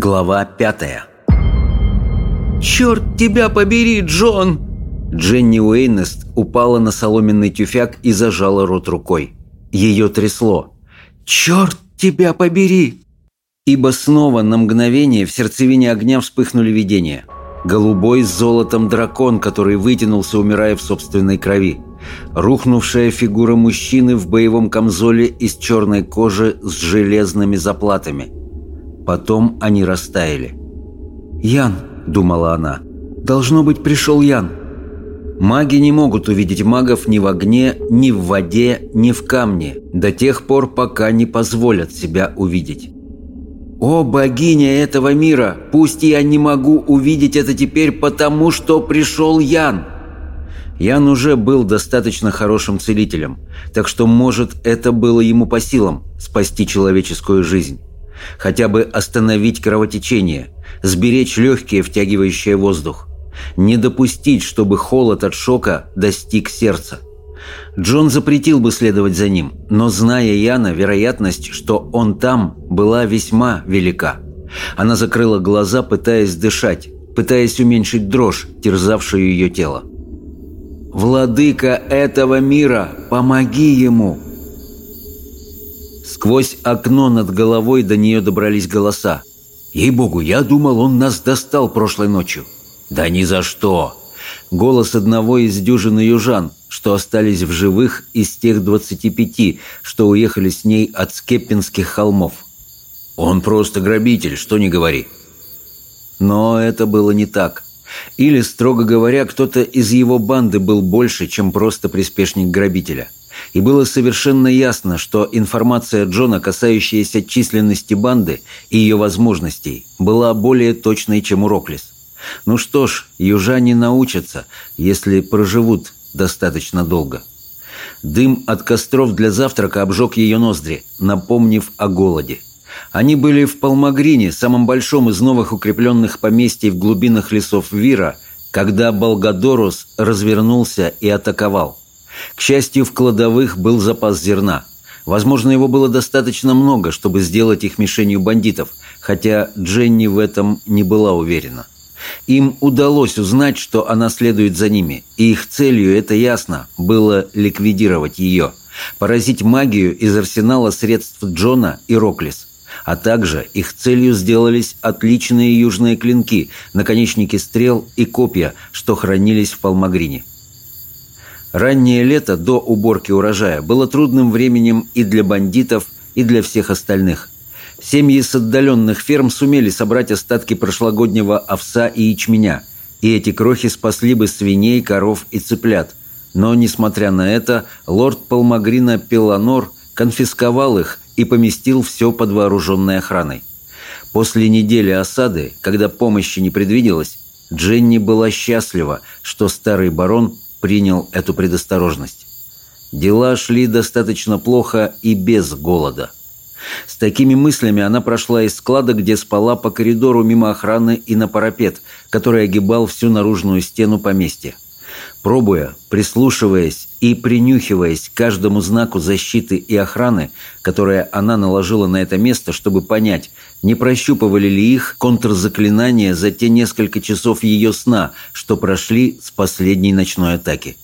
Глава пятая «Черт тебя побери, Джон!» Дженни Уэйнест упала на соломенный тюфяк и зажала рот рукой. Ее трясло. «Черт тебя побери!» Ибо снова на мгновение в сердцевине огня вспыхнули видения. Голубой с золотом дракон, который вытянулся, умирая в собственной крови. Рухнувшая фигура мужчины в боевом камзоле из черной кожи с железными заплатами. Потом они растаяли. «Ян», — думала она, — «должно быть, пришел Ян». Маги не могут увидеть магов ни в огне, ни в воде, ни в камне, до тех пор, пока не позволят себя увидеть. «О, богиня этого мира! Пусть я не могу увидеть это теперь, потому что пришел Ян!» Ян уже был достаточно хорошим целителем, так что, может, это было ему по силам – спасти человеческую жизнь. Хотя бы остановить кровотечение, сберечь легкие, втягивающие воздух не допустить, чтобы холод от шока достиг сердца. Джон запретил бы следовать за ним, но, зная Яна, вероятность, что он там, была весьма велика. Она закрыла глаза, пытаясь дышать, пытаясь уменьшить дрожь, терзавшую ее тело. «Владыка этого мира, помоги ему!» Сквозь окно над головой до нее добрались голоса. «Ей-богу, я думал, он нас достал прошлой ночью. «Да ни за что!» Голос одного из дюжины южан, что остались в живых из тех двадцати пяти, что уехали с ней от Скеппинских холмов. «Он просто грабитель, что не говори!» Но это было не так. Или, строго говоря, кто-то из его банды был больше, чем просто приспешник грабителя. И было совершенно ясно, что информация Джона, касающаяся численности банды и ее возможностей, была более точной, чем у Роклис. Ну что ж, южане научатся, если проживут достаточно долго. Дым от костров для завтрака обжег ее ноздри, напомнив о голоде. Они были в Палмагрине, самом большом из новых укрепленных поместий в глубинах лесов Вира, когда Болгадорус развернулся и атаковал. К счастью, в кладовых был запас зерна. Возможно, его было достаточно много, чтобы сделать их мишенью бандитов, хотя Дженни в этом не была уверена. Им удалось узнать, что она следует за ними, и их целью, это ясно, было ликвидировать ее, поразить магию из арсенала средств Джона и Роклис. А также их целью сделались отличные южные клинки, наконечники стрел и копья, что хранились в Палмагрине. Раннее лето до уборки урожая было трудным временем и для бандитов, и для всех остальных – Семьи с отдаленных ферм сумели собрать остатки прошлогоднего овса и ячменя, и эти крохи спасли бы свиней, коров и цыплят. Но, несмотря на это, лорд Палмагрина Пеланор конфисковал их и поместил все под вооруженной охраной. После недели осады, когда помощи не предвиделось, Дженни была счастлива, что старый барон принял эту предосторожность. Дела шли достаточно плохо и без голода – с такими мыслями она прошла из склада, где спала по коридору мимо охраны и на парапет, который огибал всю наружную стену поместья. Пробуя, прислушиваясь и принюхиваясь каждому знаку защиты и охраны, которое она наложила на это место, чтобы понять, не прощупывали ли их контрзаклинания за те несколько часов ее сна, что прошли с последней ночной атаки.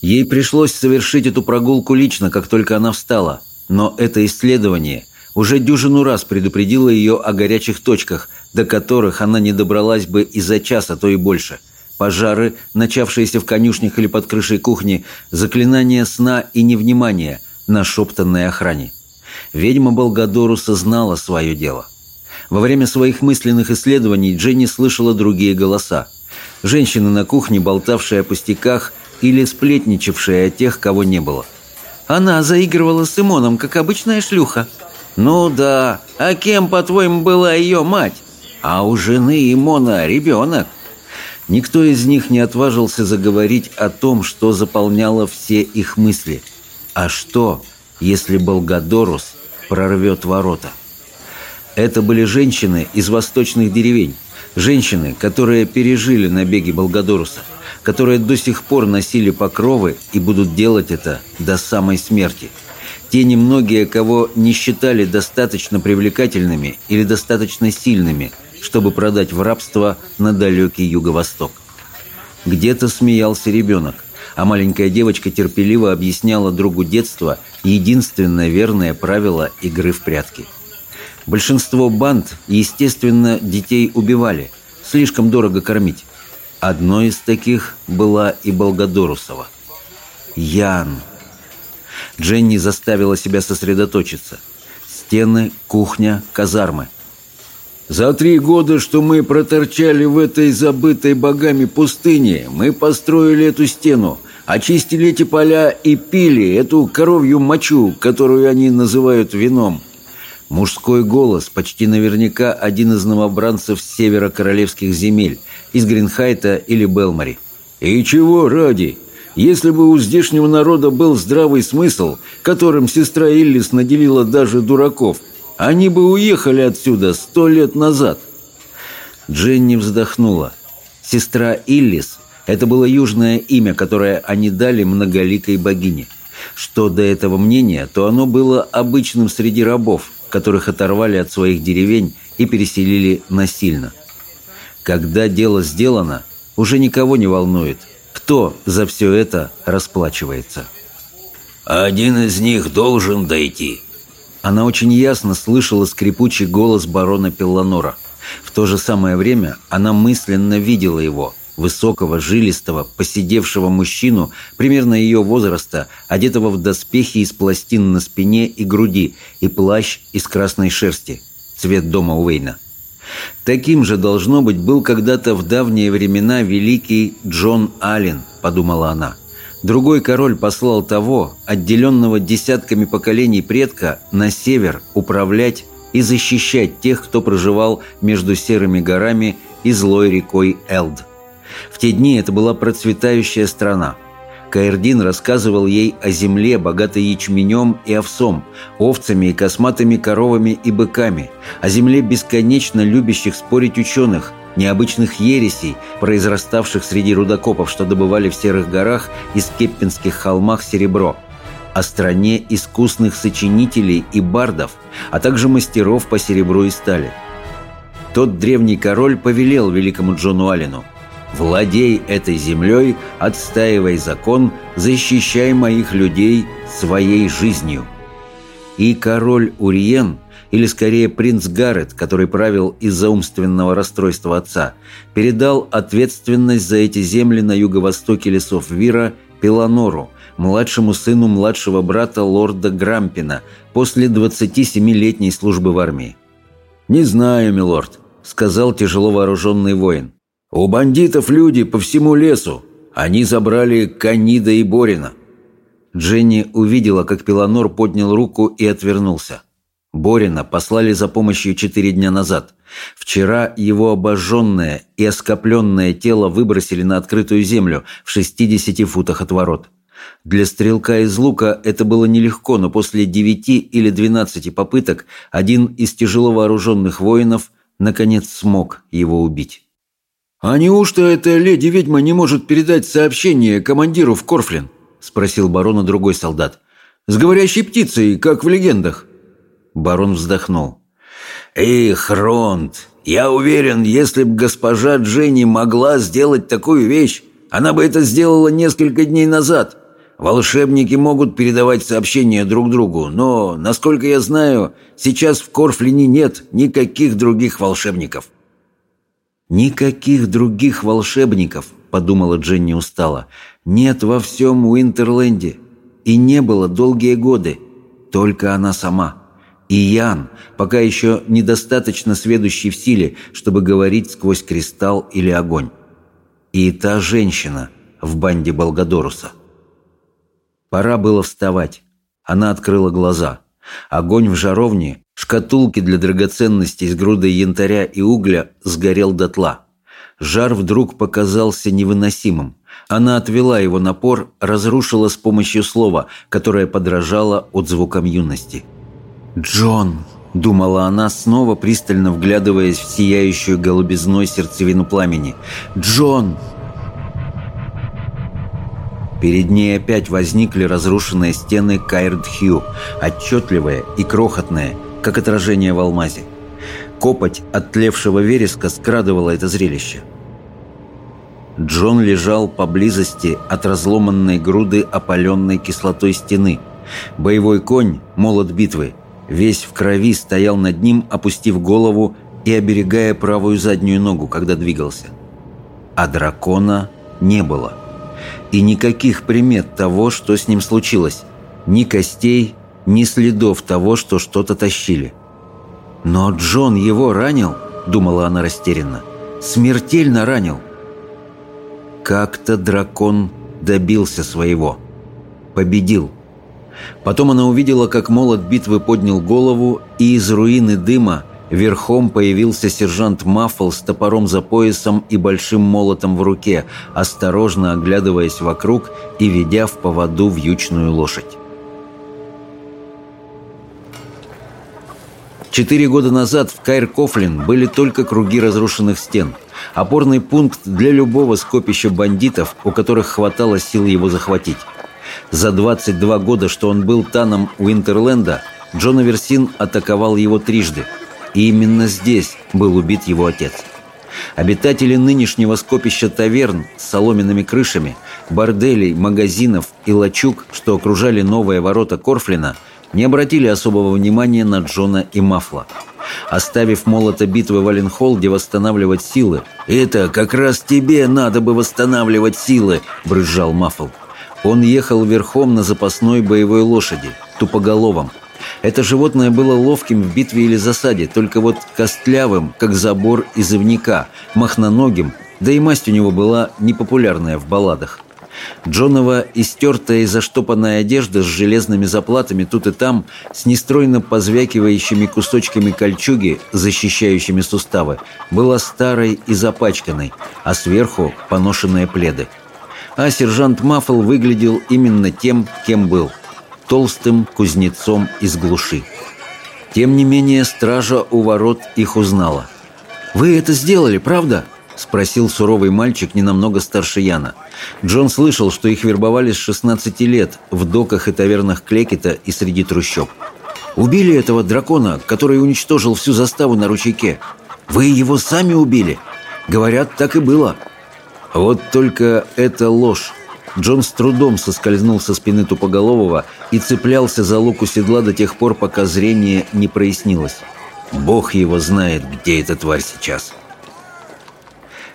Ей пришлось совершить эту прогулку лично, как только она встала – но это исследование уже дюжину раз предупредило ее о горячих точках, до которых она не добралась бы и за час, а то и больше. Пожары, начавшиеся в конюшнях или под крышей кухни, заклинания сна и невнимания, нашептанной охране. Ведьма Болгадоруса знала свое дело. Во время своих мысленных исследований Дженни слышала другие голоса. Женщины на кухне, болтавшие о пустяках или сплетничавшие о тех, кого не было – она заигрывала с Симоном, как обычная шлюха. Ну да, а кем, по-твоему, была ее мать? А у жены Имона ребенок. Никто из них не отважился заговорить о том, что заполняло все их мысли. А что, если Болгадорус прорвет ворота? Это были женщины из восточных деревень, женщины, которые пережили набеги Болгадоруса – которые до сих пор носили покровы и будут делать это до самой смерти. Те немногие, кого не считали достаточно привлекательными или достаточно сильными, чтобы продать в рабство на далекий юго-восток. Где-то смеялся ребенок, а маленькая девочка терпеливо объясняла другу детства единственное верное правило игры в прятки. Большинство банд, естественно, детей убивали, слишком дорого кормить. Одной из таких была и Болгодорусова. Ян. Дженни заставила себя сосредоточиться. Стены, кухня, казармы – за три года, что мы проторчали в этой забытой богами пустыне, мы построили эту стену, очистили эти поля и пили эту коровью мочу, которую они называют вином. Мужской голос, почти наверняка один из новобранцев севера королевских земель, из Гринхайта или Белмари. «И чего ради? Если бы у здешнего народа был здравый смысл, которым сестра Иллис наделила даже дураков – они бы уехали отсюда сто лет назад. Дженни вздохнула. Сестра Иллис – это было южное имя, которое они дали многоликой богине. Что до этого мнения, то оно было обычным среди рабов, которых оторвали от своих деревень и переселили насильно. Когда дело сделано, уже никого не волнует, кто за все это расплачивается. «Один из них должен дойти», она очень ясно слышала скрипучий голос барона Пелланора. В то же самое время она мысленно видела его, высокого, жилистого, посидевшего мужчину, примерно ее возраста, одетого в доспехи из пластин на спине и груди и плащ из красной шерсти, цвет дома Уэйна. Таким же, должно быть, был когда-то в давние времена великий Джон Аллен, подумала она. Другой король послал того, отделенного десятками поколений предка, на север управлять и защищать тех, кто проживал между серыми горами и злой рекой Элд. В те дни это была процветающая страна. Каэрдин рассказывал ей о земле, богатой ячменем и овсом, овцами и косматыми коровами и быками, о земле бесконечно любящих спорить ученых, необычных ересей, произраставших среди рудокопов, что добывали в Серых горах и Скеппинских холмах серебро, о стране искусных сочинителей и бардов, а также мастеров по серебру и стали. Тот древний король повелел великому Джону Алину «Владей этой землей, отстаивай закон, защищай моих людей своей жизнью». И король Уриен – или скорее принц Гаррет, который правил из-за умственного расстройства отца, передал ответственность за эти земли на юго-востоке лесов Вира Пеланору, младшему сыну младшего брата лорда Грампина, после 27-летней службы в армии. «Не знаю, милорд», — сказал тяжело вооруженный воин. «У бандитов люди по всему лесу. Они забрали Канида и Борина». Дженни увидела, как Пеланор поднял руку и отвернулся. Борина послали за помощью четыре дня назад. Вчера его обожженное и оскопленное тело выбросили на открытую землю в 60 футах от ворот. Для стрелка из лука это было нелегко, но после девяти или двенадцати попыток один из тяжело вооруженных воинов наконец смог его убить. «А неужто эта леди-ведьма не может передать сообщение командиру в Корфлин?» – спросил барона другой солдат. «С говорящей птицей, как в легендах». Барон вздохнул. «Эх, Ронд, я уверен, если бы госпожа Дженни могла сделать такую вещь, она бы это сделала несколько дней назад. Волшебники могут передавать сообщения друг другу, но, насколько я знаю, сейчас в Корфлине нет никаких других волшебников». «Никаких других волшебников», — подумала Дженни устало, — «нет во всем Уинтерленде. И не было долгие годы. Только она сама» и Ян, пока еще недостаточно сведущий в силе, чтобы говорить сквозь кристалл или огонь. И та женщина в банде Болгадоруса. Пора было вставать. Она открыла глаза. Огонь в жаровне, шкатулки для драгоценностей с грудой янтаря и угля сгорел дотла. Жар вдруг показался невыносимым. Она отвела его напор, разрушила с помощью слова, которое подражало отзвукам юности – «Джон!» – думала она, снова пристально вглядываясь в сияющую голубизной сердцевину пламени. «Джон!» Перед ней опять возникли разрушенные стены Кайрдхью, отчетливые и крохотные, как отражение в алмазе. Копоть оттлевшего вереска скрадывала это зрелище. Джон лежал поблизости от разломанной груды опаленной кислотой стены. Боевой конь, молот битвы, весь в крови стоял над ним, опустив голову и оберегая правую заднюю ногу, когда двигался. А дракона не было и никаких примет того, что с ним случилось. Ни костей, ни следов того, что что-то тащили. «Но Джон его ранил?» – думала она растерянно. «Смертельно ранил!» Как-то дракон добился своего. Победил. Потом она увидела, как молот битвы поднял голову, и из руины дыма Верхом появился сержант Маффл с топором за поясом и большим молотом в руке, осторожно оглядываясь вокруг и ведя в поводу вьючную лошадь. Четыре года назад в Кайр-Кофлин были только круги разрушенных стен. Опорный пункт для любого скопища бандитов, у которых хватало сил его захватить. За 22 года, что он был таном Уинтерленда, Джон Аверсин атаковал его трижды – и именно здесь был убит его отец. Обитатели нынешнего скопища таверн с соломенными крышами, борделей, магазинов и лачуг, что окружали новые ворота Корфлина, не обратили особого внимания на Джона и Мафла. Оставив молота битвы в Аленхолде восстанавливать силы «Это как раз тебе надо бы восстанавливать силы!» – брызжал Мафл. Он ехал верхом на запасной боевой лошади, тупоголовом, это животное было ловким в битве или засаде, только вот костлявым, как забор из ивника, махноногим, да и масть у него была непопулярная в балладах. Джонова истертая и заштопанная одежда с железными заплатами тут и там, с нестройно позвякивающими кусочками кольчуги, защищающими суставы, была старой и запачканной, а сверху поношенные пледы. А сержант Маффл выглядел именно тем, кем был – толстым кузнецом из глуши. Тем не менее, стража у ворот их узнала. «Вы это сделали, правда?» – спросил суровый мальчик, не намного старше Яна. Джон слышал, что их вербовали с 16 лет в доках и тавернах Клекета и среди трущоб. «Убили этого дракона, который уничтожил всю заставу на ручейке. Вы его сами убили?» «Говорят, так и было». «Вот только это ложь», Джон с трудом соскользнул со спины тупоголового и цеплялся за луку седла до тех пор, пока зрение не прояснилось. Бог его знает, где эта тварь сейчас.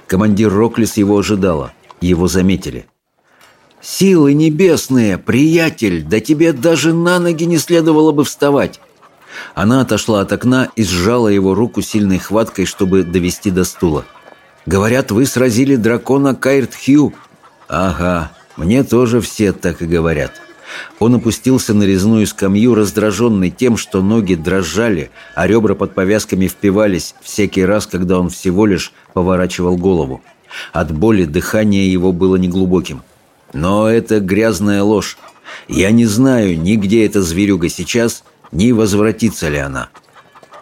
Командир Роклис его ожидала. Его заметили. «Силы небесные, приятель, да тебе даже на ноги не следовало бы вставать!» Она отошла от окна и сжала его руку сильной хваткой, чтобы довести до стула. «Говорят, вы сразили дракона Кайрт Хью». «Ага, мне тоже все так и говорят. Он опустился на резную скамью, раздраженный тем, что ноги дрожали, а ребра под повязками впивались всякий раз, когда он всего лишь поворачивал голову. От боли дыхание его было неглубоким. Но это грязная ложь. Я не знаю, ни где эта зверюга сейчас, ни возвратится ли она.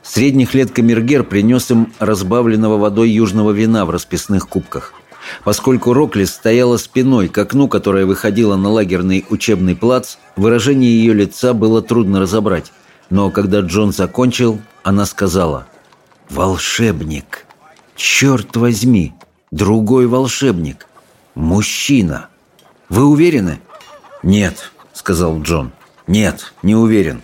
Средних лет камергер принес им разбавленного водой южного вина в расписных кубках. Поскольку Роклис стояла спиной к окну, которое выходило на лагерный учебный плац, выражение ее лица было трудно разобрать. Но когда Джон закончил, она сказала «Волшебник! Черт возьми! Другой волшебник! Мужчина! Вы уверены?» «Нет», — сказал Джон. «Нет, не уверен.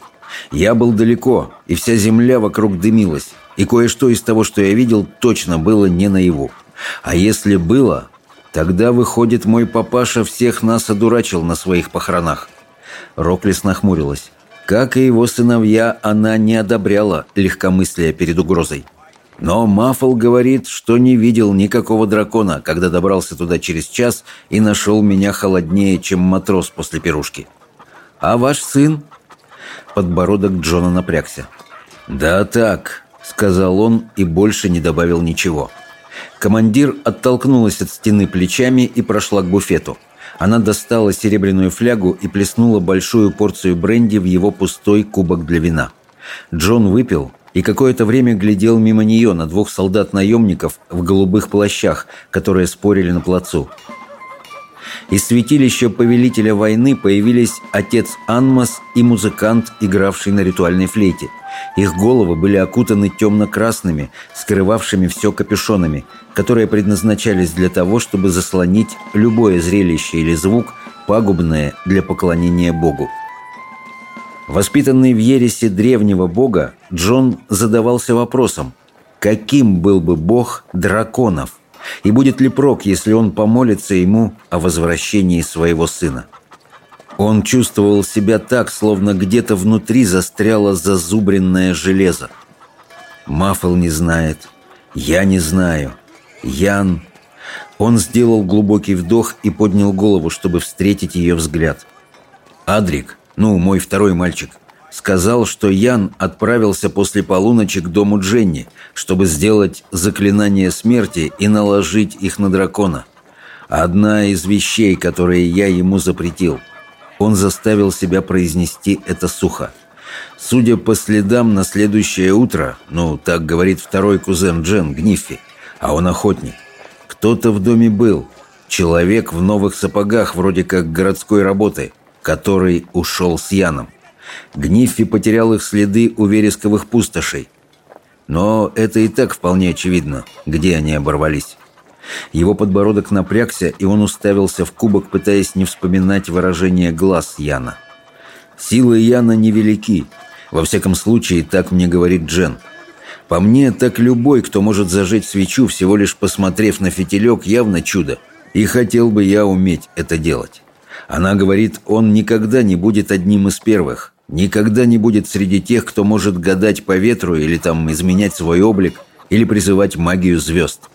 Я был далеко, и вся земля вокруг дымилась, и кое-что из того, что я видел, точно было не наяву. А если было, тогда, выходит, мой папаша всех нас одурачил на своих похоронах. Роклис нахмурилась. Как и его сыновья, она не одобряла легкомыслия перед угрозой. Но Маффл говорит, что не видел никакого дракона, когда добрался туда через час и нашел меня холоднее, чем матрос после пирушки. «А ваш сын?» Подбородок Джона напрягся. «Да так», — сказал он и больше не добавил ничего. Командир оттолкнулась от стены плечами и прошла к буфету. Она достала серебряную флягу и плеснула большую порцию бренди в его пустой кубок для вина. Джон выпил и какое-то время глядел мимо нее на двух солдат-наемников в голубых плащах, которые спорили на плацу. Из святилища повелителя войны появились отец Анмас и музыкант, игравший на ритуальной флейте. Их головы были окутаны темно-красными, скрывавшими все капюшонами, которые предназначались для того, чтобы заслонить любое зрелище или звук, пагубное для поклонения Богу. Воспитанный в ересе древнего бога, Джон задавался вопросом, каким был бы бог драконов? И будет ли прок, если он помолится ему о возвращении своего сына? Он чувствовал себя так, словно где-то внутри застряло зазубренное железо. Маффл не знает, я не знаю, Ян... Он сделал глубокий вдох и поднял голову, чтобы встретить ее взгляд. Адрик, ну, мой второй мальчик, сказал, что Ян отправился после полуночи к дому Дженни, чтобы сделать заклинание смерти и наложить их на дракона. Одна из вещей, которые я ему запретил. Он заставил себя произнести это сухо. Судя по следам на следующее утро, ну, так говорит второй кузен Джен, Гниффи, а он охотник, кто-то в доме был, человек в новых сапогах, вроде как городской работы, который ушел с Яном. Гниффи потерял их следы у вересковых пустошей. Но это и так вполне очевидно, где они оборвались. Его подбородок напрягся, и он уставился в кубок, пытаясь не вспоминать выражение глаз Яна. Силы Яна невелики. Во всяком случае, так мне говорит Джен. По мне, так любой, кто может зажечь свечу, всего лишь посмотрев на фитилек, явно чудо. И хотел бы я уметь это делать. Она говорит, он никогда не будет одним из первых, никогда не будет среди тех, кто может гадать по ветру или там изменять свой облик, или призывать магию звезд.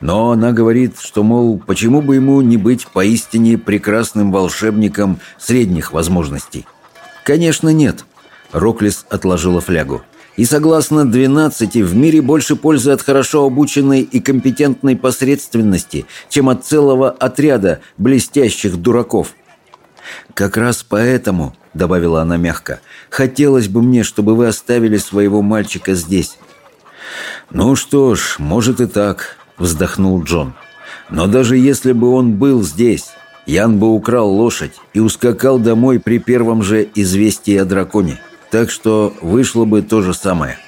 Но она говорит, что, мол, почему бы ему не быть поистине прекрасным волшебником средних возможностей? Конечно, нет. Роклис отложила флягу. И согласно 12, в мире больше пользы от хорошо обученной и компетентной посредственности, чем от целого отряда блестящих дураков. «Как раз поэтому», — добавила она мягко, — «хотелось бы мне, чтобы вы оставили своего мальчика здесь». «Ну что ж, может и так», — вздохнул Джон. «Но даже если бы он был здесь, Ян бы украл лошадь и ускакал домой при первом же известии о драконе». Так что вышло бы то же самое.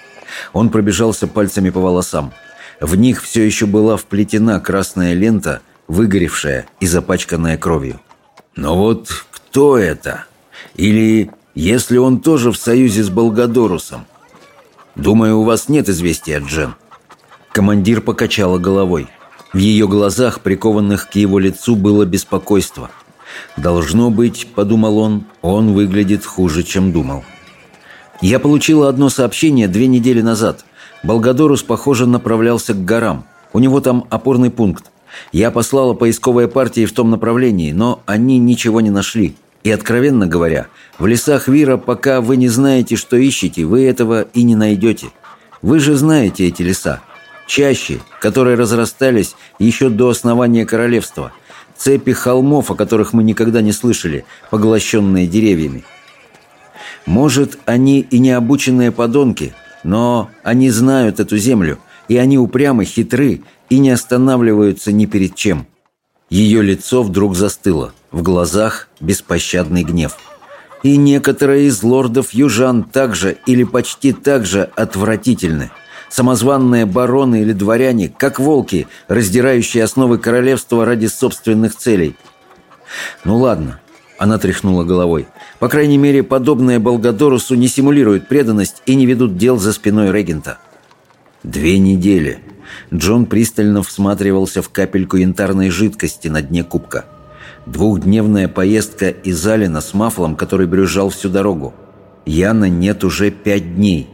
Он пробежался пальцами по волосам. В них все еще была вплетена красная лента, выгоревшая и запачканная кровью. Но вот кто это? Или если он тоже в союзе с Болгадорусом? Думаю, у вас нет известия, Джен. Командир покачала головой. В ее глазах, прикованных к его лицу, было беспокойство. «Должно быть, — подумал он, — он выглядит хуже, чем думал». Я получила одно сообщение две недели назад. Болгадорус, похоже, направлялся к горам. У него там опорный пункт. Я послала поисковые партии в том направлении, но они ничего не нашли. И, откровенно говоря, в лесах Вира, пока вы не знаете, что ищете, вы этого и не найдете. Вы же знаете эти леса. Чаще, которые разрастались еще до основания королевства. Цепи холмов, о которых мы никогда не слышали, поглощенные деревьями. Может, они и не обученные подонки, но они знают эту землю, и они упрямы, хитры и не останавливаются ни перед чем. Ее лицо вдруг застыло, в глазах беспощадный гнев. И некоторые из лордов-южан также или почти так же отвратительны. Самозванные бароны или дворяне, как волки, раздирающие основы королевства ради собственных целей. Ну ладно, она тряхнула головой. По крайней мере, подобные Болгадорусу не симулируют преданность и не ведут дел за спиной регента. Две недели. Джон пристально всматривался в капельку янтарной жидкости на дне кубка. Двухдневная поездка из Алина с Мафлом, который брюзжал всю дорогу. Яна нет уже пять дней.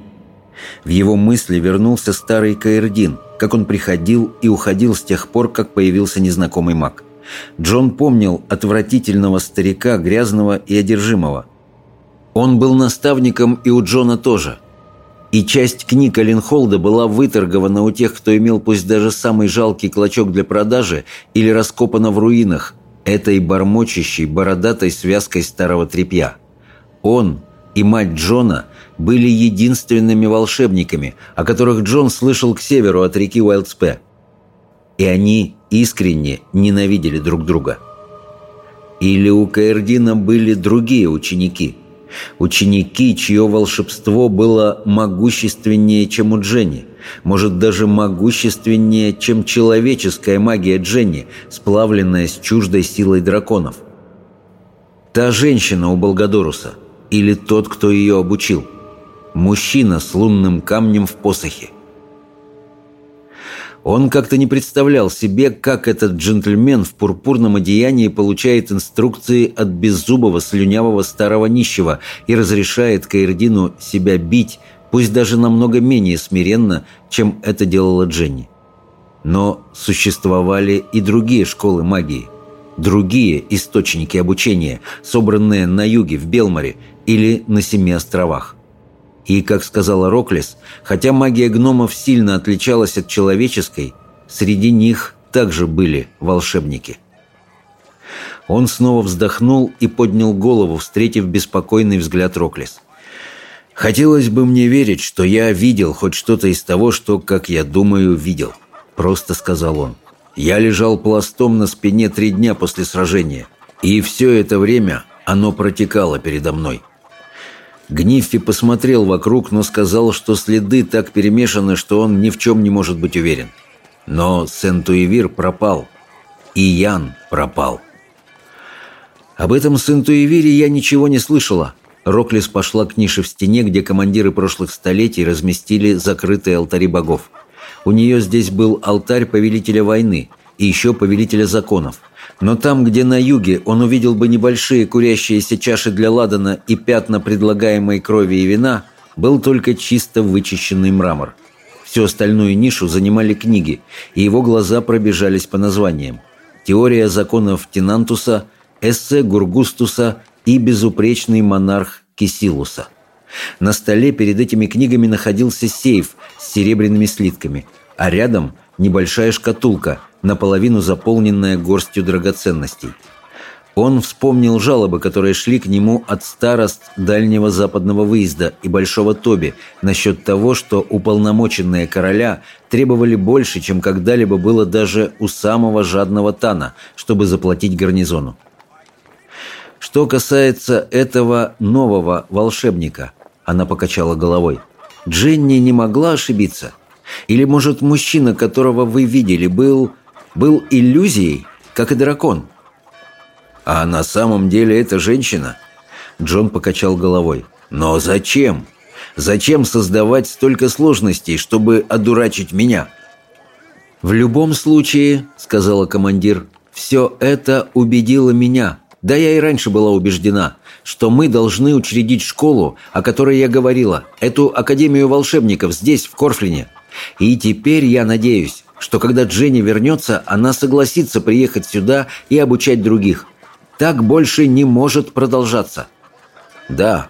В его мысли вернулся старый Каэрдин, как он приходил и уходил с тех пор, как появился незнакомый маг. Джон помнил отвратительного старика, грязного и одержимого. Он был наставником и у Джона тоже. И часть книг Оленхолда была выторгована у тех, кто имел пусть даже самый жалкий клочок для продажи или раскопана в руинах этой бормочащей, бородатой связкой старого тряпья. Он и мать Джона были единственными волшебниками, о которых Джон слышал к северу от реки Уайлдспе. И они искренне ненавидели друг друга. Или у Каэрдина были другие ученики? Ученики, чье волшебство было могущественнее, чем у Дженни. Может, даже могущественнее, чем человеческая магия Дженни, сплавленная с чуждой силой драконов. Та женщина у Болгадоруса. Или тот, кто ее обучил. Мужчина с лунным камнем в посохе. Он как-то не представлял себе, как этот джентльмен в пурпурном одеянии получает инструкции от беззубого, слюнявого старого нищего и разрешает Каирдину себя бить, пусть даже намного менее смиренно, чем это делала Дженни. Но существовали и другие школы магии, другие источники обучения, собранные на юге, в Белморе или на Семи островах. И, как сказала Роклис, хотя магия гномов сильно отличалась от человеческой, среди них также были волшебники. Он снова вздохнул и поднял голову, встретив беспокойный взгляд Роклис. «Хотелось бы мне верить, что я видел хоть что-то из того, что, как я думаю, видел», — просто сказал он. «Я лежал пластом на спине три дня после сражения, и все это время оно протекало передо мной. Гниффи посмотрел вокруг, но сказал, что следы так перемешаны, что он ни в чем не может быть уверен. Но Сентуевир пропал. И Ян пропал. Об этом Сентуевире я ничего не слышала. Роклис пошла к нише в стене, где командиры прошлых столетий разместили закрытые алтари богов. У нее здесь был алтарь повелителя войны и еще повелителя законов – но там, где на юге он увидел бы небольшие курящиеся чаши для ладана и пятна предлагаемой крови и вина, был только чисто вычищенный мрамор. Всю остальную нишу занимали книги, и его глаза пробежались по названиям. «Теория законов Тинантуса», «Эссе Гургустуса» и «Безупречный монарх Кисилуса». На столе перед этими книгами находился сейф с серебряными слитками, а рядом небольшая шкатулка – наполовину заполненная горстью драгоценностей. Он вспомнил жалобы, которые шли к нему от старост дальнего западного выезда и Большого Тоби насчет того, что уполномоченные короля требовали больше, чем когда-либо было даже у самого жадного Тана, чтобы заплатить гарнизону. Что касается этого нового волшебника, она покачала головой. Дженни не могла ошибиться. Или, может, мужчина, которого вы видели, был был иллюзией, как и дракон. А на самом деле это женщина? Джон покачал головой. Но зачем? Зачем создавать столько сложностей, чтобы одурачить меня? В любом случае, сказала командир, все это убедило меня. Да я и раньше была убеждена, что мы должны учредить школу, о которой я говорила, эту Академию волшебников здесь, в Корфлине. И теперь я надеюсь, что когда Дженни вернется, она согласится приехать сюда и обучать других. Так больше не может продолжаться. Да,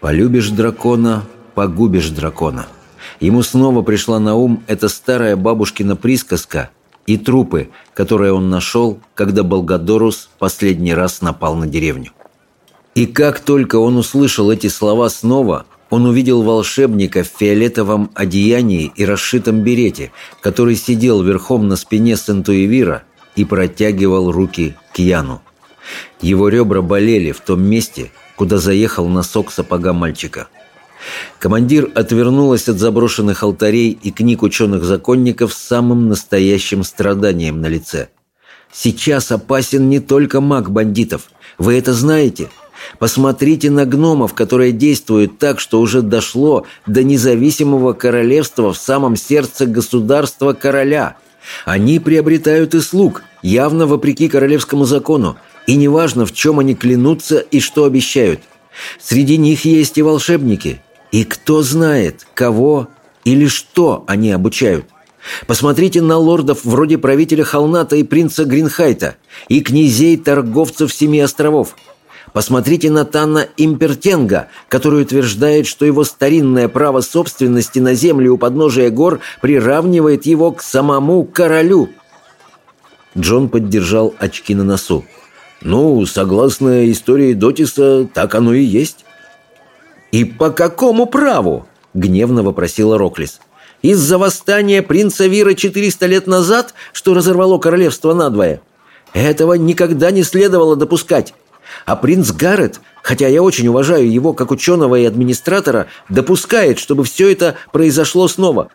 полюбишь дракона, погубишь дракона. Ему снова пришла на ум эта старая бабушкина присказка и трупы, которые он нашел, когда Болгадорус последний раз напал на деревню. И как только он услышал эти слова снова – он увидел волшебника в фиолетовом одеянии и расшитом берете, который сидел верхом на спине Сентуевира и протягивал руки к Яну. Его ребра болели в том месте, куда заехал носок сапога мальчика. Командир отвернулась от заброшенных алтарей и книг ученых-законников с самым настоящим страданием на лице. «Сейчас опасен не только маг бандитов. Вы это знаете?» Посмотрите на гномов, которые действуют так, что уже дошло до независимого королевства в самом сердце государства короля. Они приобретают и слуг, явно вопреки королевскому закону, и неважно, в чем они клянутся и что обещают. Среди них есть и волшебники. И кто знает, кого или что они обучают. Посмотрите на лордов вроде правителя Холната и принца Гринхайта, и князей-торговцев Семи островов – Посмотрите на Танна Импертенга, который утверждает, что его старинное право собственности на землю у подножия гор приравнивает его к самому королю. Джон поддержал очки на носу. «Ну, согласно истории Дотиса, так оно и есть». «И по какому праву?» — гневно вопросила Роклис. «Из-за восстания принца Вира 400 лет назад, что разорвало королевство надвое?» Этого никогда не следовало допускать. А принц Гаррет, хотя я очень уважаю его как ученого и администратора, допускает, чтобы все это произошло снова.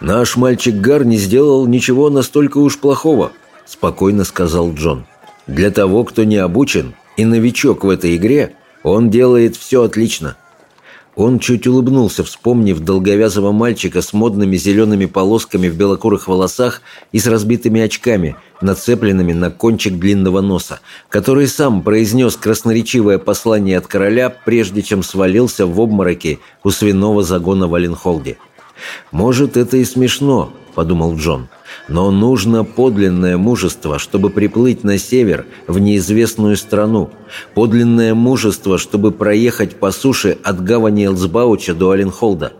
«Наш мальчик Гар не сделал ничего настолько уж плохого», – спокойно сказал Джон. «Для того, кто не обучен и новичок в этой игре, он делает все отлично. Он чуть улыбнулся, вспомнив долговязого мальчика с модными зелеными полосками в белокурых волосах и с разбитыми очками, нацепленными на кончик длинного носа, который сам произнес красноречивое послание от короля, прежде чем свалился в обмороке у свиного загона в Оленхолде. «Может, это и смешно», — подумал Джон, — но нужно подлинное мужество, чтобы приплыть на север, в неизвестную страну. Подлинное мужество, чтобы проехать по суше от гавани Элсбауча до Аленхолда.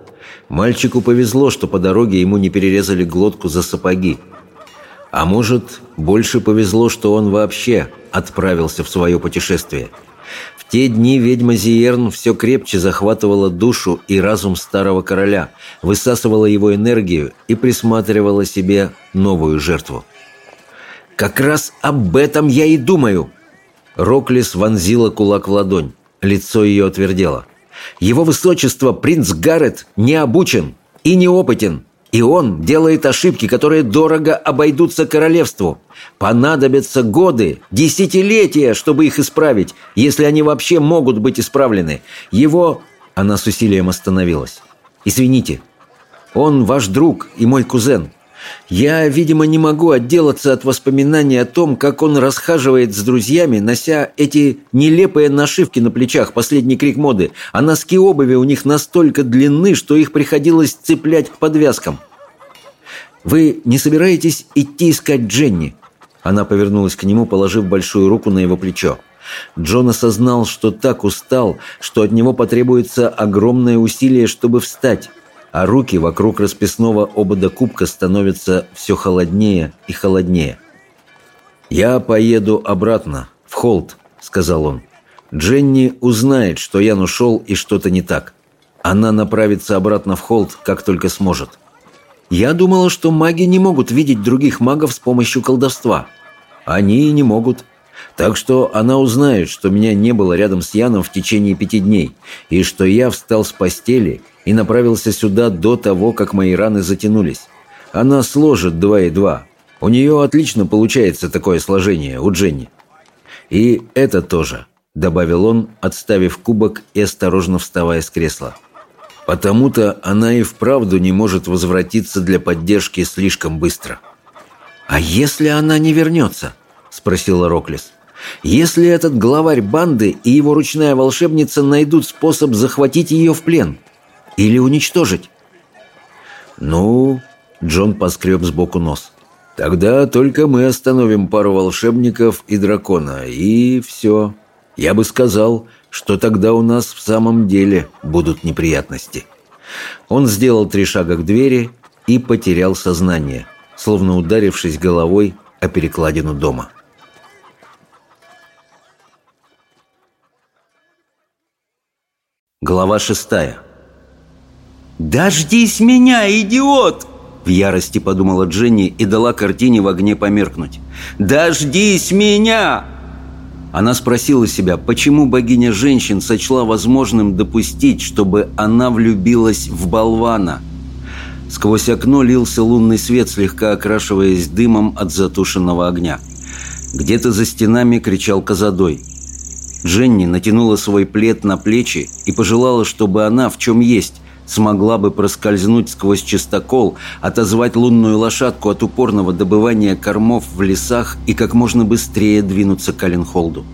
Мальчику повезло, что по дороге ему не перерезали глотку за сапоги. А может, больше повезло, что он вообще отправился в свое путешествие – те дни ведьма Зиерн все крепче захватывала душу и разум старого короля, высасывала его энергию и присматривала себе новую жертву. «Как раз об этом я и думаю!» Роклис вонзила кулак в ладонь. Лицо ее отвердело. «Его высочество, принц Гаррет, не обучен и неопытен. И он делает ошибки, которые дорого обойдутся королевству. Понадобятся годы, десятилетия, чтобы их исправить, если они вообще могут быть исправлены. Его...» Она с усилием остановилась. «Извините. Он ваш друг и мой кузен. Я, видимо, не могу отделаться от воспоминаний о том, как он расхаживает с друзьями, нося эти нелепые нашивки на плечах, последний крик моды, а носки обуви у них настолько длинны, что их приходилось цеплять к подвязкам. «Вы не собираетесь идти искать Дженни?» Она повернулась к нему, положив большую руку на его плечо. Джон осознал, что так устал, что от него потребуется огромное усилие, чтобы встать а руки вокруг расписного обода кубка становятся все холоднее и холоднее. «Я поеду обратно, в Холт», — сказал он. «Дженни узнает, что Ян ушел и что-то не так. Она направится обратно в Холт, как только сможет». «Я думала, что маги не могут видеть других магов с помощью колдовства». «Они и не могут», так что она узнает, что меня не было рядом с Яном в течение пяти дней, и что я встал с постели и направился сюда до того, как мои раны затянулись. Она сложит два и два. У нее отлично получается такое сложение, у Дженни. И это тоже, добавил он, отставив кубок и осторожно вставая с кресла. Потому-то она и вправду не может возвратиться для поддержки слишком быстро. «А если она не вернется?» – спросила Роклис. «Если этот главарь банды и его ручная волшебница найдут способ захватить ее в плен – или уничтожить? Ну, Джон поскреб сбоку нос. Тогда только мы остановим пару волшебников и дракона, и все. Я бы сказал, что тогда у нас в самом деле будут неприятности. Он сделал три шага к двери и потерял сознание, словно ударившись головой о перекладину дома. Глава шестая. «Дождись меня, идиот!» В ярости подумала Дженни и дала картине в огне померкнуть. «Дождись меня!» Она спросила себя, почему богиня женщин сочла возможным допустить, чтобы она влюбилась в болвана. Сквозь окно лился лунный свет, слегка окрашиваясь дымом от затушенного огня. Где-то за стенами кричал Казадой. Дженни натянула свой плед на плечи и пожелала, чтобы она, в чем есть, смогла бы проскользнуть сквозь чистокол, отозвать лунную лошадку от упорного добывания кормов в лесах и как можно быстрее двинуться к Аленхолду.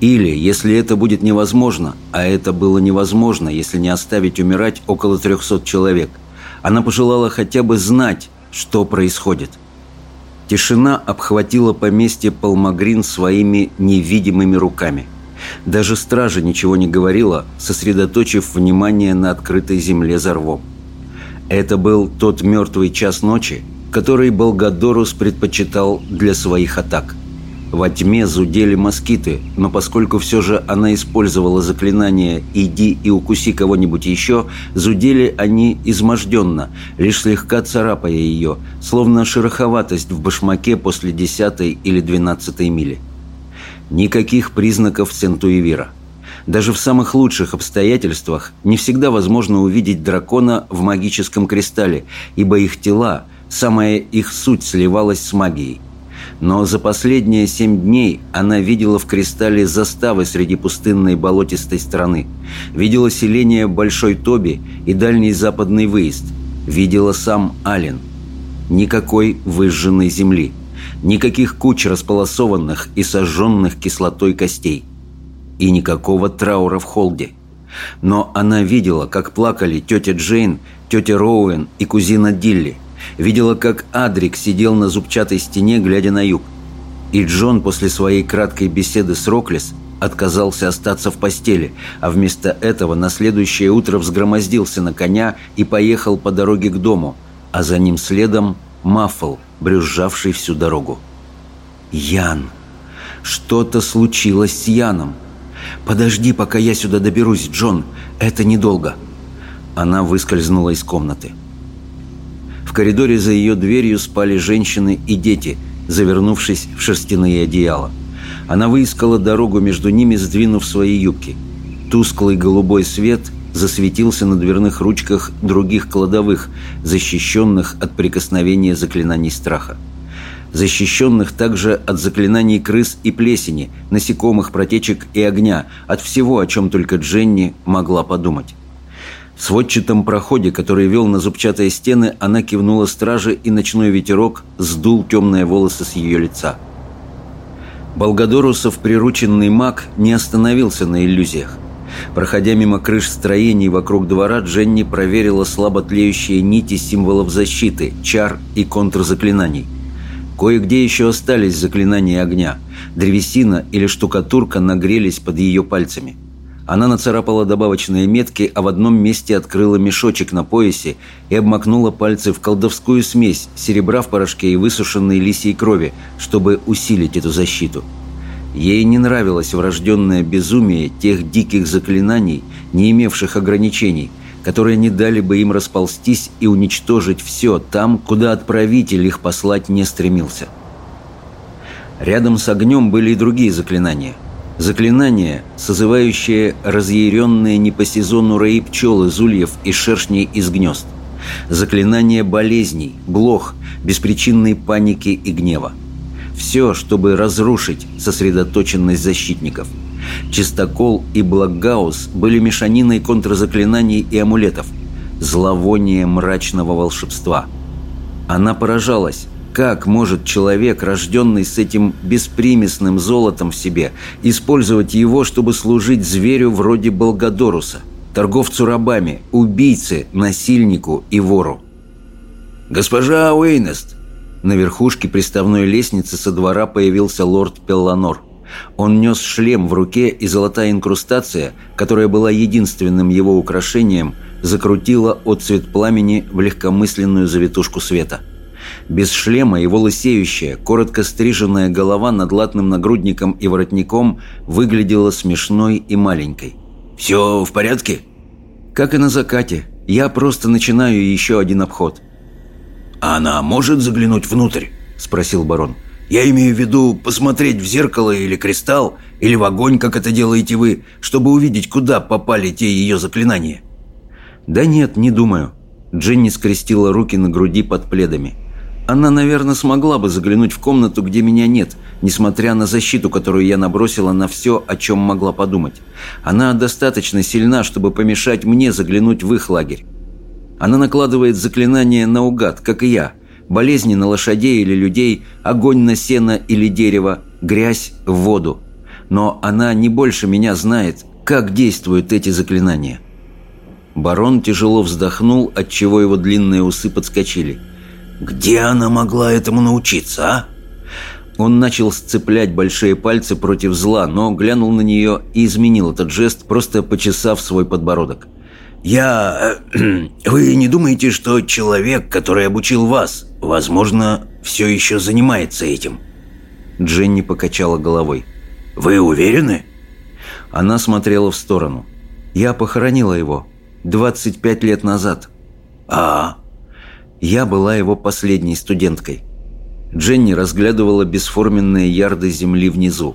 Или, если это будет невозможно, а это было невозможно, если не оставить умирать около 300 человек, она пожелала хотя бы знать, что происходит. Тишина обхватила поместье Палмагрин своими невидимыми руками – даже стража ничего не говорила, сосредоточив внимание на открытой земле за рвом. Это был тот мертвый час ночи, который Болгадорус предпочитал для своих атак. Во тьме зудели москиты, но поскольку все же она использовала заклинание «иди и укуси кого-нибудь еще», зудели они изможденно, лишь слегка царапая ее, словно шероховатость в башмаке после десятой или двенадцатой мили. Никаких признаков Сентуевира. Даже в самых лучших обстоятельствах не всегда возможно увидеть дракона в магическом кристалле, ибо их тела, самая их суть сливалась с магией – но за последние семь дней она видела в кристалле заставы среди пустынной болотистой страны. Видела селение Большой Тоби и дальний западный выезд. Видела сам Ален. Никакой выжженной земли. Никаких куч располосованных и сожженных кислотой костей. И никакого траура в холде. Но она видела, как плакали тетя Джейн, тетя Роуэн и кузина Дилли – Видела, как Адрик сидел на зубчатой стене, глядя на юг. И Джон после своей краткой беседы с Роклес отказался остаться в постели, а вместо этого на следующее утро взгромоздился на коня и поехал по дороге к дому, а за ним следом Маффл, брюзжавший всю дорогу. Ян. Что-то случилось с Яном. «Подожди, пока я сюда доберусь, Джон. Это недолго». Она выскользнула из комнаты. В коридоре за ее дверью спали женщины и дети, завернувшись в шерстяные одеяла. Она выискала дорогу между ними, сдвинув свои юбки. Тусклый голубой свет засветился на дверных ручках других кладовых, защищенных от прикосновения заклинаний страха. Защищенных также от заклинаний крыс и плесени, насекомых, протечек и огня, от всего, о чем только Дженни могла подумать. В сводчатом проходе, который вел на зубчатые стены, она кивнула страже, и ночной ветерок сдул темные волосы с ее лица. Болгадорусов прирученный маг не остановился на иллюзиях. Проходя мимо крыш строений вокруг двора, Дженни проверила слабо тлеющие нити символов защиты, чар и контрзаклинаний. Кое-где еще остались заклинания огня. Древесина или штукатурка нагрелись под ее пальцами – она нацарапала добавочные метки, а в одном месте открыла мешочек на поясе и обмакнула пальцы в колдовскую смесь серебра в порошке и высушенной лисьей крови, чтобы усилить эту защиту. Ей не нравилось врожденное безумие тех диких заклинаний, не имевших ограничений, которые не дали бы им расползтись и уничтожить все там, куда отправитель их послать не стремился. Рядом с огнем были и другие заклинания – Заклинание, созывающее разъяренные не по сезону раи пчел из ульев и шершней из гнезд. Заклинание болезней, блох, беспричинной паники и гнева. Все, чтобы разрушить сосредоточенность защитников. Чистокол и Благаус были мешаниной контрзаклинаний и амулетов. Зловоние мрачного волшебства. Она поражалась, как может человек, рожденный с этим беспримесным золотом в себе, использовать его, чтобы служить зверю вроде Болгадоруса, торговцу рабами, убийце, насильнику и вору? «Госпожа Уэйнест!» На верхушке приставной лестницы со двора появился лорд Пелланор. Он нес шлем в руке, и золотая инкрустация, которая была единственным его украшением, закрутила отцвет пламени в легкомысленную завитушку света – без шлема его лысеющая, коротко стриженная голова над латным нагрудником и воротником выглядела смешной и маленькой. «Все в порядке?» «Как и на закате. Я просто начинаю еще один обход». «Она может заглянуть внутрь?» – спросил барон. «Я имею в виду посмотреть в зеркало или кристалл, или в огонь, как это делаете вы, чтобы увидеть, куда попали те ее заклинания». «Да нет, не думаю». Дженни скрестила руки на груди под пледами. Она, наверное, смогла бы заглянуть в комнату, где меня нет, несмотря на защиту, которую я набросила на все, о чем могла подумать. Она достаточно сильна, чтобы помешать мне заглянуть в их лагерь. Она накладывает заклинания наугад, как и я. Болезни на лошадей или людей, огонь на сено или дерево, грязь в воду. Но она не больше меня знает, как действуют эти заклинания. Барон тяжело вздохнул, отчего его длинные усы подскочили – где она могла этому научиться, а? Он начал сцеплять большие пальцы против зла, но глянул на нее и изменил этот жест, просто почесав свой подбородок. «Я... Э, вы не думаете, что человек, который обучил вас, возможно, все еще занимается этим?» Дженни покачала головой. «Вы уверены?» Она смотрела в сторону. «Я похоронила его 25 лет назад». «А?» Я была его последней студенткой. Дженни разглядывала бесформенные ярды земли внизу.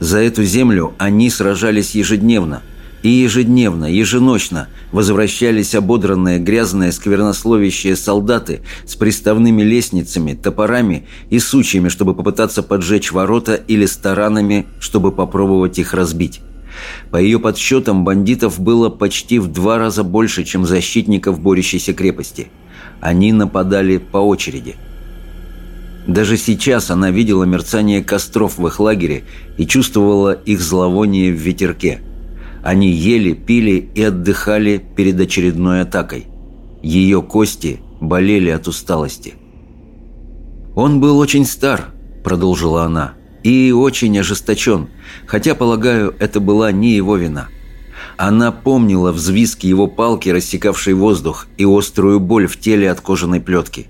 За эту землю они сражались ежедневно. И ежедневно, еженочно возвращались ободранные, грязные, сквернословящие солдаты с приставными лестницами, топорами и сучьями, чтобы попытаться поджечь ворота или с таранами, чтобы попробовать их разбить. По ее подсчетам, бандитов было почти в два раза больше, чем защитников борющейся крепости. Они нападали по очереди – даже сейчас она видела мерцание костров в их лагере и чувствовала их зловоние в ветерке. Они ели, пили и отдыхали перед очередной атакой. Ее кости болели от усталости. «Он был очень стар», — продолжила она, — «и очень ожесточен, хотя, полагаю, это была не его вина». Она помнила взвизг его палки, рассекавшей воздух, и острую боль в теле от кожаной плетки.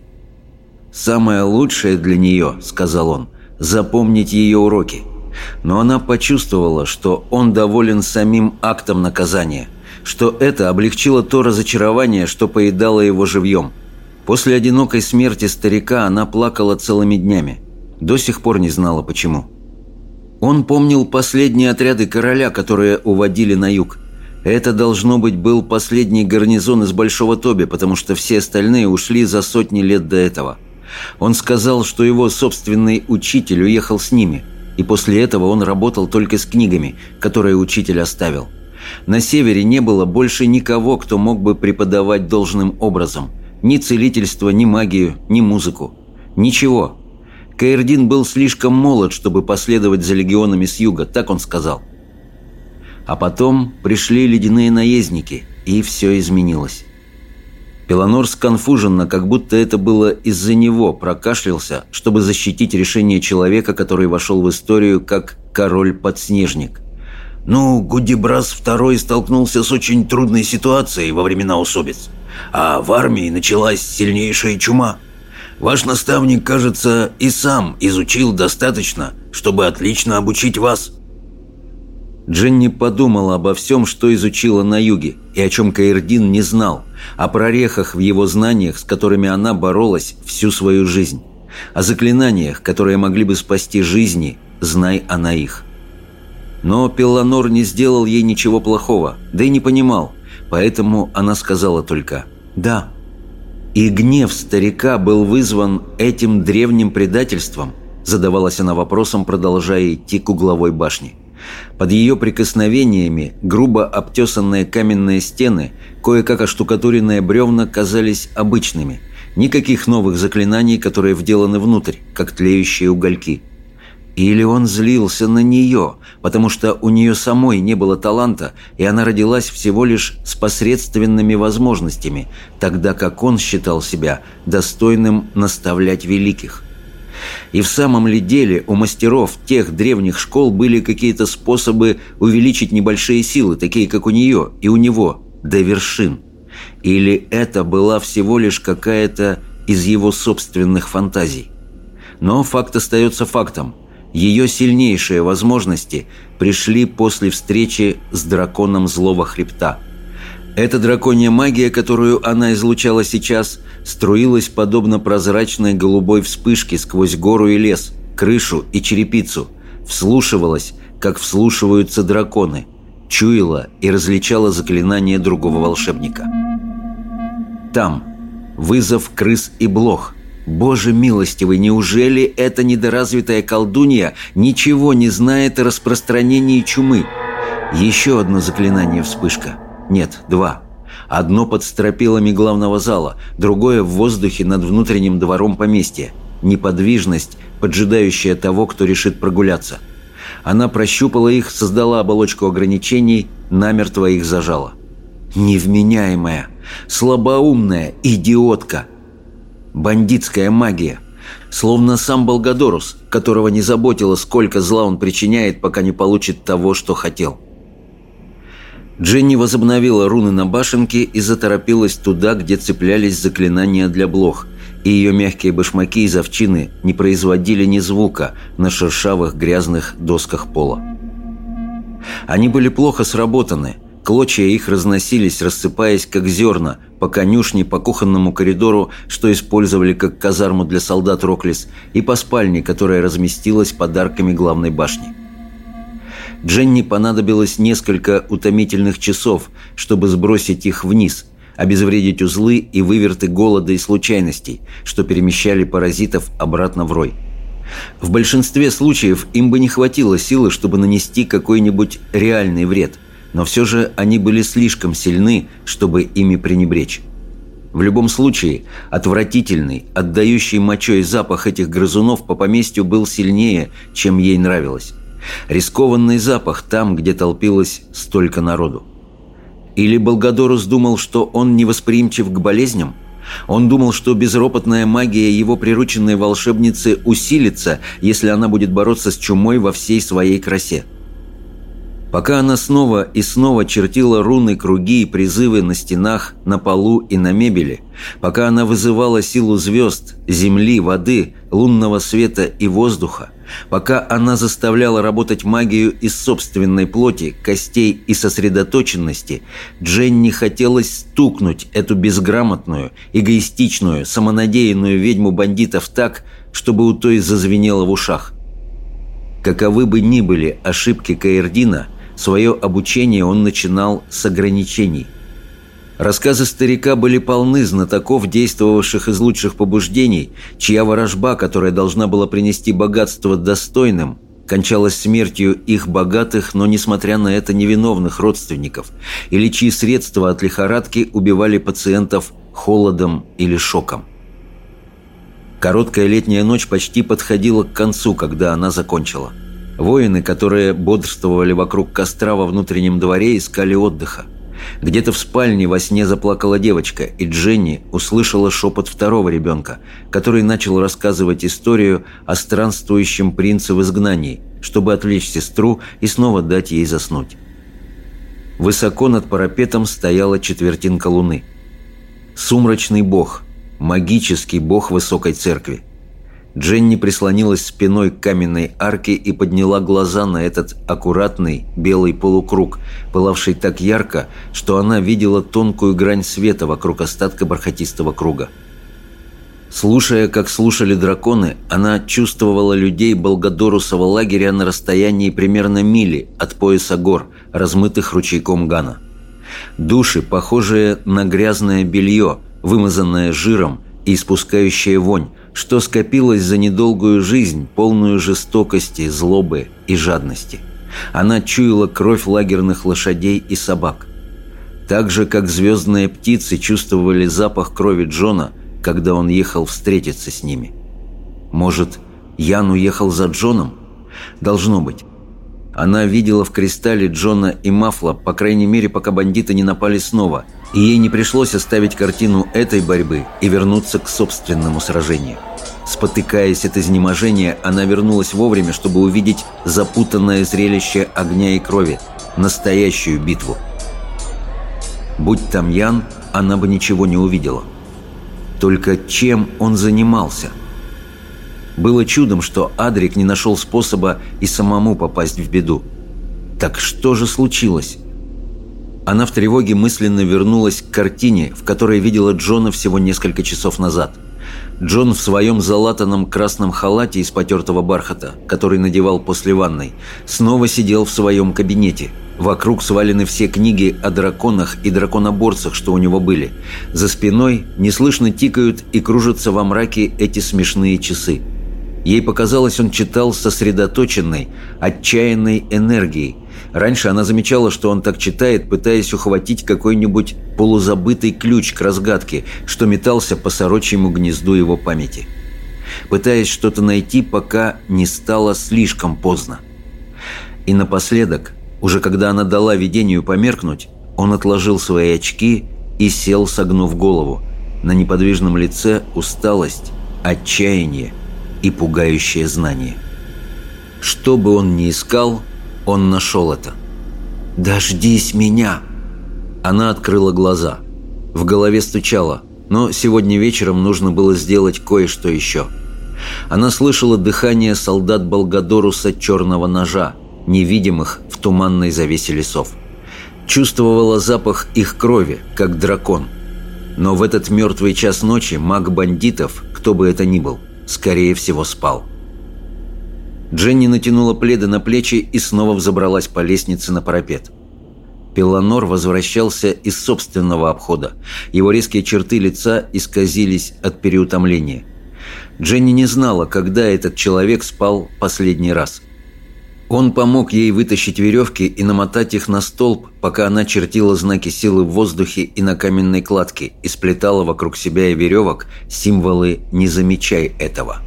«Самое лучшее для нее», — сказал он, — «запомнить ее уроки». Но она почувствовала, что он доволен самим актом наказания, что это облегчило то разочарование, что поедало его живьем. После одинокой смерти старика она плакала целыми днями. До сих пор не знала, почему. Он помнил последние отряды короля, которые уводили на юг. Это, должно быть, был последний гарнизон из Большого Тоби, потому что все остальные ушли за сотни лет до этого – он сказал, что его собственный учитель уехал с ними, и после этого он работал только с книгами, которые учитель оставил. На севере не было больше никого, кто мог бы преподавать должным образом. Ни целительство, ни магию, ни музыку. Ничего. Каирдин был слишком молод, чтобы последовать за легионами с юга, так он сказал. А потом пришли ледяные наездники, и все изменилось. Пеланор сконфуженно, как будто это было из-за него, прокашлялся, чтобы защитить решение человека, который вошел в историю как король-подснежник. «Ну, Гудибрас II столкнулся с очень трудной ситуацией во времена усобиц, а в армии началась сильнейшая чума. Ваш наставник, кажется, и сам изучил достаточно, чтобы отлично обучить вас». Дженни подумала обо всем, что изучила на юге, и о чем Каирдин не знал, о прорехах в его знаниях, с которыми она боролась всю свою жизнь, о заклинаниях, которые могли бы спасти жизни, знай она их. Но Пелланор не сделал ей ничего плохого, да и не понимал, поэтому она сказала только «да». И гнев старика был вызван этим древним предательством, задавалась она вопросом, продолжая идти к угловой башне. Под ее прикосновениями грубо обтесанные каменные стены, кое-как оштукатуренные бревна казались обычными. Никаких новых заклинаний, которые вделаны внутрь, как тлеющие угольки. Или он злился на нее, потому что у нее самой не было таланта, и она родилась всего лишь с посредственными возможностями, тогда как он считал себя достойным наставлять великих – и в самом ли деле у мастеров тех древних школ были какие-то способы увеличить небольшие силы, такие как у нее и у него, до вершин? Или это была всего лишь какая-то из его собственных фантазий? Но факт остается фактом. Ее сильнейшие возможности пришли после встречи с драконом Злого Хребта. Эта драконья магия, которую она излучала сейчас – струилась подобно прозрачной голубой вспышке сквозь гору и лес, крышу и черепицу, вслушивалась, как вслушиваются драконы, чуяла и различала заклинания другого волшебника. Там вызов крыс и блох. Боже милостивый, неужели эта недоразвитая колдунья ничего не знает о распространении чумы? Еще одно заклинание вспышка. Нет, два. Одно под стропилами главного зала, другое в воздухе над внутренним двором поместья. Неподвижность, поджидающая того, кто решит прогуляться. Она прощупала их, создала оболочку ограничений, намертво их зажала. Невменяемая, слабоумная идиотка. Бандитская магия. Словно сам Болгадорус, которого не заботило, сколько зла он причиняет, пока не получит того, что хотел. Дженни возобновила руны на башенке и заторопилась туда, где цеплялись заклинания для блох, и ее мягкие башмаки из овчины не производили ни звука на шершавых грязных досках пола. Они были плохо сработаны, клочья их разносились, рассыпаясь как зерна, по конюшне, по кухонному коридору, что использовали как казарму для солдат Роклис, и по спальне, которая разместилась подарками главной башни. Дженни понадобилось несколько утомительных часов, чтобы сбросить их вниз – обезвредить узлы и выверты голода и случайностей, что перемещали паразитов обратно в рой. В большинстве случаев им бы не хватило силы, чтобы нанести какой-нибудь реальный вред, но все же они были слишком сильны, чтобы ими пренебречь. В любом случае, отвратительный, отдающий мочой запах этих грызунов по поместью был сильнее, чем ей нравилось. Рискованный запах там, где толпилось столько народу. Или Болгадорус думал, что он невосприимчив к болезням? Он думал, что безропотная магия его прирученной волшебницы усилится, если она будет бороться с чумой во всей своей красе. Пока она снова и снова чертила руны, круги и призывы на стенах, на полу и на мебели, пока она вызывала силу звезд, земли, воды, лунного света и воздуха, пока она заставляла работать магию из собственной плоти, костей и сосредоточенности, Дженни хотелось стукнуть эту безграмотную, эгоистичную, самонадеянную ведьму бандитов так, чтобы у той зазвенело в ушах. Каковы бы ни были ошибки Каэрдина – Свое обучение он начинал с ограничений. Рассказы старика были полны знатоков, действовавших из лучших побуждений, чья ворожба, которая должна была принести богатство достойным, кончалась смертью их богатых, но, несмотря на это, невиновных родственников, или чьи средства от лихорадки убивали пациентов холодом или шоком. Короткая летняя ночь почти подходила к концу, когда она закончила – Воины, которые бодрствовали вокруг костра во внутреннем дворе, искали отдыха. Где-то в спальне во сне заплакала девочка, и Дженни услышала шепот второго ребенка, который начал рассказывать историю о странствующем принце в изгнании, чтобы отвлечь сестру и снова дать ей заснуть. Высоко над парапетом стояла четвертинка луны. Сумрачный бог, магический бог высокой церкви – Дженни прислонилась спиной к каменной арке и подняла глаза на этот аккуратный белый полукруг, пылавший так ярко, что она видела тонкую грань света вокруг остатка бархатистого круга. Слушая, как слушали драконы, она чувствовала людей Болгадорусова лагеря на расстоянии примерно мили от пояса гор, размытых ручейком Гана. Души, похожие на грязное белье, вымазанное жиром и испускающее вонь, что скопилось за недолгую жизнь, полную жестокости, злобы и жадности. Она чуяла кровь лагерных лошадей и собак. Так же, как звездные птицы чувствовали запах крови Джона, когда он ехал встретиться с ними. Может, Ян уехал за Джоном? Должно быть. Она видела в кристалле Джона и Мафла, по крайней мере, пока бандиты не напали снова, и ей не пришлось оставить картину этой борьбы и вернуться к собственному сражению. Спотыкаясь от изнеможения, она вернулась вовремя, чтобы увидеть запутанное зрелище огня и крови, настоящую битву. Будь там Ян, она бы ничего не увидела. Только чем он занимался – было чудом, что Адрик не нашел способа и самому попасть в беду. Так что же случилось? Она в тревоге мысленно вернулась к картине, в которой видела Джона всего несколько часов назад. Джон в своем залатанном красном халате из потертого бархата, который надевал после ванной, снова сидел в своем кабинете. Вокруг свалены все книги о драконах и драконоборцах, что у него были. За спиной неслышно тикают и кружатся во мраке эти смешные часы. Ей показалось, он читал сосредоточенной, отчаянной энергией. Раньше она замечала, что он так читает, пытаясь ухватить какой-нибудь полузабытый ключ к разгадке, что метался по сорочьему гнезду его памяти. Пытаясь что-то найти, пока не стало слишком поздно. И напоследок, уже когда она дала видению померкнуть, он отложил свои очки и сел, согнув голову. На неподвижном лице усталость, отчаяние – и пугающее знание. Что бы он ни искал, он нашел это. «Дождись меня!» Она открыла глаза. В голове стучало, Но сегодня вечером нужно было сделать кое-что еще. Она слышала дыхание солдат Болгадоруса черного ножа, невидимых в туманной завесе лесов. Чувствовала запах их крови, как дракон. Но в этот мертвый час ночи маг бандитов, кто бы это ни был, скорее всего спал. Дженни натянула пледы на плечи и снова взобралась по лестнице на парапет. Пеланор возвращался из собственного обхода. Его резкие черты лица исказились от переутомления. Дженни не знала, когда этот человек спал последний раз – он помог ей вытащить веревки и намотать их на столб, пока она чертила знаки силы в воздухе и на каменной кладке и сплетала вокруг себя и веревок символы «не замечай этого».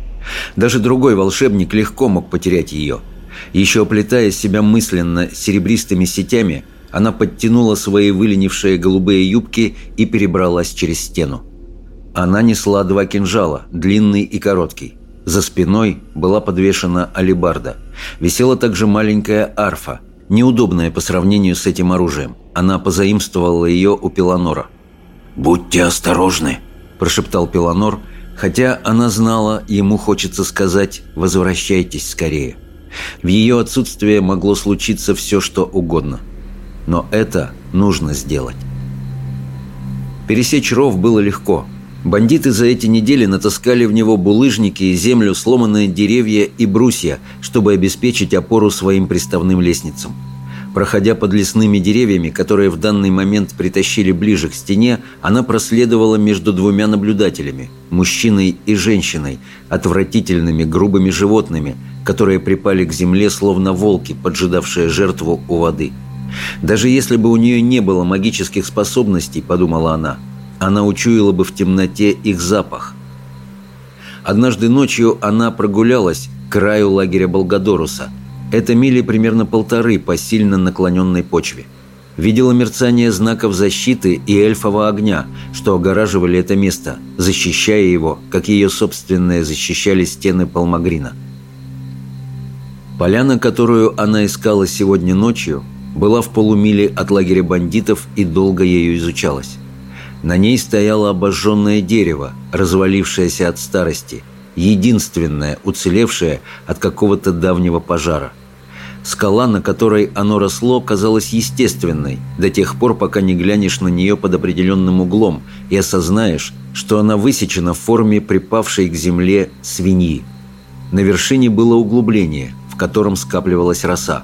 Даже другой волшебник легко мог потерять ее. Еще оплетая себя мысленно серебристыми сетями, она подтянула свои выленившие голубые юбки и перебралась через стену. Она несла два кинжала, длинный и короткий. За спиной была подвешена алебарда. Висела также маленькая арфа, неудобная по сравнению с этим оружием. Она позаимствовала ее у Пеланора. «Будьте осторожны», – прошептал Пеланор, хотя она знала, ему хочется сказать «возвращайтесь скорее». В ее отсутствие могло случиться все, что угодно. Но это нужно сделать. Пересечь ров было легко – Бандиты за эти недели натаскали в него булыжники и землю, сломанные деревья и брусья, чтобы обеспечить опору своим приставным лестницам. Проходя под лесными деревьями, которые в данный момент притащили ближе к стене, она проследовала между двумя наблюдателями – мужчиной и женщиной, отвратительными грубыми животными, которые припали к земле, словно волки, поджидавшие жертву у воды. «Даже если бы у нее не было магических способностей, – подумала она, – она учуяла бы в темноте их запах. Однажды ночью она прогулялась к краю лагеря Болгадоруса. Это мили примерно полторы по сильно наклоненной почве. Видела мерцание знаков защиты и эльфового огня, что огораживали это место, защищая его, как ее собственные защищали стены Палмагрина. Поляна, которую она искала сегодня ночью, была в полумиле от лагеря бандитов и долго ею изучалась. На ней стояло обожженное дерево, развалившееся от старости, единственное, уцелевшее от какого-то давнего пожара. Скала, на которой оно росло, казалась естественной, до тех пор, пока не глянешь на нее под определенным углом и осознаешь, что она высечена в форме припавшей к земле свиньи. На вершине было углубление, в котором скапливалась роса.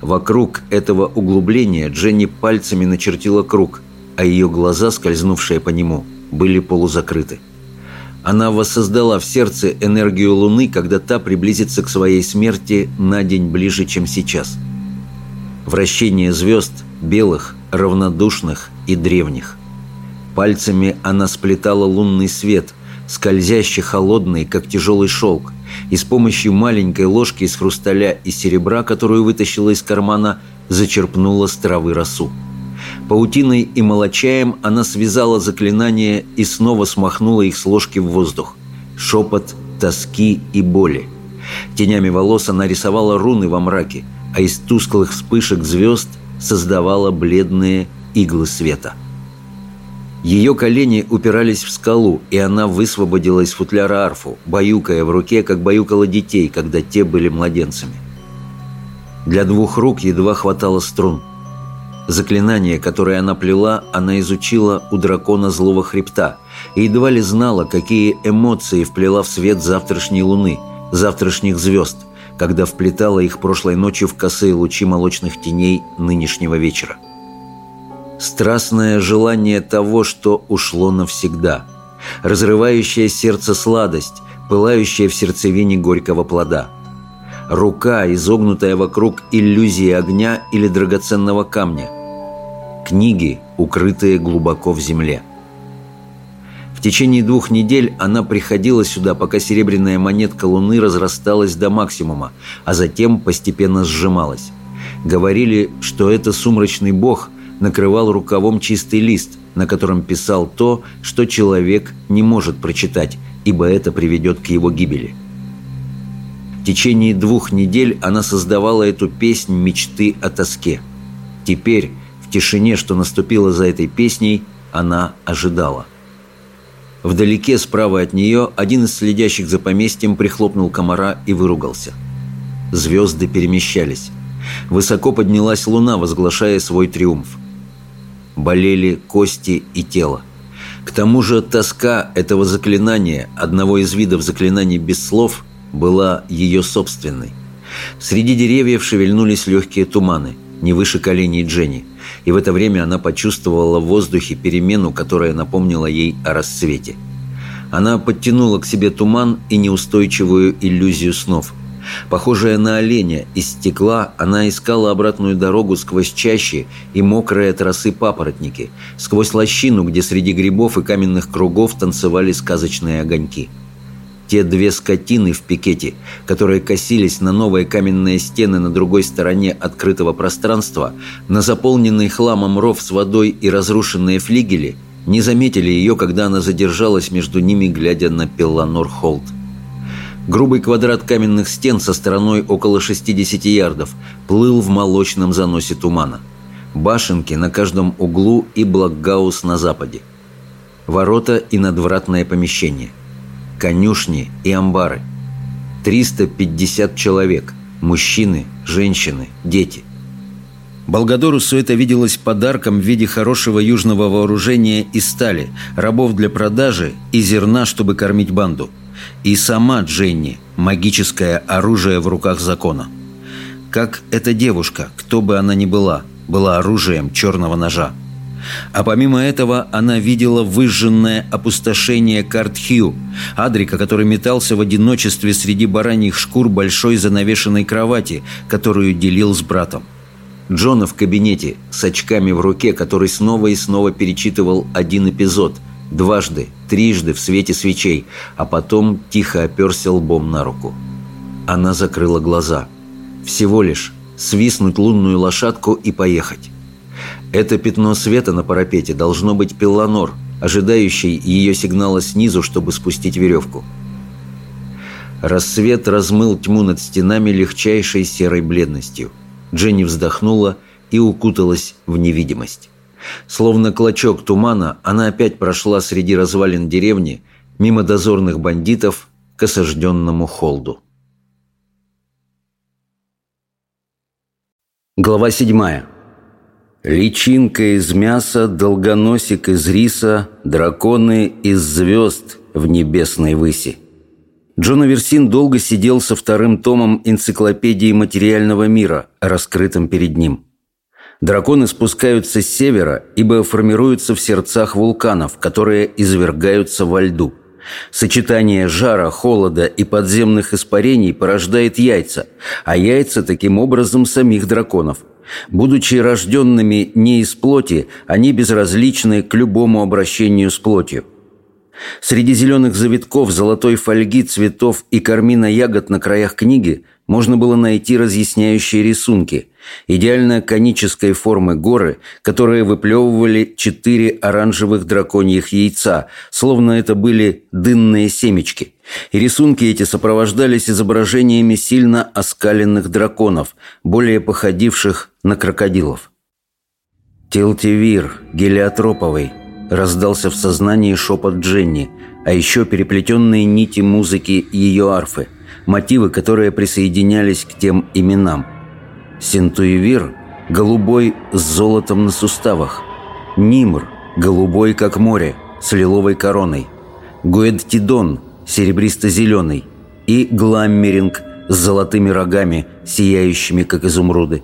Вокруг этого углубления Дженни пальцами начертила круг – а ее глаза, скользнувшие по нему, были полузакрыты. Она воссоздала в сердце энергию Луны, когда та приблизится к своей смерти на день ближе, чем сейчас. Вращение звезд, белых, равнодушных и древних. Пальцами она сплетала лунный свет, скользящий холодный, как тяжелый шелк, и с помощью маленькой ложки из хрусталя и серебра, которую вытащила из кармана, зачерпнула с травы росу. Паутиной и молочаем она связала заклинания и снова смахнула их с ложки в воздух. Шепот тоски и боли. Тенями волос она рисовала руны во мраке, а из тусклых вспышек звезд создавала бледные иглы света. Ее колени упирались в скалу, и она высвободила из футляра арфу, баюкая в руке, как баюкала детей, когда те были младенцами. Для двух рук едва хватало струн – Заклинание, которое она плела, она изучила у дракона злого хребта и едва ли знала, какие эмоции вплела в свет завтрашней луны, завтрашних звезд, когда вплетала их прошлой ночью в косые лучи молочных теней нынешнего вечера. Страстное желание того, что ушло навсегда. Разрывающее сердце сладость, пылающая в сердцевине горького плода. Рука, изогнутая вокруг иллюзии огня или драгоценного камня – книги, укрытые глубоко в земле. В течение двух недель она приходила сюда, пока серебряная монетка Луны разрасталась до максимума, а затем постепенно сжималась. Говорили, что это сумрачный бог накрывал рукавом чистый лист, на котором писал то, что человек не может прочитать, ибо это приведет к его гибели. В течение двух недель она создавала эту песнь мечты о тоске. Теперь, тишине, что наступила за этой песней, она ожидала. Вдалеке, справа от нее, один из следящих за поместьем прихлопнул комара и выругался. Звезды перемещались. Высоко поднялась луна, возглашая свой триумф. Болели кости и тело. К тому же тоска этого заклинания, одного из видов заклинаний без слов, была ее собственной. Среди деревьев шевельнулись легкие туманы, не выше коленей Дженни, и в это время она почувствовала в воздухе перемену, которая напомнила ей о рассвете. Она подтянула к себе туман и неустойчивую иллюзию снов. Похожая на оленя из стекла, она искала обратную дорогу сквозь чащи и мокрые от папоротники, сквозь лощину, где среди грибов и каменных кругов танцевали сказочные огоньки – те две скотины в пикете, которые косились на новые каменные стены на другой стороне открытого пространства, на заполненный хламом ров с водой и разрушенные флигели, не заметили ее, когда она задержалась между ними, глядя на Пелланор-Холд. Грубый квадрат каменных стен со стороной около 60 ярдов плыл в молочном заносе тумана. Башенки на каждом углу и Блокгаус на западе. Ворота и надвратное помещение конюшни и амбары. 350 человек – мужчины, женщины, дети. Болгадорусу это виделось подарком в виде хорошего южного вооружения и стали, рабов для продажи и зерна, чтобы кормить банду. И сама Дженни – магическое оружие в руках закона. Как эта девушка, кто бы она ни была, была оружием черного ножа. А помимо этого она видела выжженное опустошение Картхью, Адрика, который метался в одиночестве среди бараньих шкур большой занавешенной кровати, которую делил с братом. Джона в кабинете с очками в руке, который снова и снова перечитывал один эпизод, дважды, трижды в свете свечей, а потом тихо оперся лбом на руку. Она закрыла глаза. Всего лишь свистнуть лунную лошадку и поехать. Это пятно света на парапете должно быть пиланор, ожидающий ее сигнала снизу, чтобы спустить веревку. Рассвет размыл тьму над стенами легчайшей серой бледностью. Дженни вздохнула и укуталась в невидимость. Словно клочок тумана, она опять прошла среди развалин деревни, мимо дозорных бандитов, к осажденному холду. Глава седьмая. Личинка из мяса, долгоносик из риса, драконы из звезд в небесной выси. Джон Аверсин долго сидел со вторым томом энциклопедии материального мира, раскрытым перед ним. Драконы спускаются с севера, ибо формируются в сердцах вулканов, которые извергаются во льду. Сочетание жара, холода и подземных испарений порождает яйца, а яйца таким образом самих драконов – Будучи рожденными не из плоти, они безразличны к любому обращению с плотью. Среди зеленых завитков, золотой фольги, цветов и кармина ягод на краях книги можно было найти разъясняющие рисунки, идеально конической формы горы, которые выплевывали четыре оранжевых драконьих яйца, словно это были дынные семечки – и рисунки эти сопровождались изображениями сильно оскаленных драконов, более походивших на крокодилов. «Телтивир, гелиотроповый», — раздался в сознании шепот Дженни, а еще переплетенные нити музыки ее арфы, мотивы, которые присоединялись к тем именам. Синтуевир — голубой с золотом на суставах, Нимр — голубой, как море, с лиловой короной, Гуэдтидон — серебристо-зеленый, и гламмеринг с золотыми рогами, сияющими, как изумруды.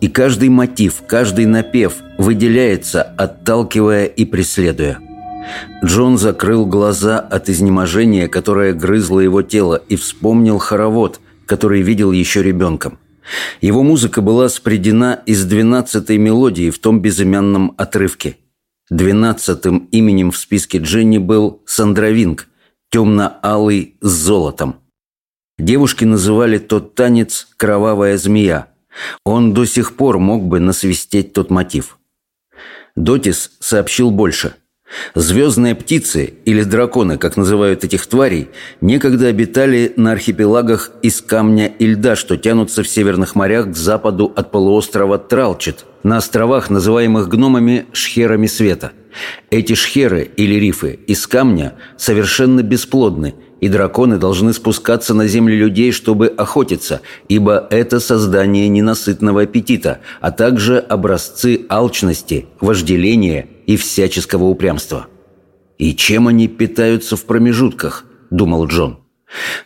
И каждый мотив, каждый напев выделяется, отталкивая и преследуя. Джон закрыл глаза от изнеможения, которое грызло его тело, и вспомнил хоровод, который видел еще ребенком. Его музыка была спредена из двенадцатой мелодии в том безымянном отрывке. Двенадцатым именем в списке Дженни был Сандровинг – темно-алый с золотом. Девушки называли тот танец «кровавая змея». Он до сих пор мог бы насвистеть тот мотив. Дотис сообщил больше. Звездные птицы, или драконы, как называют этих тварей, некогда обитали на архипелагах из камня и льда, что тянутся в северных морях к западу от полуострова Тралчет, на островах, называемых гномами Шхерами Света – Эти шхеры или рифы из камня совершенно бесплодны, и драконы должны спускаться на земли людей, чтобы охотиться, ибо это создание ненасытного аппетита, а также образцы алчности, вожделения и всяческого упрямства. «И чем они питаются в промежутках?» – думал Джон.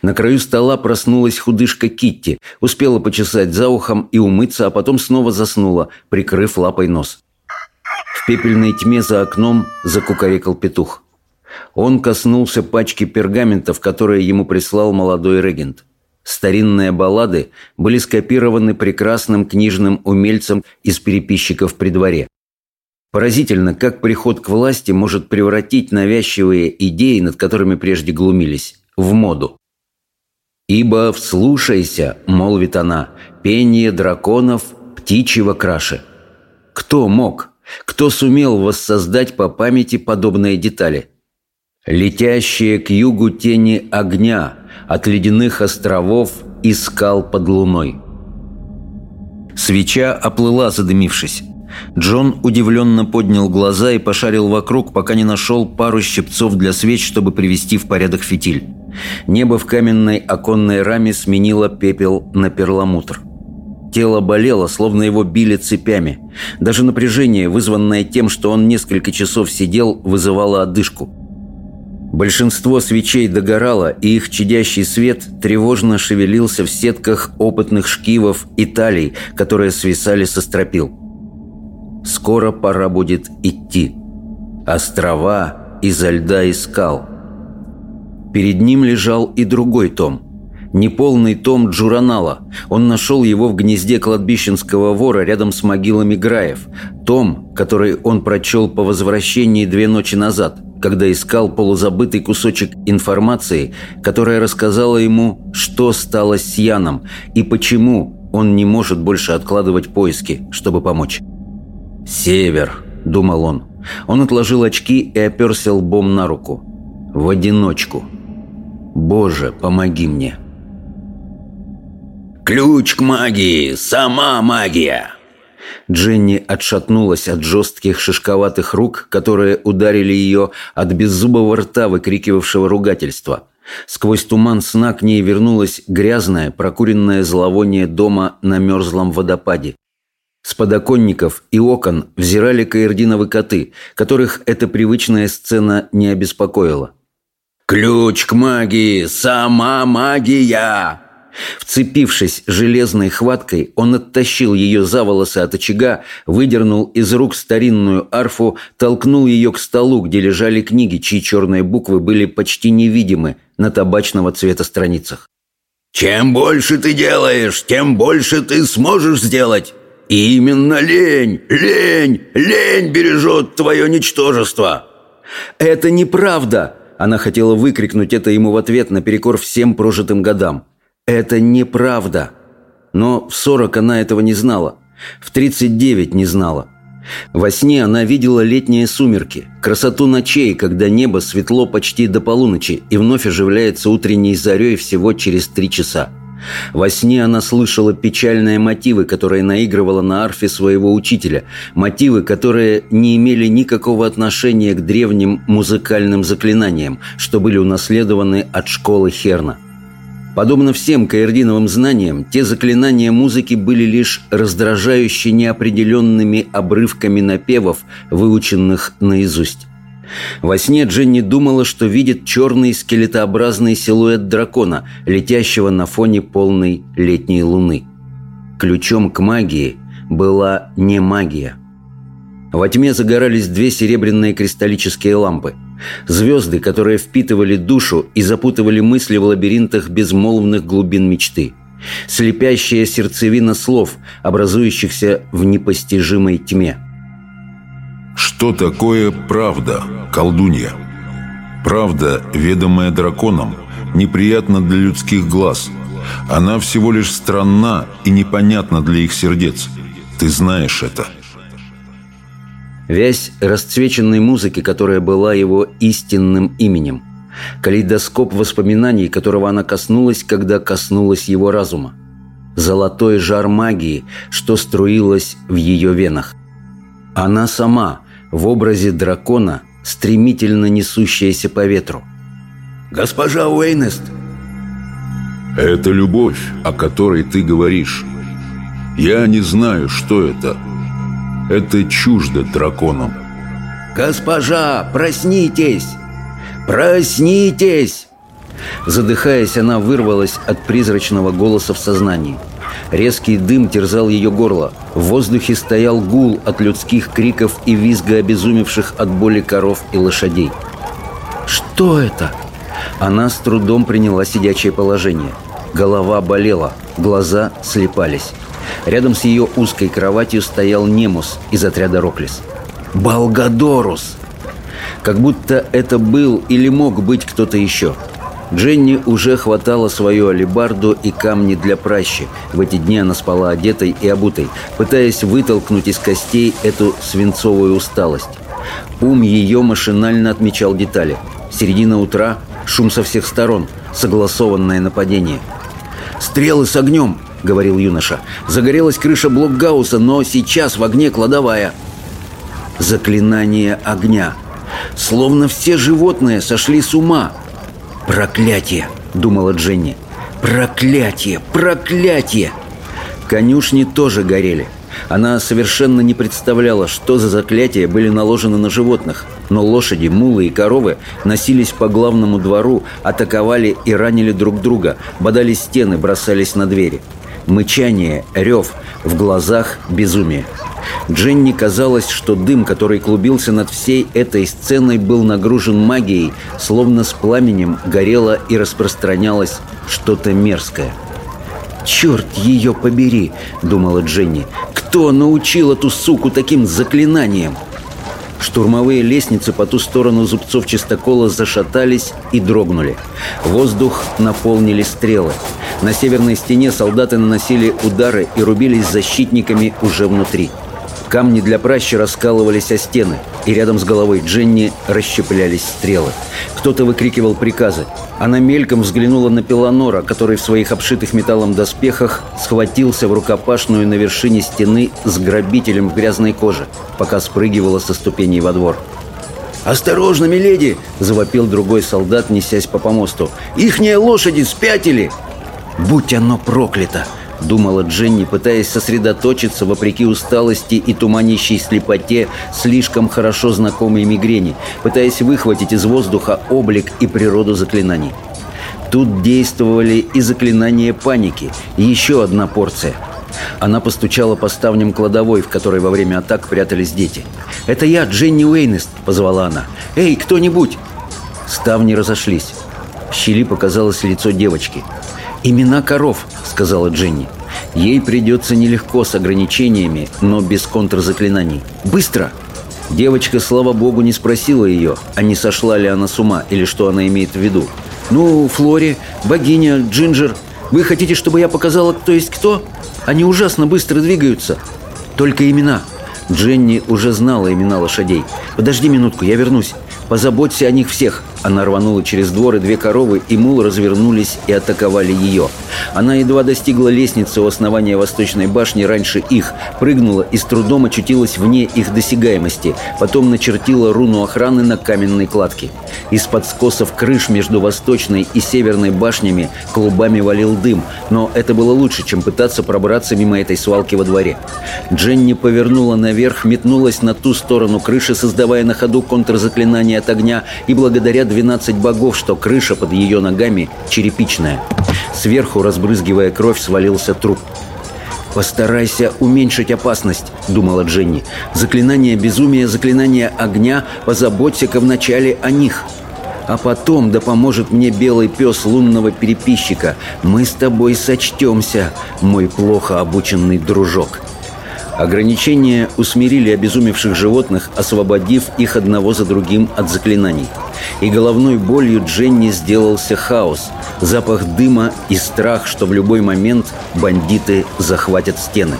На краю стола проснулась худышка Китти, успела почесать за ухом и умыться, а потом снова заснула, прикрыв лапой нос. В пепельной тьме за окном закукарекал петух. Он коснулся пачки пергаментов, которые ему прислал молодой регент. Старинные баллады были скопированы прекрасным книжным умельцем из переписчиков при дворе. Поразительно, как приход к власти может превратить навязчивые идеи, над которыми прежде глумились, в моду. «Ибо вслушайся», — молвит она, — «пение драконов птичьего краше». Кто мог? Кто сумел воссоздать по памяти подобные детали? Летящие к югу тени огня от ледяных островов и скал под луной. Свеча оплыла, задымившись. Джон удивленно поднял глаза и пошарил вокруг, пока не нашел пару щипцов для свеч, чтобы привести в порядок фитиль. Небо в каменной оконной раме сменило пепел на перламутр. Тело болело, словно его били цепями. Даже напряжение, вызванное тем, что он несколько часов сидел, вызывало одышку. Большинство свечей догорало, и их чадящий свет тревожно шевелился в сетках опытных шкивов и талий, которые свисали со стропил. Скоро пора будет идти. Острова изо льда и скал. Перед ним лежал и другой том – неполный том Джуранала. Он нашел его в гнезде кладбищенского вора рядом с могилами Граев. Том, который он прочел по возвращении две ночи назад, когда искал полузабытый кусочек информации, которая рассказала ему, что стало с Яном и почему он не может больше откладывать поиски, чтобы помочь. «Север», — думал он. Он отложил очки и оперся лбом на руку. «В одиночку». «Боже, помоги мне!» «Ключ к магии! Сама магия!» Дженни отшатнулась от жестких шишковатых рук, которые ударили ее от беззубого рта, выкрикивавшего ругательства. Сквозь туман сна к ней вернулось грязное, прокуренное зловоние дома на мерзлом водопаде. С подоконников и окон взирали каэрдиновы коты, которых эта привычная сцена не обеспокоила. «Ключ к магии! Сама магия!» Вцепившись железной хваткой, он оттащил ее за волосы от очага, выдернул из рук старинную арфу, толкнул ее к столу, где лежали книги, чьи черные буквы были почти невидимы на табачного цвета страницах. «Чем больше ты делаешь, тем больше ты сможешь сделать. И именно лень, лень, лень бережет твое ничтожество». «Это неправда!» Она хотела выкрикнуть это ему в ответ наперекор всем прожитым годам. Это неправда. Но в 40 она этого не знала. В 39 не знала. Во сне она видела летние сумерки, красоту ночей, когда небо светло почти до полуночи и вновь оживляется утренней зарей всего через три часа. Во сне она слышала печальные мотивы, которые наигрывала на арфе своего учителя, мотивы, которые не имели никакого отношения к древним музыкальным заклинаниям, что были унаследованы от школы Херна. Подобно всем каэрдиновым знаниям, те заклинания музыки были лишь раздражающе неопределенными обрывками напевов, выученных наизусть. Во сне Дженни думала, что видит черный скелетообразный силуэт дракона, летящего на фоне полной летней луны. Ключом к магии была не магия. Во тьме загорались две серебряные кристаллические лампы – Звезды, которые впитывали душу и запутывали мысли в лабиринтах безмолвных глубин мечты. Слепящая сердцевина слов, образующихся в непостижимой тьме. Что такое правда, колдунья? Правда, ведомая драконом, неприятна для людских глаз. Она всего лишь странна и непонятна для их сердец. Ты знаешь это. Вязь расцвеченной музыки, которая была его истинным именем. Калейдоскоп воспоминаний, которого она коснулась, когда коснулась его разума. Золотой жар магии, что струилось в ее венах. Она сама, в образе дракона, стремительно несущаяся по ветру. «Госпожа Уэйнест!» «Это любовь, о которой ты говоришь. Я не знаю, что это. Это чуждо драконам». «Госпожа, проснитесь! Проснитесь!» Задыхаясь, она вырвалась от призрачного голоса в сознании. Резкий дым терзал ее горло. В воздухе стоял гул от людских криков и визга обезумевших от боли коров и лошадей. «Что это?» Она с трудом приняла сидячее положение. Голова болела, глаза слепались. Рядом с ее узкой кроватью стоял Немус из отряда Роклис. «Болгадорус!» Как будто это был или мог быть кто-то еще – Дженни уже хватала свою алебарду и камни для пращи. В эти дни она спала одетой и обутой, пытаясь вытолкнуть из костей эту свинцовую усталость. Ум ее машинально отмечал детали. Середина утра, шум со всех сторон, согласованное нападение. «Стрелы с огнем!» — говорил юноша. «Загорелась крыша блокгауса, но сейчас в огне кладовая». Заклинание огня. Словно все животные сошли с ума — «Проклятие!» — думала Дженни. «Проклятие! Проклятие!» Конюшни тоже горели. Она совершенно не представляла, что за заклятия были наложены на животных. Но лошади, мулы и коровы носились по главному двору, атаковали и ранили друг друга, бодали стены, бросались на двери. Мычание, рев, в глазах безумие. Дженни казалось, что дым, который клубился над всей этой сценой, был нагружен магией, словно с пламенем горело и распространялось что-то мерзкое. «Черт ее побери!» — думала Дженни. «Кто научил эту суку таким заклинаниям?» Штурмовые лестницы по ту сторону зубцов чистокола зашатались и дрогнули. Воздух наполнили стрелы. На северной стене солдаты наносили удары и рубились защитниками уже внутри. Камни для пращи раскалывались о стены, и рядом с головой Дженни расщеплялись стрелы. Кто-то выкрикивал приказы. Она мельком взглянула на Пеланора, который в своих обшитых металлом доспехах схватился в рукопашную на вершине стены с грабителем в грязной коже, пока спрыгивала со ступеней во двор. «Осторожно, миледи!» – завопил другой солдат, несясь по помосту. «Ихние лошади спятили!» «Будь оно проклято!» Думала Дженни, пытаясь сосредоточиться вопреки усталости и туманящей слепоте слишком хорошо знакомой мигрени, пытаясь выхватить из воздуха облик и природу заклинаний. Тут действовали и заклинания паники, и еще одна порция. Она постучала по ставням кладовой, в которой во время атак прятались дети. «Это я, Дженни Уэйнест!» – позвала она. «Эй, кто-нибудь!» Ставни разошлись. В щели показалось лицо девочки – «Имена коров», — сказала Дженни. «Ей придется нелегко с ограничениями, но без контрзаклинаний. Быстро!» Девочка, слава богу, не спросила ее, а не сошла ли она с ума или что она имеет в виду. «Ну, Флори, богиня, Джинджер, вы хотите, чтобы я показала, кто есть кто? Они ужасно быстро двигаются. Только имена». Дженни уже знала имена лошадей. «Подожди минутку, я вернусь. Позаботься о них всех. Она рванула через двор, и две коровы и мул развернулись и атаковали ее. Она едва достигла лестницы у основания восточной башни раньше их, прыгнула и с трудом очутилась вне их досягаемости, потом начертила руну охраны на каменной кладке. Из-под скосов крыш между восточной и северной башнями клубами валил дым, но это было лучше, чем пытаться пробраться мимо этой свалки во дворе. Дженни повернула наверх, метнулась на ту сторону крыши, создавая на ходу контрзаклинание от огня, и благодаря 12 богов, что крыша под ее ногами черепичная. Сверху, разбрызгивая кровь, свалился труп. «Постарайся уменьшить опасность», — думала Дженни. «Заклинание безумия, заклинание огня, позаботься-ка вначале о них». А потом да поможет мне белый пес лунного переписчика. Мы с тобой сочтемся, мой плохо обученный дружок. Ограничения усмирили обезумевших животных, освободив их одного за другим от заклинаний. И головной болью Дженни сделался хаос, запах дыма и страх, что в любой момент бандиты захватят стены.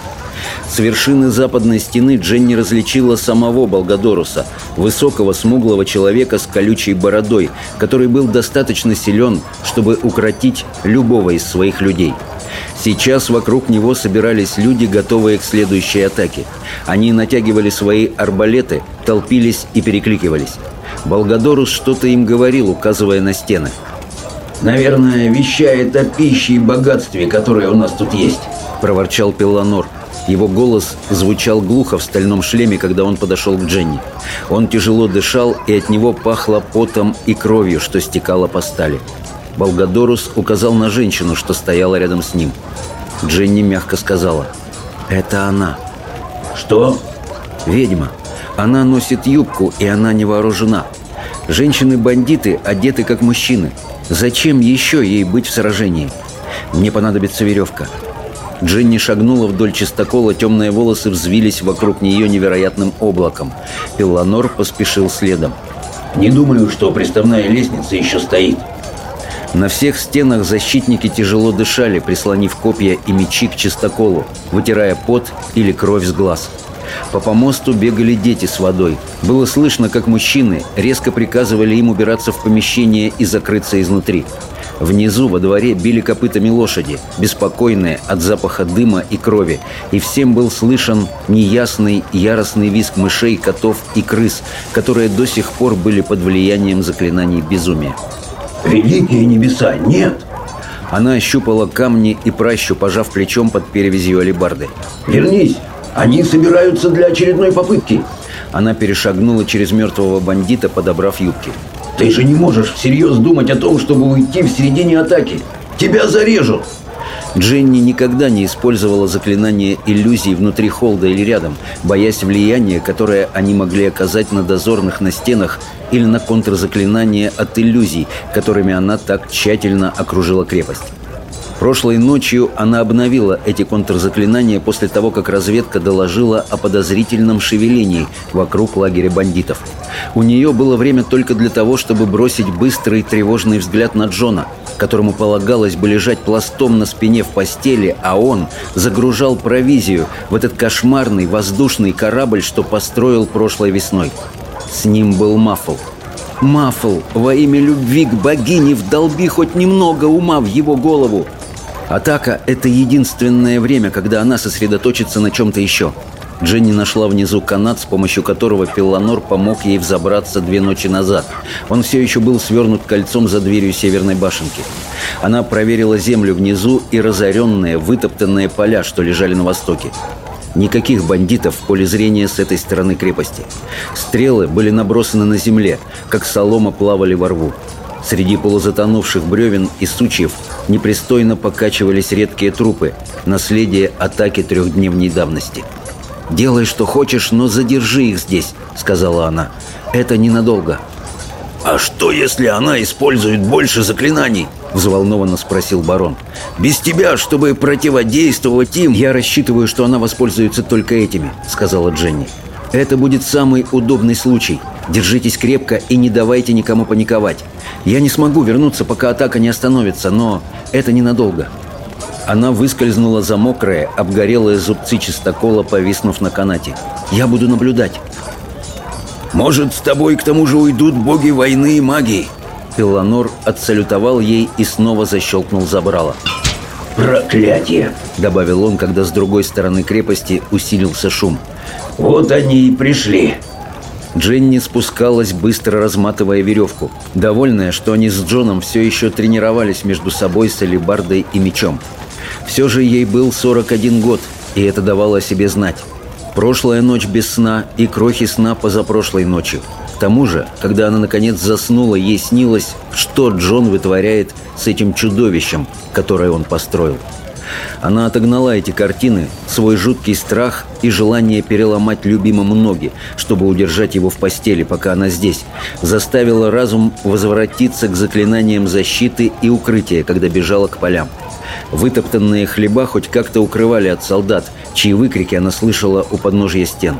С вершины западной стены Дженни различила самого Болгадоруса, высокого смуглого человека с колючей бородой, который был достаточно силен, чтобы укротить любого из своих людей – Сейчас вокруг него собирались люди, готовые к следующей атаке. Они натягивали свои арбалеты, толпились и перекликивались. Болгадорус что-то им говорил, указывая на стены. «Наверное, вещает о пище и богатстве, которое у нас тут есть», — проворчал Пелланор. Его голос звучал глухо в стальном шлеме, когда он подошел к Дженни. Он тяжело дышал, и от него пахло потом и кровью, что стекало по стали. Болгадорус указал на женщину, что стояла рядом с ним. Дженни мягко сказала «Это она». «Что?» «Ведьма. Она носит юбку, и она не вооружена. Женщины-бандиты одеты как мужчины. Зачем еще ей быть в сражении? Мне понадобится веревка». Дженни шагнула вдоль чистокола, темные волосы взвились вокруг нее невероятным облаком. Пилланор поспешил следом. «Не думаю, что приставная лестница еще стоит», на всех стенах защитники тяжело дышали, прислонив копья и мечи к чистоколу, вытирая пот или кровь с глаз. По помосту бегали дети с водой. Было слышно, как мужчины резко приказывали им убираться в помещение и закрыться изнутри. Внизу во дворе били копытами лошади, беспокойные от запаха дыма и крови, и всем был слышен неясный яростный визг мышей, котов и крыс, которые до сих пор были под влиянием заклинаний безумия. Великие небеса, нет! Она ощупала камни и пращу, пожав плечом под перевязью алебарды. «Вернись! Они собираются для очередной попытки!» Она перешагнула через мертвого бандита, подобрав юбки. «Ты же не можешь всерьез думать о том, чтобы уйти в середине атаки! Тебя зарежут!» Дженни никогда не использовала заклинание иллюзий внутри холда или рядом, боясь влияния, которое они могли оказать на дозорных на стенах или на контрзаклинания от иллюзий, которыми она так тщательно окружила крепость. Прошлой ночью она обновила эти контрзаклинания после того, как разведка доложила о подозрительном шевелении вокруг лагеря бандитов. У нее было время только для того, чтобы бросить быстрый тревожный взгляд на Джона, которому полагалось бы лежать пластом на спине в постели, а он загружал провизию в этот кошмарный воздушный корабль, что построил прошлой весной. С ним был Маффл. Маффл, во имя любви к богине вдолби хоть немного ума в его голову. Атака – это единственное время, когда она сосредоточится на чем-то еще. Дженни нашла внизу канат, с помощью которого Пелланор помог ей взобраться две ночи назад. Он все еще был свернут кольцом за дверью северной башенки. Она проверила землю внизу и разоренные, вытоптанные поля, что лежали на востоке. Никаких бандитов в поле зрения с этой стороны крепости. Стрелы были набросаны на земле, как солома плавали во рву. Среди полузатонувших бревен и сучьев непристойно покачивались редкие трупы, наследие атаки трехдневней давности. «Делай, что хочешь, но задержи их здесь», — сказала она. «Это ненадолго». «А что, если она использует больше заклинаний?» — взволнованно спросил барон. «Без тебя, чтобы противодействовать им...» «Я рассчитываю, что она воспользуется только этими», — сказала Дженни. «Это будет самый удобный случай. Держитесь крепко и не давайте никому паниковать. Я не смогу вернуться, пока атака не остановится, но это ненадолго». Она выскользнула за мокрые, обгорелые зубцы чистокола, повиснув на канате. «Я буду наблюдать». «Может, с тобой к тому же уйдут боги войны и магии?» Пелланор отсалютовал ей и снова защелкнул забрало. «Проклятие!» — добавил он, когда с другой стороны крепости усилился шум. «Вот они и пришли!» Дженни спускалась, быстро разматывая веревку, довольная, что они с Джоном все еще тренировались между собой с алебардой и мечом. Все же ей был 41 год, и это давало о себе знать. Прошлая ночь без сна и крохи сна позапрошлой ночью. К тому же, когда она наконец заснула, ей снилось, что Джон вытворяет с этим чудовищем, которое он построил. Она отогнала эти картины, свой жуткий страх и желание переломать любимому ноги, чтобы удержать его в постели, пока она здесь, заставила разум возвратиться к заклинаниям защиты и укрытия, когда бежала к полям. Вытоптанные хлеба хоть как-то укрывали от солдат, чьи выкрики она слышала у подножья стен.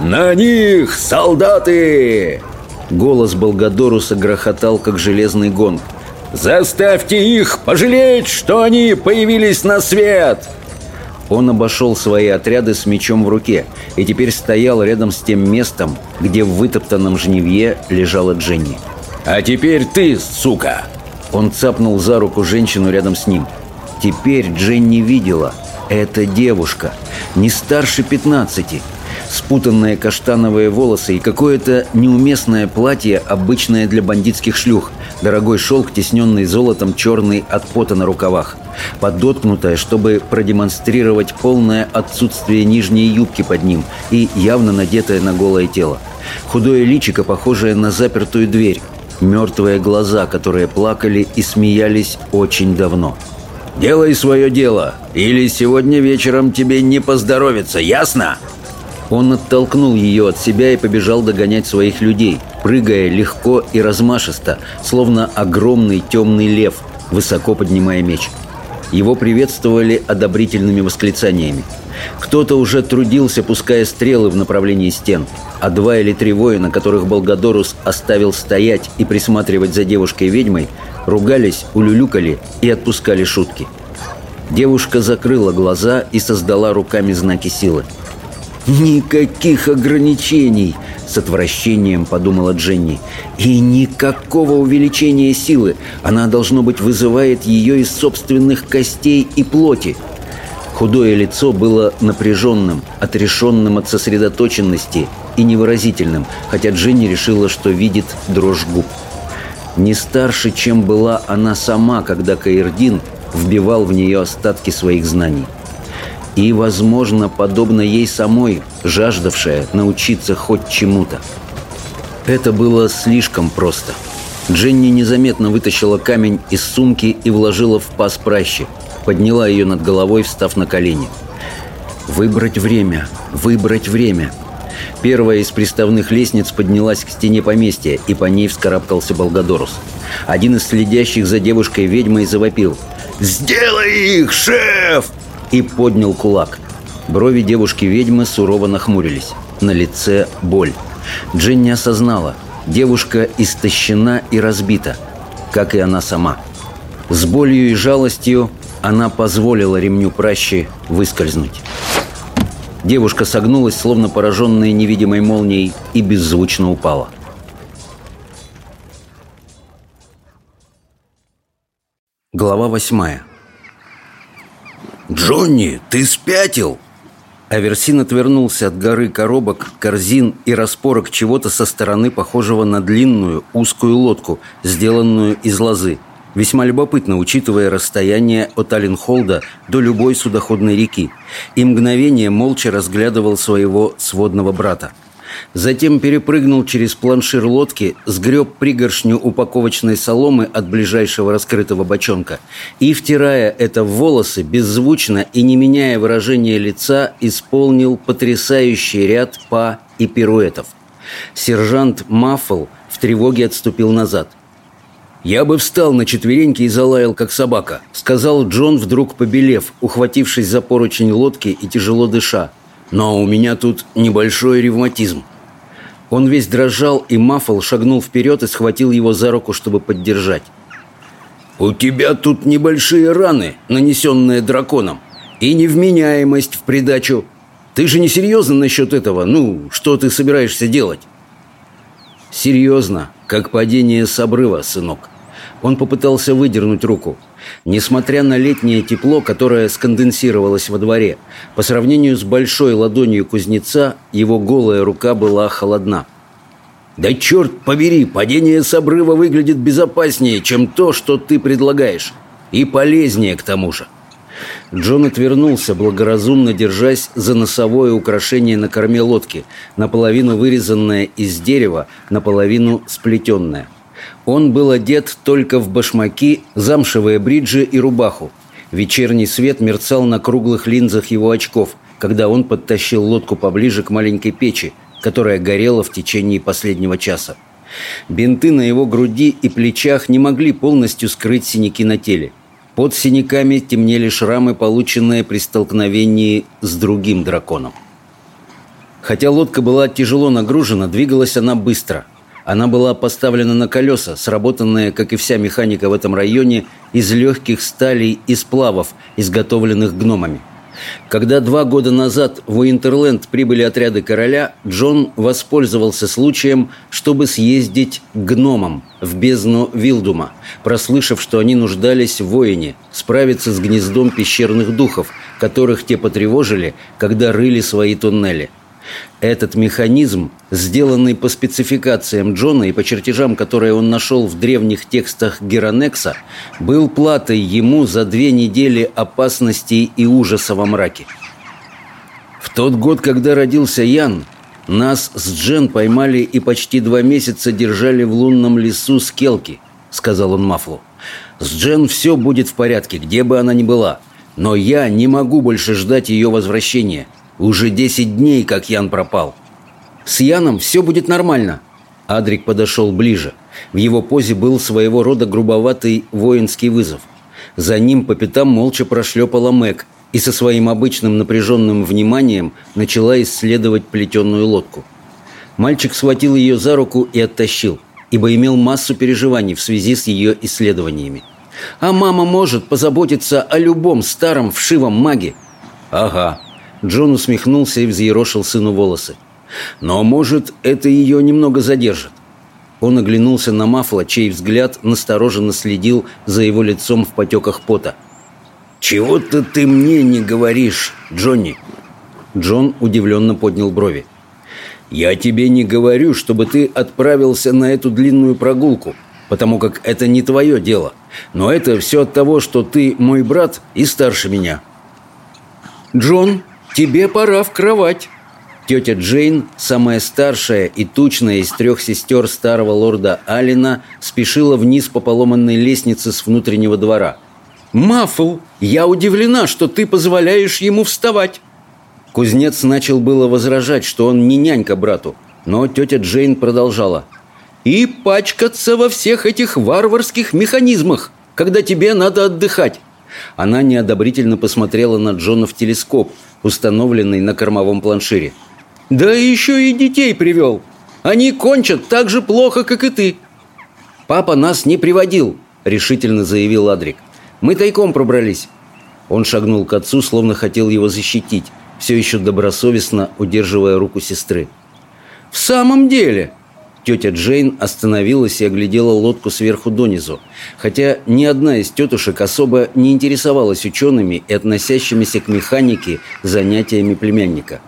«На них, солдаты!» Голос Болгадоруса грохотал, как железный гонг. «Заставьте их пожалеть, что они появились на свет!» Он обошел свои отряды с мечом в руке и теперь стоял рядом с тем местом, где в вытоптанном жневье лежала Дженни. «А теперь ты, сука!» Он цапнул за руку женщину рядом с ним. Теперь Дженни видела. Это девушка, не старше пятнадцати. Спутанные каштановые волосы и какое-то неуместное платье, обычное для бандитских шлюх. Дорогой шелк, тесненный золотом, черный от пота на рукавах. Подоткнутая, чтобы продемонстрировать полное отсутствие нижней юбки под ним и явно надетая на голое тело. Худое личико, похожее на запертую дверь. Мертвые глаза, которые плакали и смеялись очень давно. «Делай свое дело, или сегодня вечером тебе не поздоровится, ясно?» Он оттолкнул ее от себя и побежал догонять своих людей, прыгая легко и размашисто, словно огромный темный лев, высоко поднимая меч. Его приветствовали одобрительными восклицаниями. Кто-то уже трудился, пуская стрелы в направлении стен, а два или три воина, которых Болгадорус оставил стоять и присматривать за девушкой-ведьмой, ругались, улюлюкали и отпускали шутки. Девушка закрыла глаза и создала руками знаки силы – «Никаких ограничений!» — с отвращением подумала Дженни. «И никакого увеличения силы! Она, должно быть, вызывает ее из собственных костей и плоти!» Худое лицо было напряженным, отрешенным от сосредоточенности и невыразительным, хотя Дженни решила, что видит дрожь губ. Не старше, чем была она сама, когда Каирдин вбивал в нее остатки своих знаний и, возможно, подобно ей самой, жаждавшая научиться хоть чему-то. Это было слишком просто. Дженни незаметно вытащила камень из сумки и вложила в паз пращи, подняла ее над головой, встав на колени. «Выбрать время! Выбрать время!» Первая из приставных лестниц поднялась к стене поместья, и по ней вскарабкался Болгадорус. Один из следящих за девушкой ведьмой завопил. «Сделай их, шеф!» И поднял кулак. Брови девушки-ведьмы сурово нахмурились. На лице боль. Дженни осознала. Девушка истощена и разбита, как и она сама. С болью и жалостью она позволила ремню пращи выскользнуть. Девушка согнулась, словно пораженная невидимой молнией, и беззвучно упала. Глава восьмая «Джонни, ты спятил?» Аверсин отвернулся от горы коробок, корзин и распорок чего-то со стороны похожего на длинную, узкую лодку, сделанную из лозы. Весьма любопытно, учитывая расстояние от Аленхолда до любой судоходной реки. И мгновение молча разглядывал своего сводного брата. Затем перепрыгнул через планшир лодки, сгреб пригоршню упаковочной соломы от ближайшего раскрытого бочонка и, втирая это в волосы, беззвучно и не меняя выражения лица, исполнил потрясающий ряд па и пируэтов. Сержант Маффл в тревоге отступил назад. «Я бы встал на четвереньки и залаял, как собака», — сказал Джон, вдруг побелев, ухватившись за поручень лодки и тяжело дыша. Но у меня тут небольшой ревматизм. Он весь дрожал, и Маффл шагнул вперед и схватил его за руку, чтобы поддержать. «У тебя тут небольшие раны, нанесенные драконом, и невменяемость в придачу. Ты же не серьезно насчет этого? Ну, что ты собираешься делать?» «Серьезно, как падение с обрыва, сынок». Он попытался выдернуть руку – Несмотря на летнее тепло, которое сконденсировалось во дворе, по сравнению с большой ладонью кузнеца, его голая рука была холодна. «Да черт побери, падение с обрыва выглядит безопаснее, чем то, что ты предлагаешь. И полезнее к тому же». Джон отвернулся, благоразумно держась за носовое украшение на корме лодки, наполовину вырезанное из дерева, наполовину сплетенное – он был одет только в башмаки, замшевые бриджи и рубаху. Вечерний свет мерцал на круглых линзах его очков, когда он подтащил лодку поближе к маленькой печи, которая горела в течение последнего часа. Бинты на его груди и плечах не могли полностью скрыть синяки на теле. Под синяками темнели шрамы, полученные при столкновении с другим драконом. Хотя лодка была тяжело нагружена, двигалась она быстро – она была поставлена на колеса, сработанные, как и вся механика в этом районе, из легких сталей и сплавов, изготовленных гномами. Когда два года назад в Уинтерленд прибыли отряды короля, Джон воспользовался случаем, чтобы съездить к гномам в бездну Вилдума, прослышав, что они нуждались в воине, справиться с гнездом пещерных духов, которых те потревожили, когда рыли свои туннели – этот механизм, сделанный по спецификациям Джона и по чертежам, которые он нашел в древних текстах Геронекса, был платой ему за две недели опасностей и ужаса во мраке. В тот год, когда родился Ян, нас с Джен поймали и почти два месяца держали в лунном лесу Скелки, сказал он Мафлу. С Джен все будет в порядке, где бы она ни была, но я не могу больше ждать ее возвращения – уже десять дней, как Ян пропал. С Яном все будет нормально. Адрик подошел ближе. В его позе был своего рода грубоватый воинский вызов. За ним по пятам молча прошлепала Мэг и со своим обычным напряженным вниманием начала исследовать плетеную лодку. Мальчик схватил ее за руку и оттащил, ибо имел массу переживаний в связи с ее исследованиями. А мама может позаботиться о любом старом вшивом маге. Ага, Джон усмехнулся и взъерошил сыну волосы. «Но, может, это ее немного задержит». Он оглянулся на Мафла, чей взгляд настороженно следил за его лицом в потеках пота. «Чего-то ты мне не говоришь, Джонни!» Джон удивленно поднял брови. «Я тебе не говорю, чтобы ты отправился на эту длинную прогулку, потому как это не твое дело. Но это все от того, что ты мой брат и старше меня». «Джон, «Тебе пора в кровать!» Тетя Джейн, самая старшая и тучная из трех сестер старого лорда Алина, спешила вниз по поломанной лестнице с внутреннего двора. «Маффл, я удивлена, что ты позволяешь ему вставать!» Кузнец начал было возражать, что он не нянька брату, но тетя Джейн продолжала. «И пачкаться во всех этих варварских механизмах, когда тебе надо отдыхать!» Она неодобрительно посмотрела на Джона в телескоп – установленный на кормовом планшире. «Да еще и детей привел! Они кончат так же плохо, как и ты!» «Папа нас не приводил», — решительно заявил Адрик. «Мы тайком пробрались». Он шагнул к отцу, словно хотел его защитить, все еще добросовестно удерживая руку сестры. «В самом деле!» Тетя Джейн остановилась и оглядела лодку сверху донизу, хотя ни одна из тетушек особо не интересовалась учеными и относящимися к механике занятиями племянника.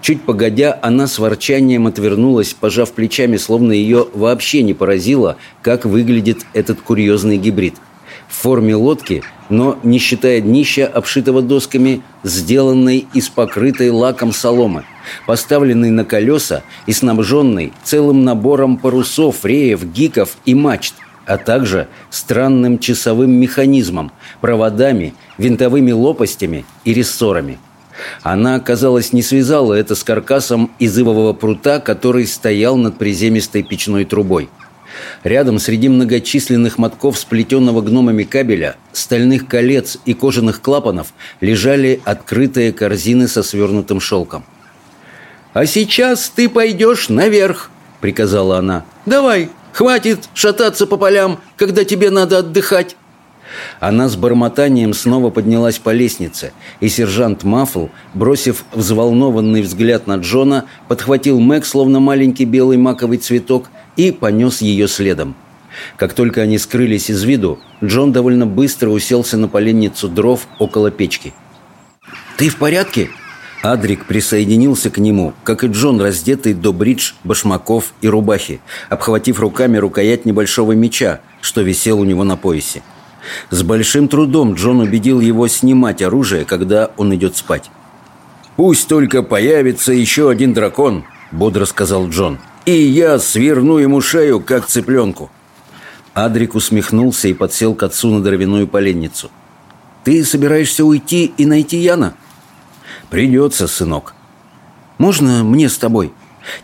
Чуть погодя, она с ворчанием отвернулась, пожав плечами, словно ее вообще не поразило, как выглядит этот курьезный гибрид – в форме лодки, но, не считая днища, обшитого досками, сделанной из покрытой лаком соломы, поставленной на колеса и снабженной целым набором парусов, реев, гиков и мачт, а также странным часовым механизмом, проводами, винтовыми лопастями и рессорами. Она, казалось, не связала это с каркасом из ивового прута, который стоял над приземистой печной трубой – Рядом среди многочисленных мотков сплетенного гномами кабеля, стальных колец и кожаных клапанов лежали открытые корзины со свернутым шелком. «А сейчас ты пойдешь наверх», — приказала она. «Давай, хватит шататься по полям, когда тебе надо отдыхать». Она с бормотанием снова поднялась по лестнице, и сержант Маффл, бросив взволнованный взгляд на Джона, подхватил Мэг, словно маленький белый маковый цветок, и понес ее следом. Как только они скрылись из виду, Джон довольно быстро уселся на поленницу дров около печки. «Ты в порядке?» Адрик присоединился к нему, как и Джон, раздетый до бридж, башмаков и рубахи, обхватив руками рукоять небольшого меча, что висел у него на поясе. С большим трудом Джон убедил его снимать оружие, когда он идет спать. «Пусть только появится еще один дракон», — бодро сказал Джон и я сверну ему шею, как цыпленку». Адрик усмехнулся и подсел к отцу на дровяную поленницу. «Ты собираешься уйти и найти Яна?» «Придется, сынок». «Можно мне с тобой?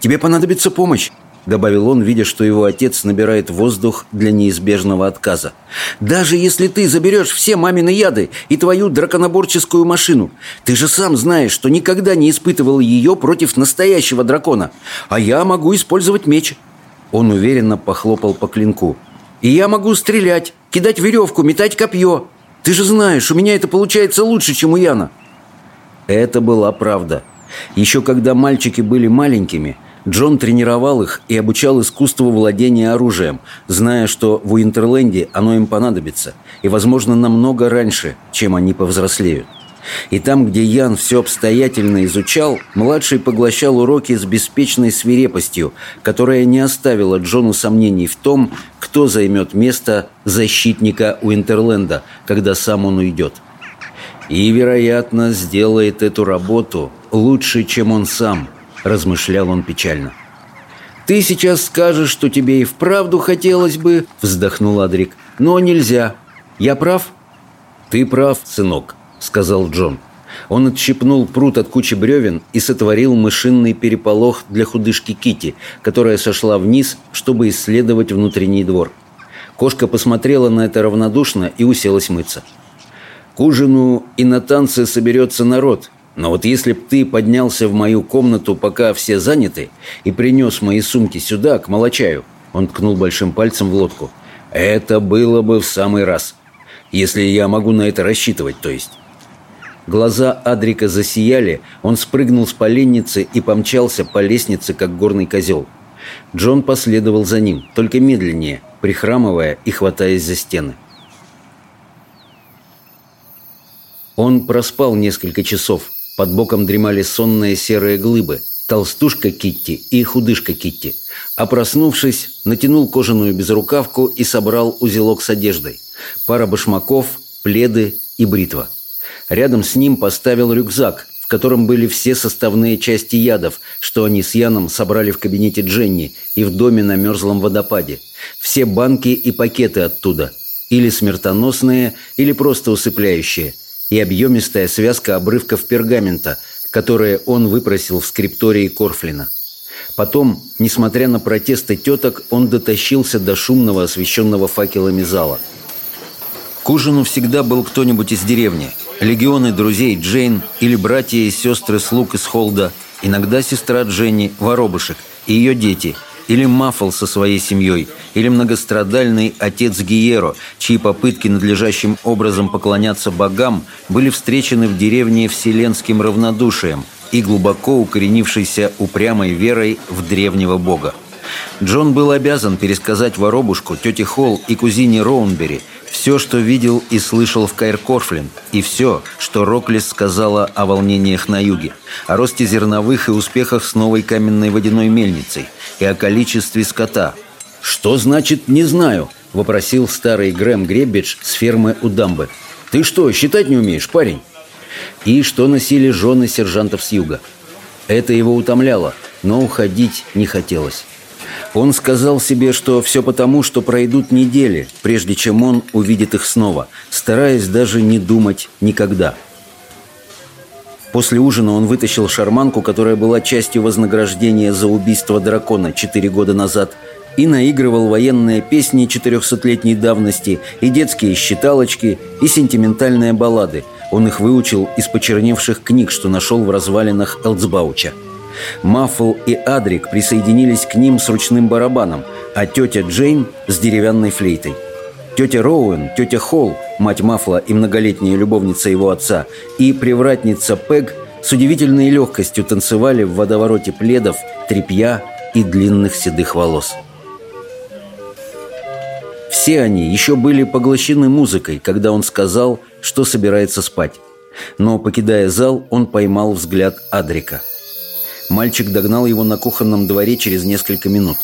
Тебе понадобится помощь. — добавил он, видя, что его отец набирает воздух для неизбежного отказа. «Даже если ты заберешь все мамины яды и твою драконоборческую машину, ты же сам знаешь, что никогда не испытывал ее против настоящего дракона, а я могу использовать меч». Он уверенно похлопал по клинку. «И я могу стрелять, кидать веревку, метать копье. Ты же знаешь, у меня это получается лучше, чем у Яна». Это была правда. Еще когда мальчики были маленькими, Джон тренировал их и обучал искусству владения оружием, зная, что в Уинтерленде оно им понадобится, и, возможно, намного раньше, чем они повзрослеют. И там, где Ян все обстоятельно изучал, младший поглощал уроки с беспечной свирепостью, которая не оставила Джону сомнений в том, кто займет место защитника Уинтерленда, когда сам он уйдет. И, вероятно, сделает эту работу лучше, чем он сам, размышлял он печально. «Ты сейчас скажешь, что тебе и вправду хотелось бы», — вздохнул Адрик. «Но нельзя. Я прав?» «Ты прав, сынок», — сказал Джон. Он отщипнул пруд от кучи бревен и сотворил мышинный переполох для худышки Кити, которая сошла вниз, чтобы исследовать внутренний двор. Кошка посмотрела на это равнодушно и уселась мыться. «К ужину и на танцы соберется народ, но вот если б ты поднялся в мою комнату, пока все заняты, и принес мои сумки сюда, к молочаю», он ткнул большим пальцем в лодку, «это было бы в самый раз. Если я могу на это рассчитывать, то есть». Глаза Адрика засияли, он спрыгнул с поленницы и помчался по лестнице, как горный козел. Джон последовал за ним, только медленнее, прихрамывая и хватаясь за стены. Он проспал несколько часов. Под боком дремали сонные серые глыбы, толстушка Китти и худышка Китти. А проснувшись, натянул кожаную безрукавку и собрал узелок с одеждой. Пара башмаков, пледы и бритва. Рядом с ним поставил рюкзак, в котором были все составные части ядов, что они с Яном собрали в кабинете Дженни и в доме на мерзлом водопаде. Все банки и пакеты оттуда. Или смертоносные, или просто усыпляющие. И объемистая связка обрывков пергамента, которые он выпросил в скриптории Корфлина. Потом, несмотря на протесты теток, он дотащился до шумного освещенного факелами зала. К ужину всегда был кто-нибудь из деревни – легионы друзей Джейн или братья и сестры слуг из Холда, иногда сестра Дженни Воробышек и ее дети, или Маффл со своей семьей, или многострадальный отец Гиеро, чьи попытки надлежащим образом поклоняться богам были встречены в деревне вселенским равнодушием и глубоко укоренившейся упрямой верой в древнего бога. Джон был обязан пересказать воробушку, тете Холл и кузине Роунбери все, что видел и слышал в Кайр-Корфлин, и все, что Роклис сказала о волнениях на юге, о росте зерновых и успехах с новой каменной водяной мельницей, и о количестве скота. «Что значит «не знаю»?» – вопросил старый Грэм Греббидж с фермы у дамбы. «Ты что, считать не умеешь, парень?» И что носили жены сержантов с юга. Это его утомляло, но уходить не хотелось. Он сказал себе, что все потому, что пройдут недели, прежде чем он увидит их снова, стараясь даже не думать никогда. После ужина он вытащил шарманку, которая была частью вознаграждения за убийство дракона четыре года назад, и наигрывал военные песни четырехсотлетней давности, и детские считалочки, и сентиментальные баллады. Он их выучил из почерневших книг, что нашел в развалинах Элцбауча. Маффл и Адрик присоединились к ним с ручным барабаном, а тетя Джейн с деревянной флейтой. Тетя Роуэн, тетя Холл, мать Мафла и многолетняя любовница его отца, и привратница Пег с удивительной легкостью танцевали в водовороте пледов, тряпья и длинных седых волос. Все они еще были поглощены музыкой, когда он сказал, что собирается спать. Но, покидая зал, он поймал взгляд Адрика – Мальчик догнал его на кухонном дворе через несколько минут.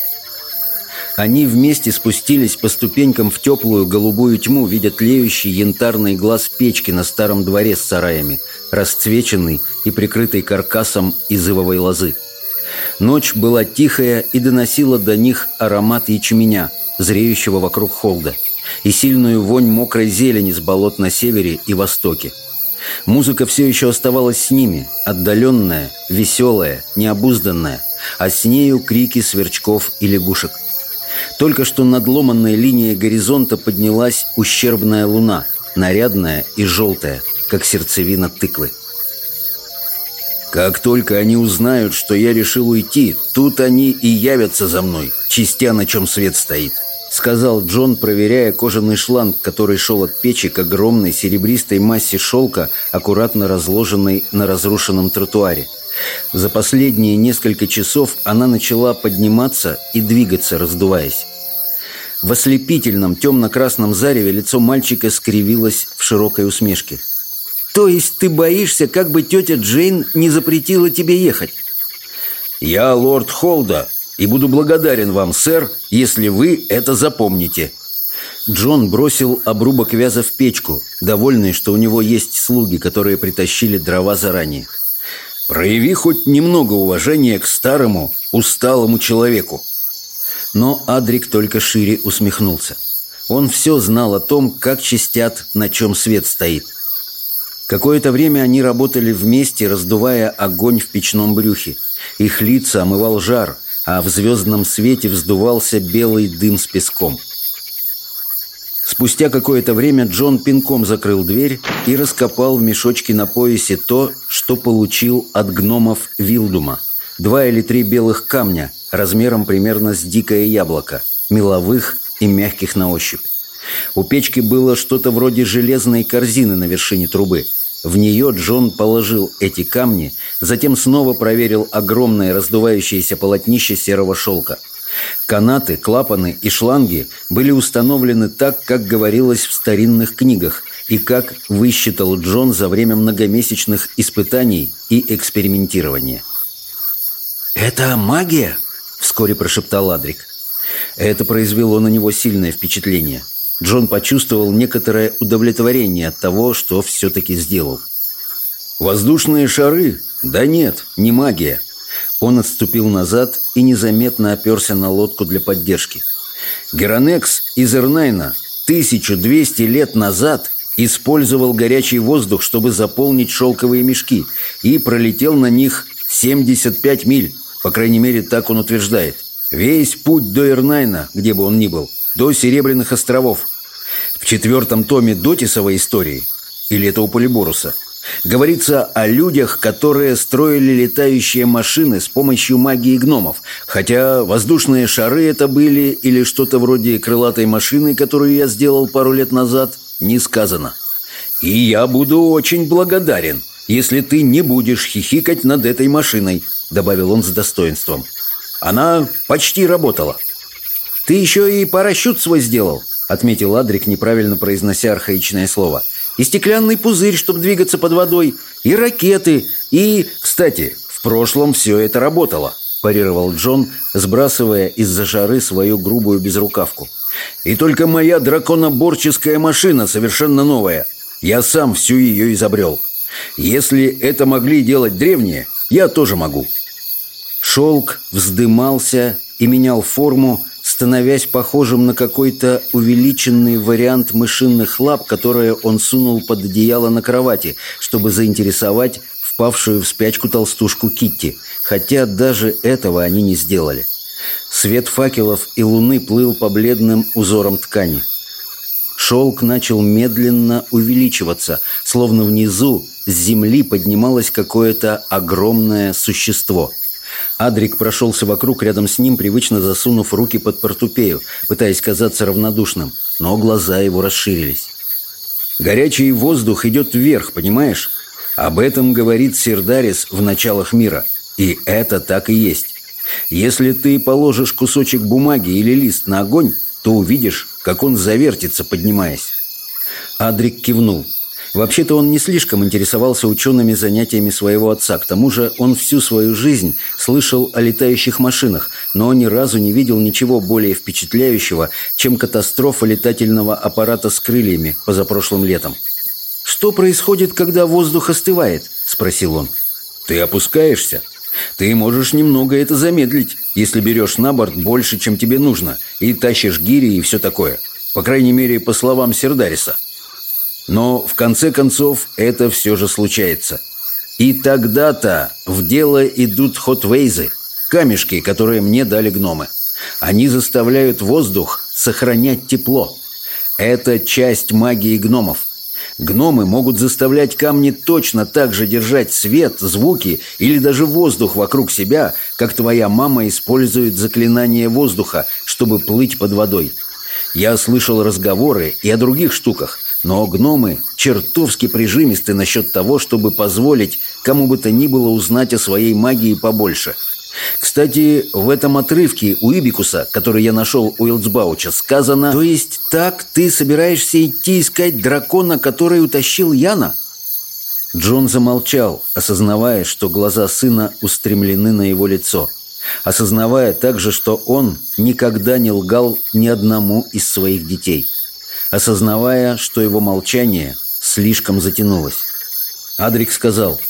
Они вместе спустились по ступенькам в теплую голубую тьму, видя тлеющий янтарный глаз печки на старом дворе с сараями, расцвеченный и прикрытый каркасом изывовой лозы. Ночь была тихая и доносила до них аромат ячменя, зреющего вокруг холда, и сильную вонь мокрой зелени с болот на севере и востоке. Музыка все еще оставалась с ними, отдаленная, веселая, необузданная, а с нею крики сверчков и лягушек. Только что над ломанной линией горизонта поднялась ущербная луна, нарядная и желтая, как сердцевина тыквы. Как только они узнают, что я решил уйти, тут они и явятся за мной, чистя на чем свет стоит. — сказал Джон, проверяя кожаный шланг, который шел от печи к огромной серебристой массе шелка, аккуратно разложенной на разрушенном тротуаре. За последние несколько часов она начала подниматься и двигаться, раздуваясь. В ослепительном темно-красном зареве лицо мальчика скривилось в широкой усмешке. «То есть ты боишься, как бы тетя Джейн не запретила тебе ехать?» «Я лорд Холда и буду благодарен вам, сэр, если вы это запомните». Джон бросил обрубок вяза в печку, довольный, что у него есть слуги, которые притащили дрова заранее. «Прояви хоть немного уважения к старому, усталому человеку». Но Адрик только шире усмехнулся. Он все знал о том, как чистят, на чем свет стоит. Какое-то время они работали вместе, раздувая огонь в печном брюхе. Их лица омывал жар, а в звездном свете вздувался белый дым с песком. Спустя какое-то время Джон пинком закрыл дверь и раскопал в мешочке на поясе то, что получил от гномов Вилдума. Два или три белых камня, размером примерно с дикое яблоко, меловых и мягких на ощупь. У печки было что-то вроде железной корзины на вершине трубы – в нее Джон положил эти камни, затем снова проверил огромное раздувающееся полотнище серого шелка. Канаты, клапаны и шланги были установлены так, как говорилось в старинных книгах, и как высчитал Джон за время многомесячных испытаний и экспериментирования. «Это магия?» – вскоре прошептал Адрик. Это произвело на него сильное впечатление – Джон почувствовал некоторое удовлетворение от того, что все-таки сделал. «Воздушные шары? Да нет, не магия». Он отступил назад и незаметно оперся на лодку для поддержки. Геронекс из Эрнайна 1200 лет назад использовал горячий воздух, чтобы заполнить шелковые мешки, и пролетел на них 75 миль, по крайней мере, так он утверждает. Весь путь до Эрнайна, где бы он ни был, до Серебряных островов. В четвертом томе Дотисовой истории, или это у Полиборуса, говорится о людях, которые строили летающие машины с помощью магии гномов, хотя воздушные шары это были или что-то вроде крылатой машины, которую я сделал пару лет назад, не сказано. И я буду очень благодарен, если ты не будешь хихикать над этой машиной, добавил он с достоинством. Она почти работала. «Ты еще и парашют свой сделал», — отметил Адрик, неправильно произнося архаичное слово. «И стеклянный пузырь, чтобы двигаться под водой, и ракеты, и... Кстати, в прошлом все это работало», — парировал Джон, сбрасывая из-за жары свою грубую безрукавку. «И только моя драконоборческая машина совершенно новая. Я сам всю ее изобрел. Если это могли делать древние, я тоже могу». Шелк вздымался и менял форму, становясь похожим на какой-то увеличенный вариант мышиных лап, которые он сунул под одеяло на кровати, чтобы заинтересовать впавшую в спячку толстушку Китти, хотя даже этого они не сделали. Свет факелов и луны плыл по бледным узорам ткани. Шелк начал медленно увеличиваться, словно внизу с земли поднималось какое-то огромное существо – Адрик прошелся вокруг рядом с ним, привычно засунув руки под портупею, пытаясь казаться равнодушным, но глаза его расширились. «Горячий воздух идет вверх, понимаешь? Об этом говорит Сирдарис в началах мира. И это так и есть. Если ты положишь кусочек бумаги или лист на огонь, то увидишь, как он завертится, поднимаясь». Адрик кивнул. Вообще-то он не слишком интересовался учеными занятиями своего отца. К тому же он всю свою жизнь слышал о летающих машинах, но ни разу не видел ничего более впечатляющего, чем катастрофа летательного аппарата с крыльями позапрошлым летом. «Что происходит, когда воздух остывает?» – спросил он. «Ты опускаешься. Ты можешь немного это замедлить, если берешь на борт больше, чем тебе нужно, и тащишь гири и все такое. По крайней мере, по словам Сердариса». Но в конце концов это все же случается. И тогда-то в дело идут хотвейзы, камешки, которые мне дали гномы. Они заставляют воздух сохранять тепло. Это часть магии гномов. Гномы могут заставлять камни точно так же держать свет, звуки или даже воздух вокруг себя, как твоя мама использует заклинание воздуха, чтобы плыть под водой. Я слышал разговоры и о других штуках, но гномы чертовски прижимисты насчет того, чтобы позволить кому бы то ни было узнать о своей магии побольше. Кстати, в этом отрывке у Ибикуса, который я нашел у Илцбауча, сказано «То есть так ты собираешься идти искать дракона, который утащил Яна?» Джон замолчал, осознавая, что глаза сына устремлены на его лицо, осознавая также, что он никогда не лгал ни одному из своих детей, осознавая, что его молчание слишком затянулось. Адрик сказал,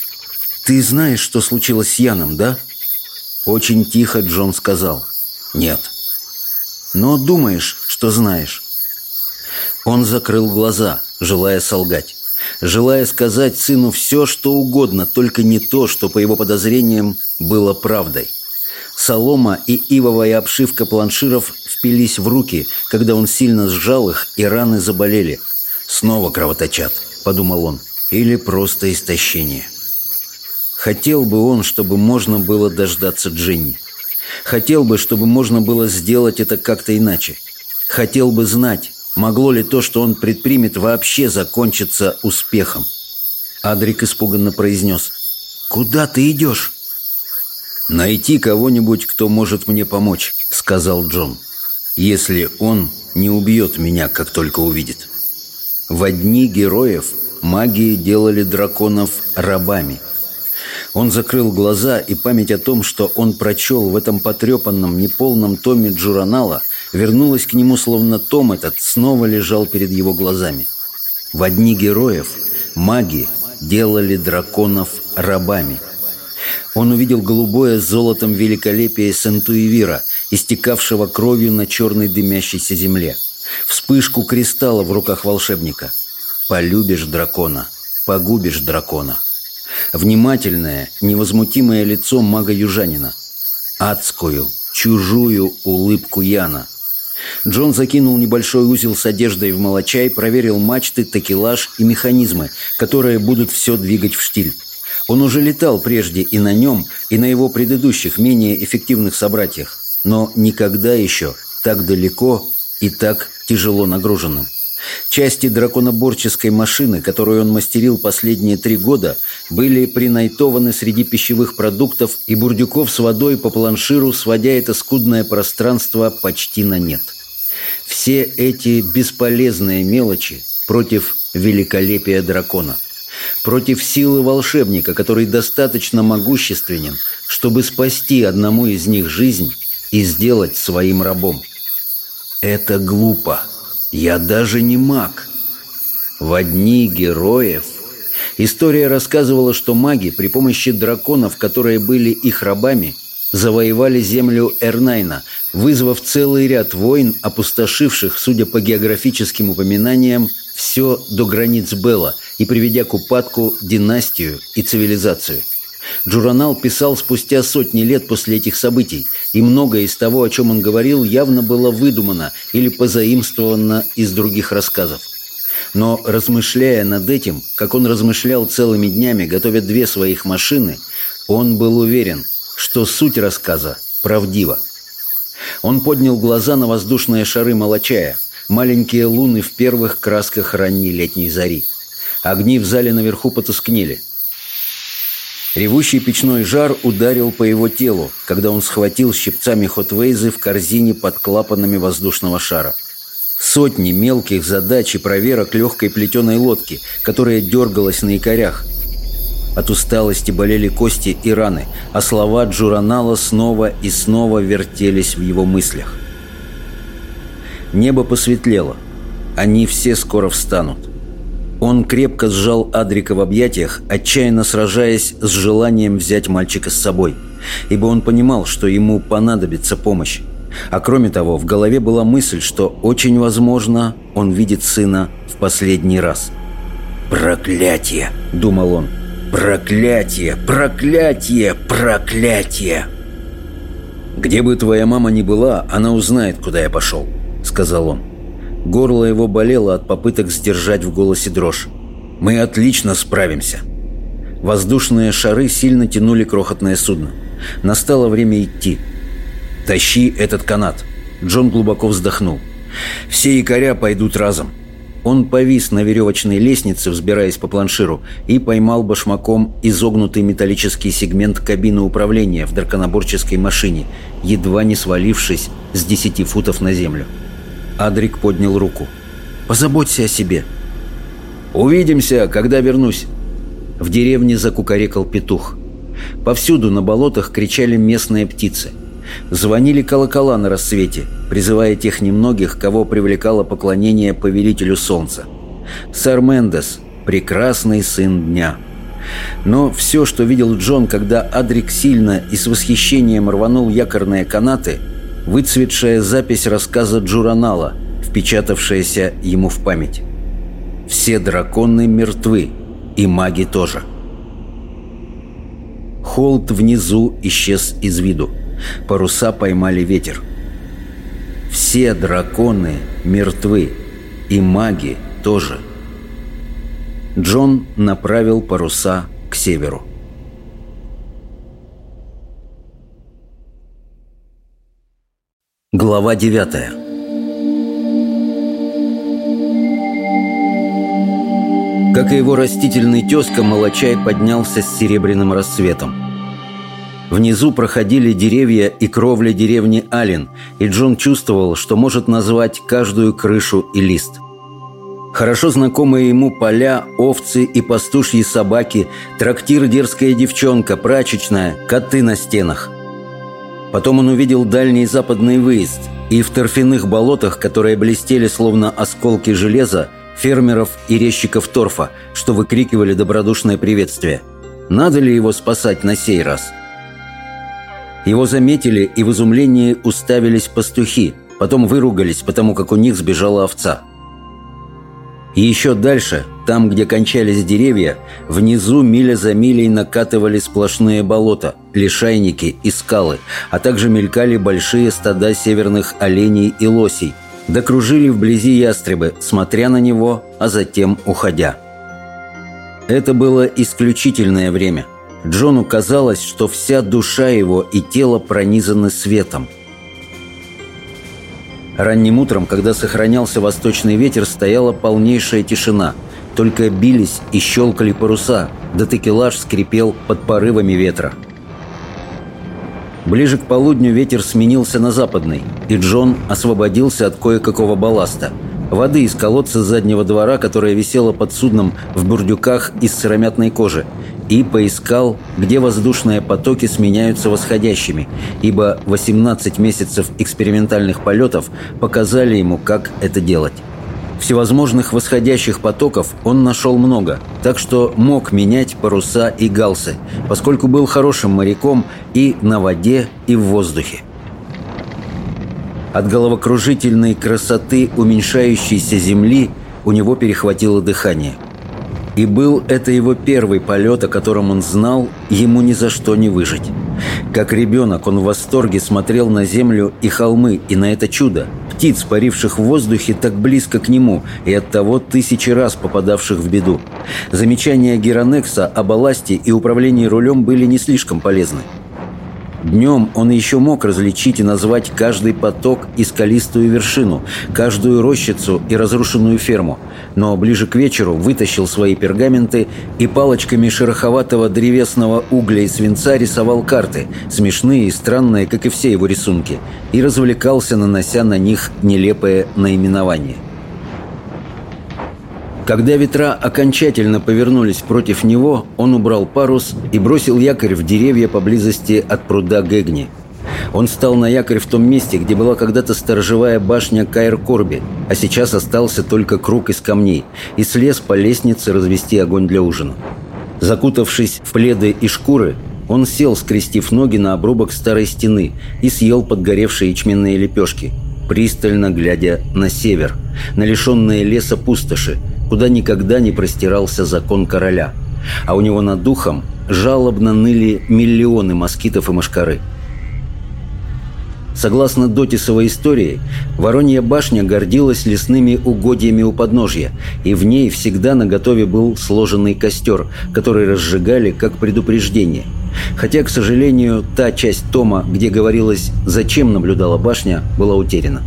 «Ты знаешь, что случилось с Яном, да?» Очень тихо Джон сказал, «Нет». «Но думаешь, что знаешь». Он закрыл глаза, желая солгать желая сказать сыну все, что угодно, только не то, что, по его подозрениям, было правдой. Солома и ивовая обшивка планширов впились в руки, когда он сильно сжал их, и раны заболели. «Снова кровоточат», — подумал он, — «или просто истощение». Хотел бы он, чтобы можно было дождаться Дженни. Хотел бы, чтобы можно было сделать это как-то иначе. Хотел бы знать, Могло ли то, что он предпримет, вообще закончиться успехом? Адрик испуганно произнес. «Куда ты идешь?» «Найти кого-нибудь, кто может мне помочь», — сказал Джон. «Если он не убьет меня, как только увидит». В одни героев магии делали драконов рабами. Он закрыл глаза, и память о том, что он прочел в этом потрепанном, неполном томе Джуранала, вернулась к нему, словно том этот снова лежал перед его глазами. В одни героев маги делали драконов рабами. Он увидел голубое с золотом великолепие Сентуевира, истекавшего кровью на черной дымящейся земле. Вспышку кристалла в руках волшебника. «Полюбишь дракона, погубишь дракона». Внимательное, невозмутимое лицо мага-южанина. Адскую, чужую улыбку Яна – Джон закинул небольшой узел с одеждой в молочай, проверил мачты, такелаж и механизмы, которые будут все двигать в штиль. Он уже летал прежде и на нем, и на его предыдущих, менее эффективных собратьях, но никогда еще так далеко и так тяжело нагруженным. Части драконоборческой машины, которую он мастерил последние три года, были принайтованы среди пищевых продуктов и бурдюков с водой по планширу, сводя это скудное пространство почти на нет. Все эти бесполезные мелочи против великолепия дракона. Против силы волшебника, который достаточно могущественен, чтобы спасти одному из них жизнь и сделать своим рабом. Это глупо. Я даже не маг. В одни героев история рассказывала, что маги при помощи драконов, которые были их рабами, завоевали землю Эрнайна, вызвав целый ряд войн, опустошивших, судя по географическим упоминаниям, все до границ Белла и приведя к упадку династию и цивилизацию. Джуранал писал спустя сотни лет после этих событий, и многое из того, о чем он говорил, явно было выдумано или позаимствовано из других рассказов. Но размышляя над этим, как он размышлял целыми днями, готовя две своих машины, он был уверен, что суть рассказа правдива. Он поднял глаза на воздушные шары Молочая, маленькие луны в первых красках ранней летней зари. Огни в зале наверху потускнели – Ревущий печной жар ударил по его телу, когда он схватил щипцами хотвейзы в корзине под клапанами воздушного шара. Сотни мелких задач и проверок легкой плетеной лодки, которая дергалась на якорях. От усталости болели кости и раны, а слова Джуранала снова и снова вертелись в его мыслях. Небо посветлело. Они все скоро встанут. Он крепко сжал Адрика в объятиях, отчаянно сражаясь с желанием взять мальчика с собой, ибо он понимал, что ему понадобится помощь. А кроме того, в голове была мысль, что очень возможно он видит сына в последний раз. «Проклятие!» – думал он. «Проклятие! Проклятие! Проклятие!» «Где бы твоя мама ни была, она узнает, куда я пошел», – сказал он. Горло его болело от попыток сдержать в голосе дрожь. «Мы отлично справимся». Воздушные шары сильно тянули крохотное судно. Настало время идти. «Тащи этот канат». Джон глубоко вздохнул. Все якоря пойдут разом. Он повис на веревочной лестнице, взбираясь по планширу, и поймал башмаком изогнутый металлический сегмент кабины управления в драконоборческой машине, едва не свалившись с десяти футов на землю. Адрик поднял руку. «Позаботься о себе». «Увидимся, когда вернусь». В деревне закукарекал петух. Повсюду на болотах кричали местные птицы. Звонили колокола на рассвете, призывая тех немногих, кого привлекало поклонение повелителю солнца. Сэр Мендес – прекрасный сын дня. Но все, что видел Джон, когда Адрик сильно и с восхищением рванул якорные канаты – выцветшая запись рассказа Джуранала, впечатавшаяся ему в память. Все драконы мертвы, и маги тоже. Холд внизу исчез из виду. Паруса поймали ветер. Все драконы мертвы, и маги тоже. Джон направил паруса к северу. Глава девятая Как и его растительный тезка, Молочай поднялся с серебряным рассветом. Внизу проходили деревья и кровля деревни Ален, и Джон чувствовал, что может назвать каждую крышу и лист. Хорошо знакомые ему поля, овцы и пастушьи собаки, трактир «Дерзкая девчонка», прачечная, коты на стенах – Потом он увидел дальний западный выезд, и в торфяных болотах, которые блестели словно осколки железа, фермеров и резчиков торфа, что выкрикивали добродушное приветствие. Надо ли его спасать на сей раз? Его заметили и в изумлении уставились пастухи, потом выругались, потому как у них сбежала овца. И еще дальше, там, где кончались деревья, внизу миля за милей накатывали сплошные болота, лишайники и скалы, а также мелькали большие стада северных оленей и лосей, докружили вблизи ястребы, смотря на него, а затем уходя. Это было исключительное время. Джону казалось, что вся душа его и тело пронизаны светом – Ранним утром, когда сохранялся восточный ветер, стояла полнейшая тишина. Только бились и щелкали паруса, да текелаж скрипел под порывами ветра. Ближе к полудню ветер сменился на западный, и Джон освободился от кое-какого балласта. Воды из колодца заднего двора, которая висела под судном в бурдюках из сыромятной кожи, и поискал, где воздушные потоки сменяются восходящими, ибо 18 месяцев экспериментальных полетов показали ему, как это делать. Всевозможных восходящих потоков он нашел много, так что мог менять паруса и галсы, поскольку был хорошим моряком и на воде, и в воздухе. От головокружительной красоты уменьшающейся земли у него перехватило дыхание – и был это его первый полет, о котором он знал, ему ни за что не выжить. Как ребенок он в восторге смотрел на землю и холмы, и на это чудо. Птиц, паривших в воздухе так близко к нему, и оттого тысячи раз попадавших в беду. Замечания Геронекса о балласте и управлении рулем были не слишком полезны. Днем он еще мог различить и назвать каждый поток и скалистую вершину, каждую рощицу и разрушенную ферму, но ближе к вечеру вытащил свои пергаменты и палочками шероховатого древесного угля и свинца рисовал карты, смешные и странные, как и все его рисунки, и развлекался, нанося на них нелепое наименование. Когда ветра окончательно повернулись против него, он убрал парус и бросил якорь в деревья поблизости от пруда Гегни. Он стал на якорь в том месте, где была когда-то сторожевая башня Каэр-Корби, а сейчас остался только круг из камней, и слез по лестнице развести огонь для ужина. Закутавшись в пледы и шкуры, он сел, скрестив ноги на обрубок старой стены и съел подгоревшие ячменные лепешки, пристально глядя на север, на лишенные леса пустоши, куда никогда не простирался закон короля. А у него над духом жалобно ныли миллионы москитов и мошкары. Согласно Дотисовой истории, Воронья башня гордилась лесными угодьями у подножья, и в ней всегда наготове был сложенный костер, который разжигали как предупреждение. Хотя, к сожалению, та часть тома, где говорилось «зачем наблюдала башня», была утеряна.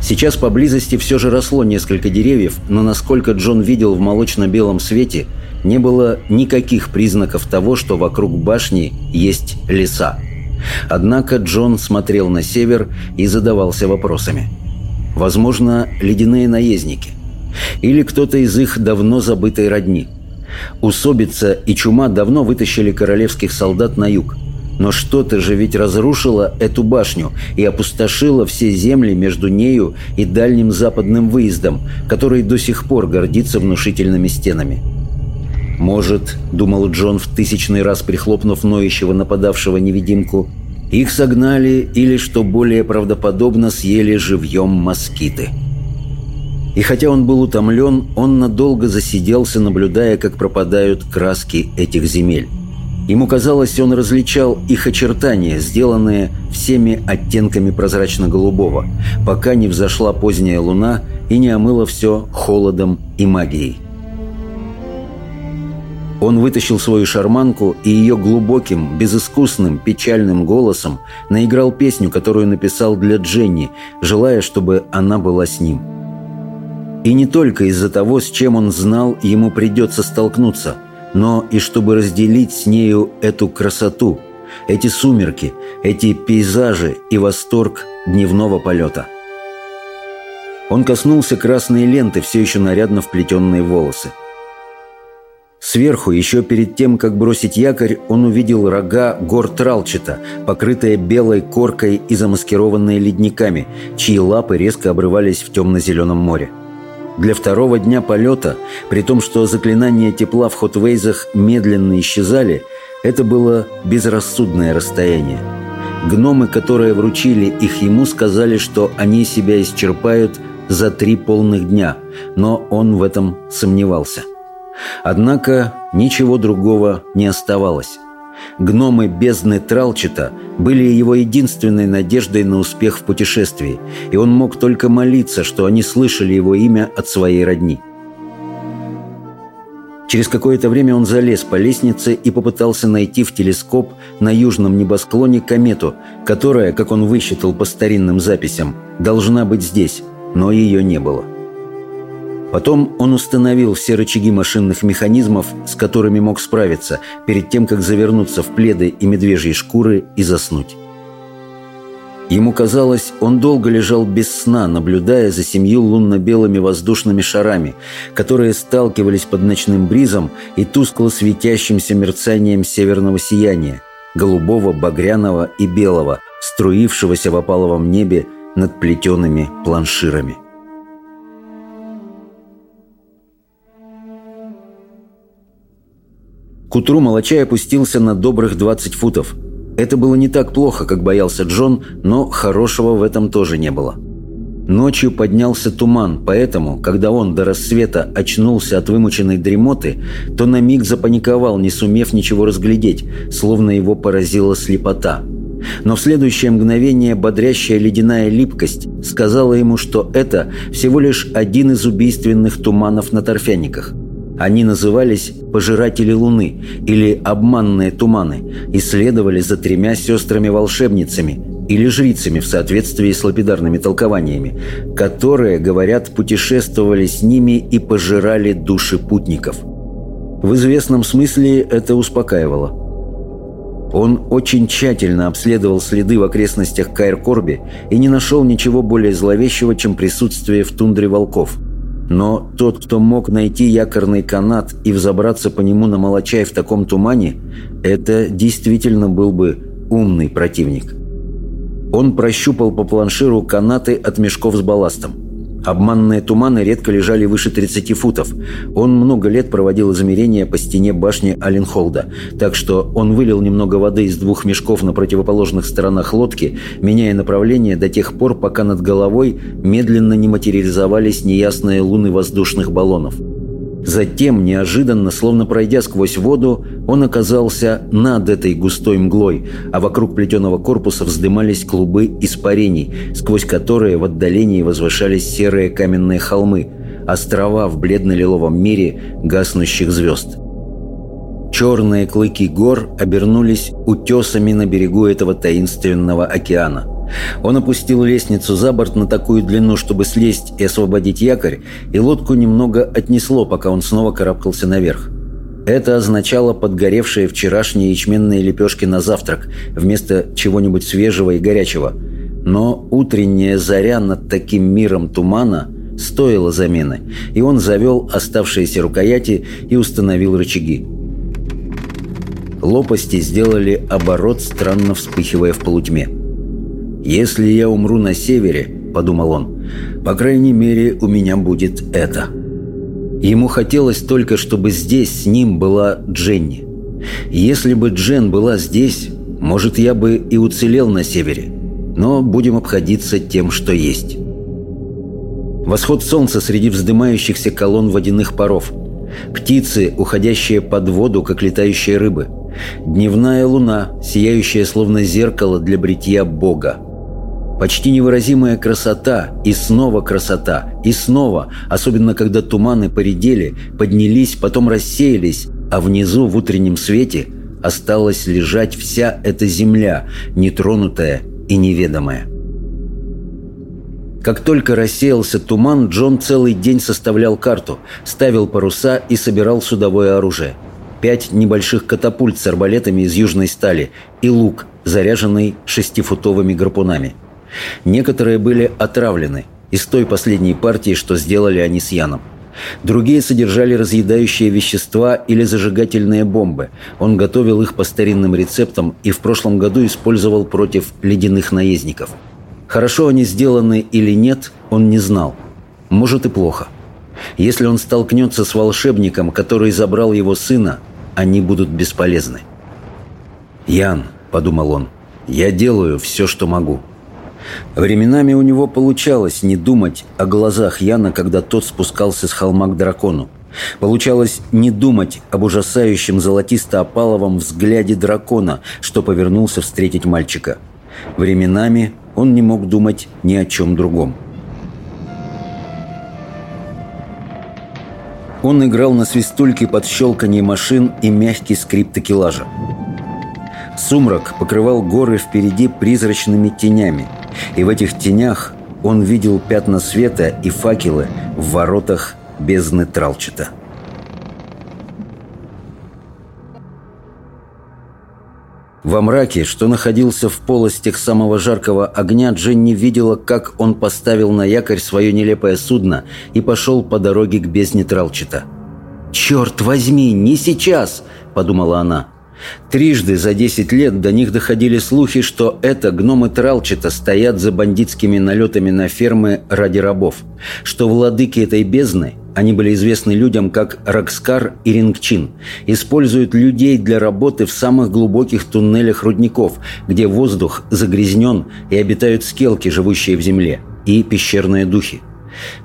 Сейчас поблизости все же росло несколько деревьев, но насколько Джон видел в молочно-белом свете, не было никаких признаков того, что вокруг башни есть леса. Однако Джон смотрел на север и задавался вопросами. Возможно, ледяные наездники. Или кто-то из их давно забытой родни. Усобица и чума давно вытащили королевских солдат на юг. Но что-то же ведь разрушило эту башню и опустошило все земли между нею и дальним западным выездом, который до сих пор гордится внушительными стенами. Может, думал Джон в тысячный раз прихлопнув ноющего нападавшего невидимку, их согнали или, что более правдоподобно, съели живьем москиты. И хотя он был утомлен, он надолго засиделся, наблюдая, как пропадают краски этих земель. Ему казалось, он различал их очертания, сделанные всеми оттенками прозрачно-голубого, пока не взошла поздняя луна и не омыла все холодом и магией. Он вытащил свою шарманку и ее глубоким, безыскусным, печальным голосом наиграл песню, которую написал для Дженни, желая, чтобы она была с ним. И не только из-за того, с чем он знал, ему придется столкнуться, но и чтобы разделить с нею эту красоту, эти сумерки, эти пейзажи и восторг дневного полета. Он коснулся красной ленты, все еще нарядно вплетенные волосы. Сверху, еще перед тем, как бросить якорь, он увидел рога гор Тралчета, покрытые белой коркой и замаскированные ледниками, чьи лапы резко обрывались в темно-зеленом море. Для второго дня полета, при том, что заклинания тепла в Хотвейзах медленно исчезали, это было безрассудное расстояние. Гномы, которые вручили их ему, сказали, что они себя исчерпают за три полных дня, но он в этом сомневался. Однако ничего другого не оставалось. Гномы бездны Тралчета были его единственной надеждой на успех в путешествии, и он мог только молиться, что они слышали его имя от своей родни. Через какое-то время он залез по лестнице и попытался найти в телескоп на южном небосклоне комету, которая, как он высчитал по старинным записям, должна быть здесь, но ее не было. Потом он установил все рычаги машинных механизмов, с которыми мог справиться, перед тем, как завернуться в пледы и медвежьи шкуры и заснуть. Ему казалось, он долго лежал без сна, наблюдая за семью лунно-белыми воздушными шарами, которые сталкивались под ночным бризом и тускло светящимся мерцанием северного сияния, голубого, багряного и белого, струившегося в опаловом небе над плетеными планширами. К утру Молочай опустился на добрых 20 футов. Это было не так плохо, как боялся Джон, но хорошего в этом тоже не было. Ночью поднялся туман, поэтому, когда он до рассвета очнулся от вымученной дремоты, то на миг запаниковал, не сумев ничего разглядеть, словно его поразила слепота. Но в следующее мгновение бодрящая ледяная липкость сказала ему, что это всего лишь один из убийственных туманов на торфяниках. Они назывались «пожиратели луны» или «обманные туманы» и следовали за тремя сестрами-волшебницами или жрицами в соответствии с лапидарными толкованиями, которые, говорят, путешествовали с ними и пожирали души путников. В известном смысле это успокаивало. Он очень тщательно обследовал следы в окрестностях Кайр-Корби и не нашел ничего более зловещего, чем присутствие в тундре волков – но тот, кто мог найти якорный канат и взобраться по нему на Молочай в таком тумане, это действительно был бы умный противник. Он прощупал по планширу канаты от мешков с балластом. Обманные туманы редко лежали выше 30 футов. Он много лет проводил измерения по стене башни Аленхолда, так что он вылил немного воды из двух мешков на противоположных сторонах лодки, меняя направление до тех пор, пока над головой медленно не материализовались неясные луны воздушных баллонов. Затем, неожиданно, словно пройдя сквозь воду, он оказался над этой густой мглой, а вокруг плетеного корпуса вздымались клубы испарений, сквозь которые в отдалении возвышались серые каменные холмы, острова в бледно-лиловом мире гаснущих звезд. Черные клыки гор обернулись утесами на берегу этого таинственного океана. Он опустил лестницу за борт на такую длину, чтобы слезть и освободить якорь, и лодку немного отнесло, пока он снова карабкался наверх. Это означало подгоревшие вчерашние ячменные лепешки на завтрак, вместо чего-нибудь свежего и горячего. Но утренняя заря над таким миром тумана стоила замены, и он завел оставшиеся рукояти и установил рычаги. Лопасти сделали оборот, странно вспыхивая в полутьме. «Если я умру на севере», — подумал он, — «по крайней мере, у меня будет это». Ему хотелось только, чтобы здесь с ним была Дженни. Если бы Джен была здесь, может, я бы и уцелел на севере. Но будем обходиться тем, что есть. Восход солнца среди вздымающихся колонн водяных паров. Птицы, уходящие под воду, как летающие рыбы. Дневная луна, сияющая словно зеркало для бритья Бога. Почти невыразимая красота, и снова красота, и снова, особенно когда туманы поредели, поднялись, потом рассеялись, а внизу в утреннем свете осталась лежать вся эта земля, нетронутая и неведомая. Как только рассеялся туман, Джон целый день составлял карту, ставил паруса и собирал судовое оружие. Пять небольших катапульт с арбалетами из южной стали и лук, заряженный шестифутовыми гарпунами – Некоторые были отравлены из той последней партии, что сделали они с Яном. Другие содержали разъедающие вещества или зажигательные бомбы. Он готовил их по старинным рецептам и в прошлом году использовал против ледяных наездников. Хорошо они сделаны или нет, он не знал. Может и плохо. Если он столкнется с волшебником, который забрал его сына, они будут бесполезны. «Ян», — подумал он, — «я делаю все, что могу». Временами у него получалось не думать о глазах Яна, когда тот спускался с холма к дракону. Получалось не думать об ужасающем золотисто-опаловом взгляде дракона, что повернулся встретить мальчика. Временами он не мог думать ни о чем другом. Он играл на свистульке под щелканье машин и мягкий скрип такелажа. Сумрак покрывал горы впереди призрачными тенями – и в этих тенях он видел пятна света и факелы в воротах бездны Тралчета. Во мраке, что находился в полостях самого жаркого огня, Дженни видела, как он поставил на якорь свое нелепое судно и пошел по дороге к бездне Тралчета. «Черт возьми, не сейчас!» – подумала она. Трижды за 10 лет до них доходили слухи, что это гномы Тралчета стоят за бандитскими налетами на фермы ради рабов, что владыки этой бездны, они были известны людям как Рокскар и Рингчин, используют людей для работы в самых глубоких туннелях рудников, где воздух загрязнен и обитают скелки, живущие в земле, и пещерные духи.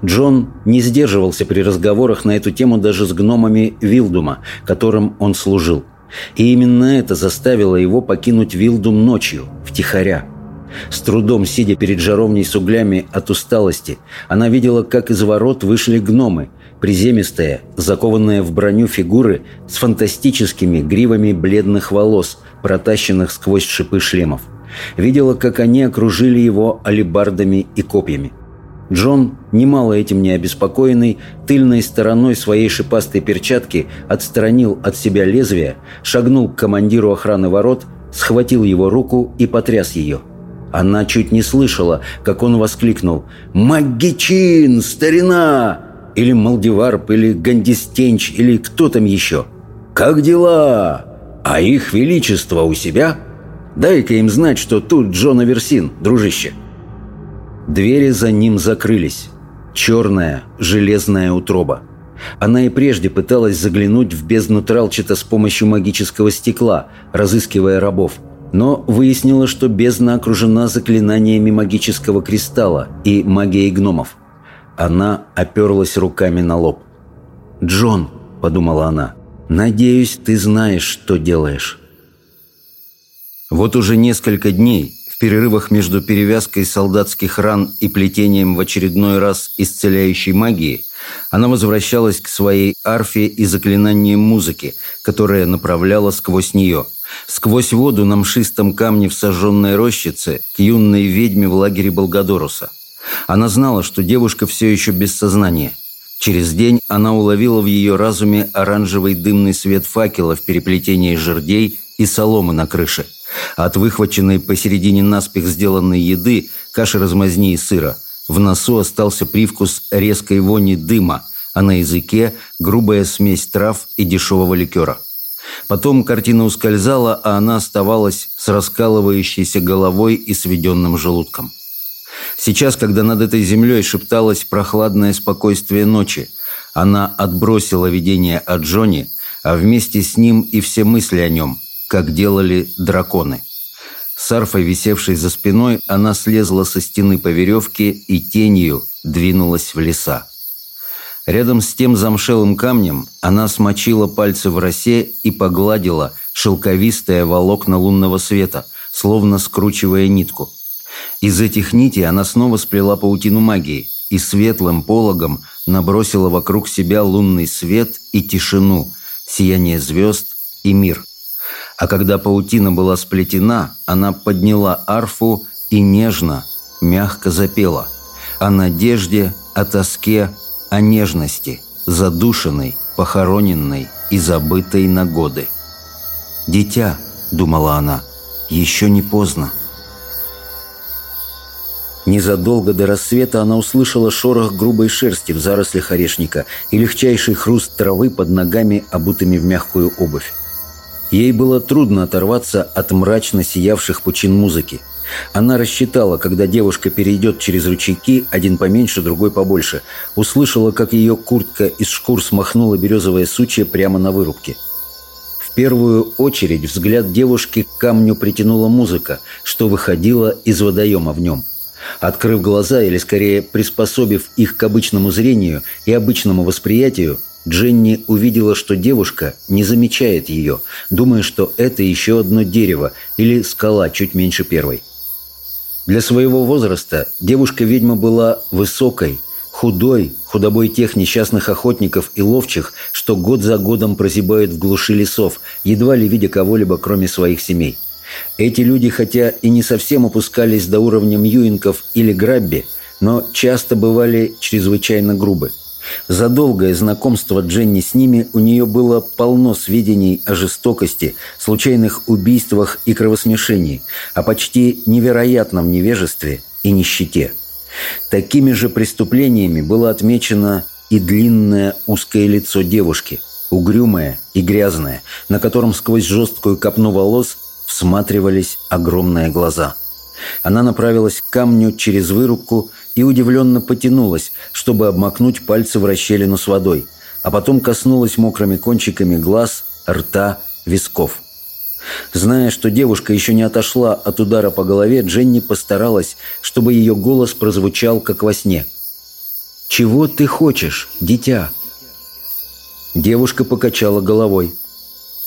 Джон не сдерживался при разговорах на эту тему даже с гномами Вилдума, которым он служил – и именно это заставило его покинуть Вилдум ночью, втихаря. С трудом сидя перед жаровней с углями от усталости, она видела, как из ворот вышли гномы, приземистые, закованные в броню фигуры с фантастическими гривами бледных волос, протащенных сквозь шипы шлемов. Видела, как они окружили его алебардами и копьями. Джон, немало этим не обеспокоенный, тыльной стороной своей шипастой перчатки отстранил от себя лезвие, шагнул к командиру охраны ворот, схватил его руку и потряс ее. Она чуть не слышала, как он воскликнул «Магичин! Старина!» Или Малдиварп, или Гандистенч, или кто там еще. «Как дела? А их величество у себя? Дай-ка им знать, что тут Джон Аверсин, дружище». Двери за ним закрылись. Черная, железная утроба. Она и прежде пыталась заглянуть в бездну Тралчета с помощью магического стекла, разыскивая рабов. Но выяснила, что бездна окружена заклинаниями магического кристалла и магией гномов. Она оперлась руками на лоб. «Джон», — подумала она, — «надеюсь, ты знаешь, что делаешь». Вот уже несколько дней В перерывах между перевязкой солдатских ран и плетением в очередной раз исцеляющей магии она возвращалась к своей арфе и заклинаниям музыки, которая направляла сквозь нее, сквозь воду на мшистом камне в сожженной рощице к юной ведьме в лагере Болгадоруса. Она знала, что девушка все еще без сознания. Через день она уловила в ее разуме оранжевый дымный свет факела в переплетении жердей и соломы на крыше. От выхваченной посередине наспех сделанной еды, каши размазни и сыра, в носу остался привкус резкой вони дыма, а на языке грубая смесь трав и дешевого ликера. Потом картина ускользала, а она оставалась с раскалывающейся головой и сведенным желудком. Сейчас, когда над этой землей шепталось прохладное спокойствие ночи, она отбросила видение о Джоне, а вместе с ним и все мысли о нем, как делали драконы. С арфой, висевшей за спиной, она слезла со стены по веревке и тенью двинулась в леса. Рядом с тем замшелым камнем она смочила пальцы в росе и погладила шелковистое волокна лунного света, словно скручивая нитку. Из этих нитей она снова сплела паутину магии и светлым пологом набросила вокруг себя лунный свет и тишину, сияние звезд и мир. А когда паутина была сплетена, она подняла арфу и нежно, мягко запела о надежде, о тоске, о нежности, задушенной, похороненной и забытой на годы. «Дитя», — думала она, — «еще не поздно». Незадолго до рассвета она услышала шорох грубой шерсти в зарослях орешника и легчайший хруст травы под ногами, обутыми в мягкую обувь. Ей было трудно оторваться от мрачно сиявших пучин музыки. Она рассчитала, когда девушка перейдет через ручейки, один поменьше, другой побольше. Услышала, как ее куртка из шкур смахнула березовое сучье прямо на вырубке. В первую очередь взгляд девушки к камню притянула музыка, что выходила из водоема в нем. Открыв глаза, или скорее приспособив их к обычному зрению и обычному восприятию, Дженни увидела, что девушка не замечает ее, думая, что это еще одно дерево или скала чуть меньше первой. Для своего возраста девушка-ведьма была высокой, худой, худобой тех несчастных охотников и ловчих, что год за годом прозябают в глуши лесов, едва ли видя кого-либо, кроме своих семей. Эти люди, хотя и не совсем опускались до уровня мьюинков или грабби, но часто бывали чрезвычайно грубы. За долгое знакомство Дженни с ними у нее было полно сведений о жестокости, случайных убийствах и кровосмешении, о почти невероятном невежестве и нищете. Такими же преступлениями было отмечено и длинное узкое лицо девушки, угрюмое и грязное, на котором сквозь жесткую копну волос всматривались огромные глаза. Она направилась к камню через вырубку и удивленно потянулась, чтобы обмакнуть пальцы в расщелину с водой, а потом коснулась мокрыми кончиками глаз, рта, висков. Зная, что девушка еще не отошла от удара по голове, Дженни постаралась, чтобы ее голос прозвучал, как во сне. «Чего ты хочешь, дитя?» Девушка покачала головой.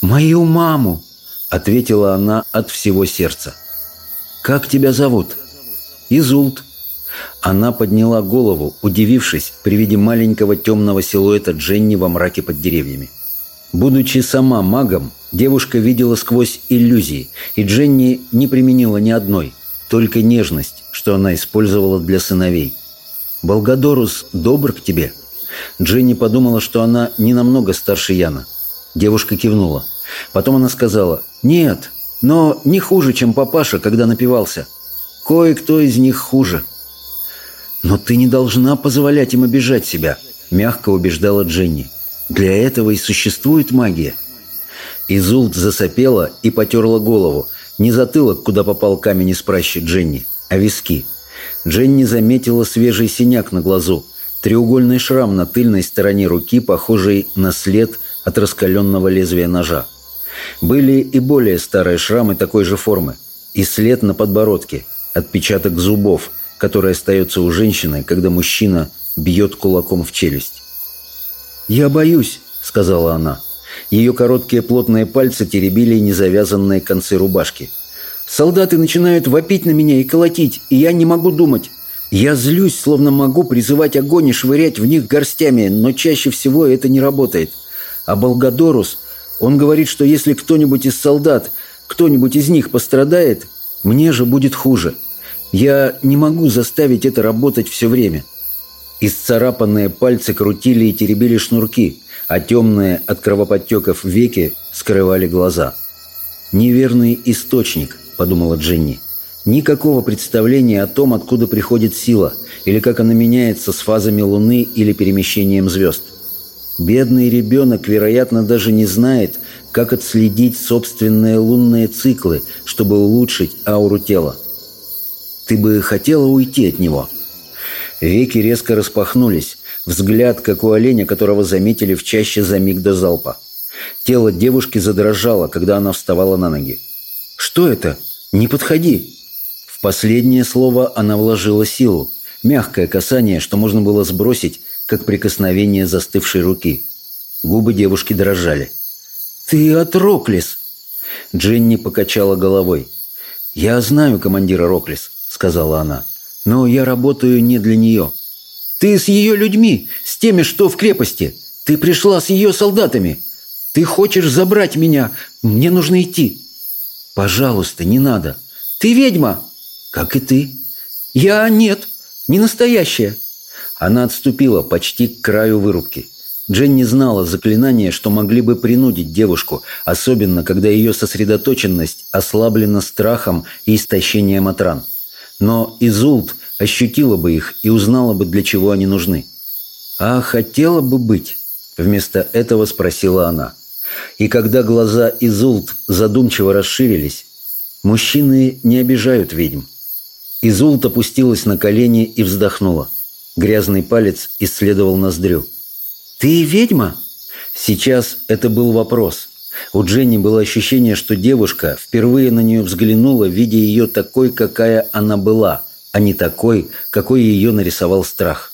«Мою маму!» — ответила она от всего сердца. «Как тебя зовут?» «Изулт», она подняла голову, удивившись при виде маленького темного силуэта Дженни во мраке под деревьями. Будучи сама магом, девушка видела сквозь иллюзии, и Дженни не применила ни одной, только нежность, что она использовала для сыновей. «Болгадорус добр к тебе?» Дженни подумала, что она не намного старше Яна. Девушка кивнула. Потом она сказала «Нет, но не хуже, чем папаша, когда напивался. Кое-кто из них хуже». «Но ты не должна позволять им обижать себя», — мягко убеждала Дженни. «Для этого и существует магия». Изулт засопела и потерла голову. Не затылок, куда попал камень из пращи Дженни, а виски. Дженни заметила свежий синяк на глазу, треугольный шрам на тыльной стороне руки, похожий на след от раскаленного лезвия ножа. Были и более старые шрамы такой же формы, и след на подбородке, отпечаток зубов, который остается у женщины, когда мужчина бьет кулаком в челюсть. «Я боюсь», — сказала она. Ее короткие плотные пальцы теребили незавязанные концы рубашки. Солдаты начинают вопить на меня и колотить, и я не могу думать. Я злюсь, словно могу призывать огонь и швырять в них горстями, но чаще всего это не работает. А Болгадорус, он говорит, что если кто-нибудь из солдат, кто-нибудь из них пострадает, мне же будет хуже. Я не могу заставить это работать все время. Исцарапанные пальцы крутили и теребили шнурки, а темные от кровоподтеков веки скрывали глаза. «Неверный источник», — подумала Дженни. Никакого представления о том, откуда приходит сила, или как она меняется с фазами Луны или перемещением звезд. Бедный ребенок, вероятно, даже не знает, как отследить собственные лунные циклы, чтобы улучшить ауру тела. Ты бы хотела уйти от него. Веки резко распахнулись, взгляд, как у оленя, которого заметили в чаще за миг до залпа. Тело девушки задрожало, когда она вставала на ноги. «Что это? Не подходи!» В последнее слово она вложила силу. Мягкое касание, что можно было сбросить, как прикосновение застывшей руки. Губы девушки дрожали. «Ты от Роклис!» Дженни покачала головой. «Я знаю командира Роклис», — сказала она. «Но я работаю не для нее». «Ты с ее людьми, с теми, что в крепости. Ты пришла с ее солдатами. Ты хочешь забрать меня. Мне нужно идти». «Пожалуйста, не надо. Ты ведьма!» «Как и ты». «Я нет, не настоящая». Она отступила почти к краю вырубки. Дженни знала заклинания, что могли бы принудить девушку, особенно когда ее сосредоточенность ослаблена страхом и истощением от ран. Но Изулт ощутила бы их и узнала бы, для чего они нужны. «А хотела бы быть?» – вместо этого спросила она. И когда глаза Изулт задумчиво расширились, мужчины не обижают ведьм. Изулт опустилась на колени и вздохнула. Грязный палец исследовал ноздрю. «Ты ведьма?» Сейчас это был вопрос. У Дженни было ощущение, что девушка впервые на нее взглянула, видя ее такой, какая она была, а не такой, какой ее нарисовал страх.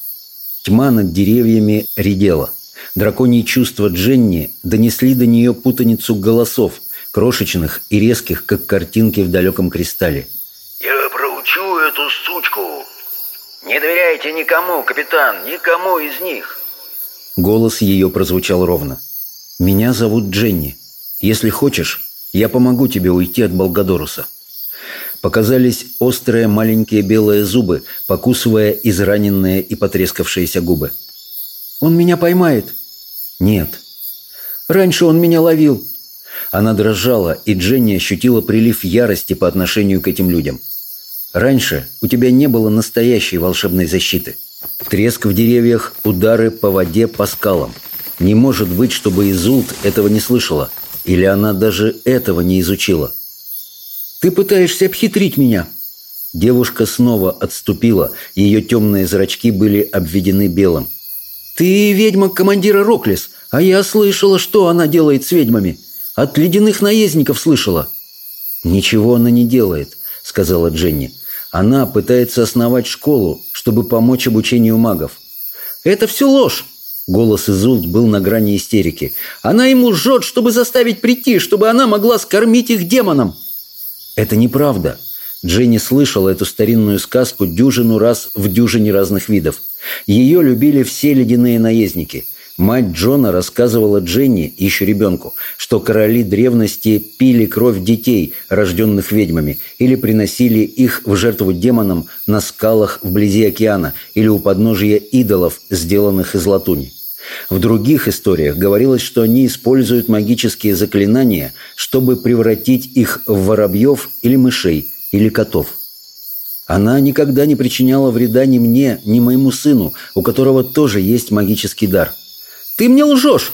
Тьма над деревьями редела. Драконьи чувства Дженни донесли до нее путаницу голосов, крошечных и резких, как картинки в далеком кристалле. «Я проучу эту сучку!» «Не доверяйте никому, капитан, никому из них!» Голос ее прозвучал ровно. «Меня зовут Дженни. Если хочешь, я помогу тебе уйти от Болгадоруса». Показались острые маленькие белые зубы, покусывая израненные и потрескавшиеся губы. «Он меня поймает?» «Нет». «Раньше он меня ловил». Она дрожала, и Дженни ощутила прилив ярости по отношению к этим людям. «Раньше у тебя не было настоящей волшебной защиты». Треск в деревьях, удары по воде, по скалам. Не может быть, чтобы Изулт этого не слышала. Или она даже этого не изучила. «Ты пытаешься обхитрить меня!» Девушка снова отступила, ее темные зрачки были обведены белым. «Ты ведьма командира Роклис, а я слышала, что она делает с ведьмами. От ледяных наездников слышала». «Ничего она не делает», — сказала Дженни. «Она пытается основать школу, чтобы помочь обучению магов». «Это все ложь!» Голос Изулт был на грани истерики. «Она ему жжет, чтобы заставить прийти, чтобы она могла скормить их демонам!» «Это неправда!» Дженни слышала эту старинную сказку дюжину раз в дюжине разных видов. Ее любили все ледяные наездники – Мать Джона рассказывала Дженни, еще ребенку, что короли древности пили кровь детей, рожденных ведьмами, или приносили их в жертву демонам на скалах вблизи океана или у подножия идолов, сделанных из латуни. В других историях говорилось, что они используют магические заклинания, чтобы превратить их в воробьев или мышей, или котов. Она никогда не причиняла вреда ни мне, ни моему сыну, у которого тоже есть магический дар – «Ты мне лжешь!»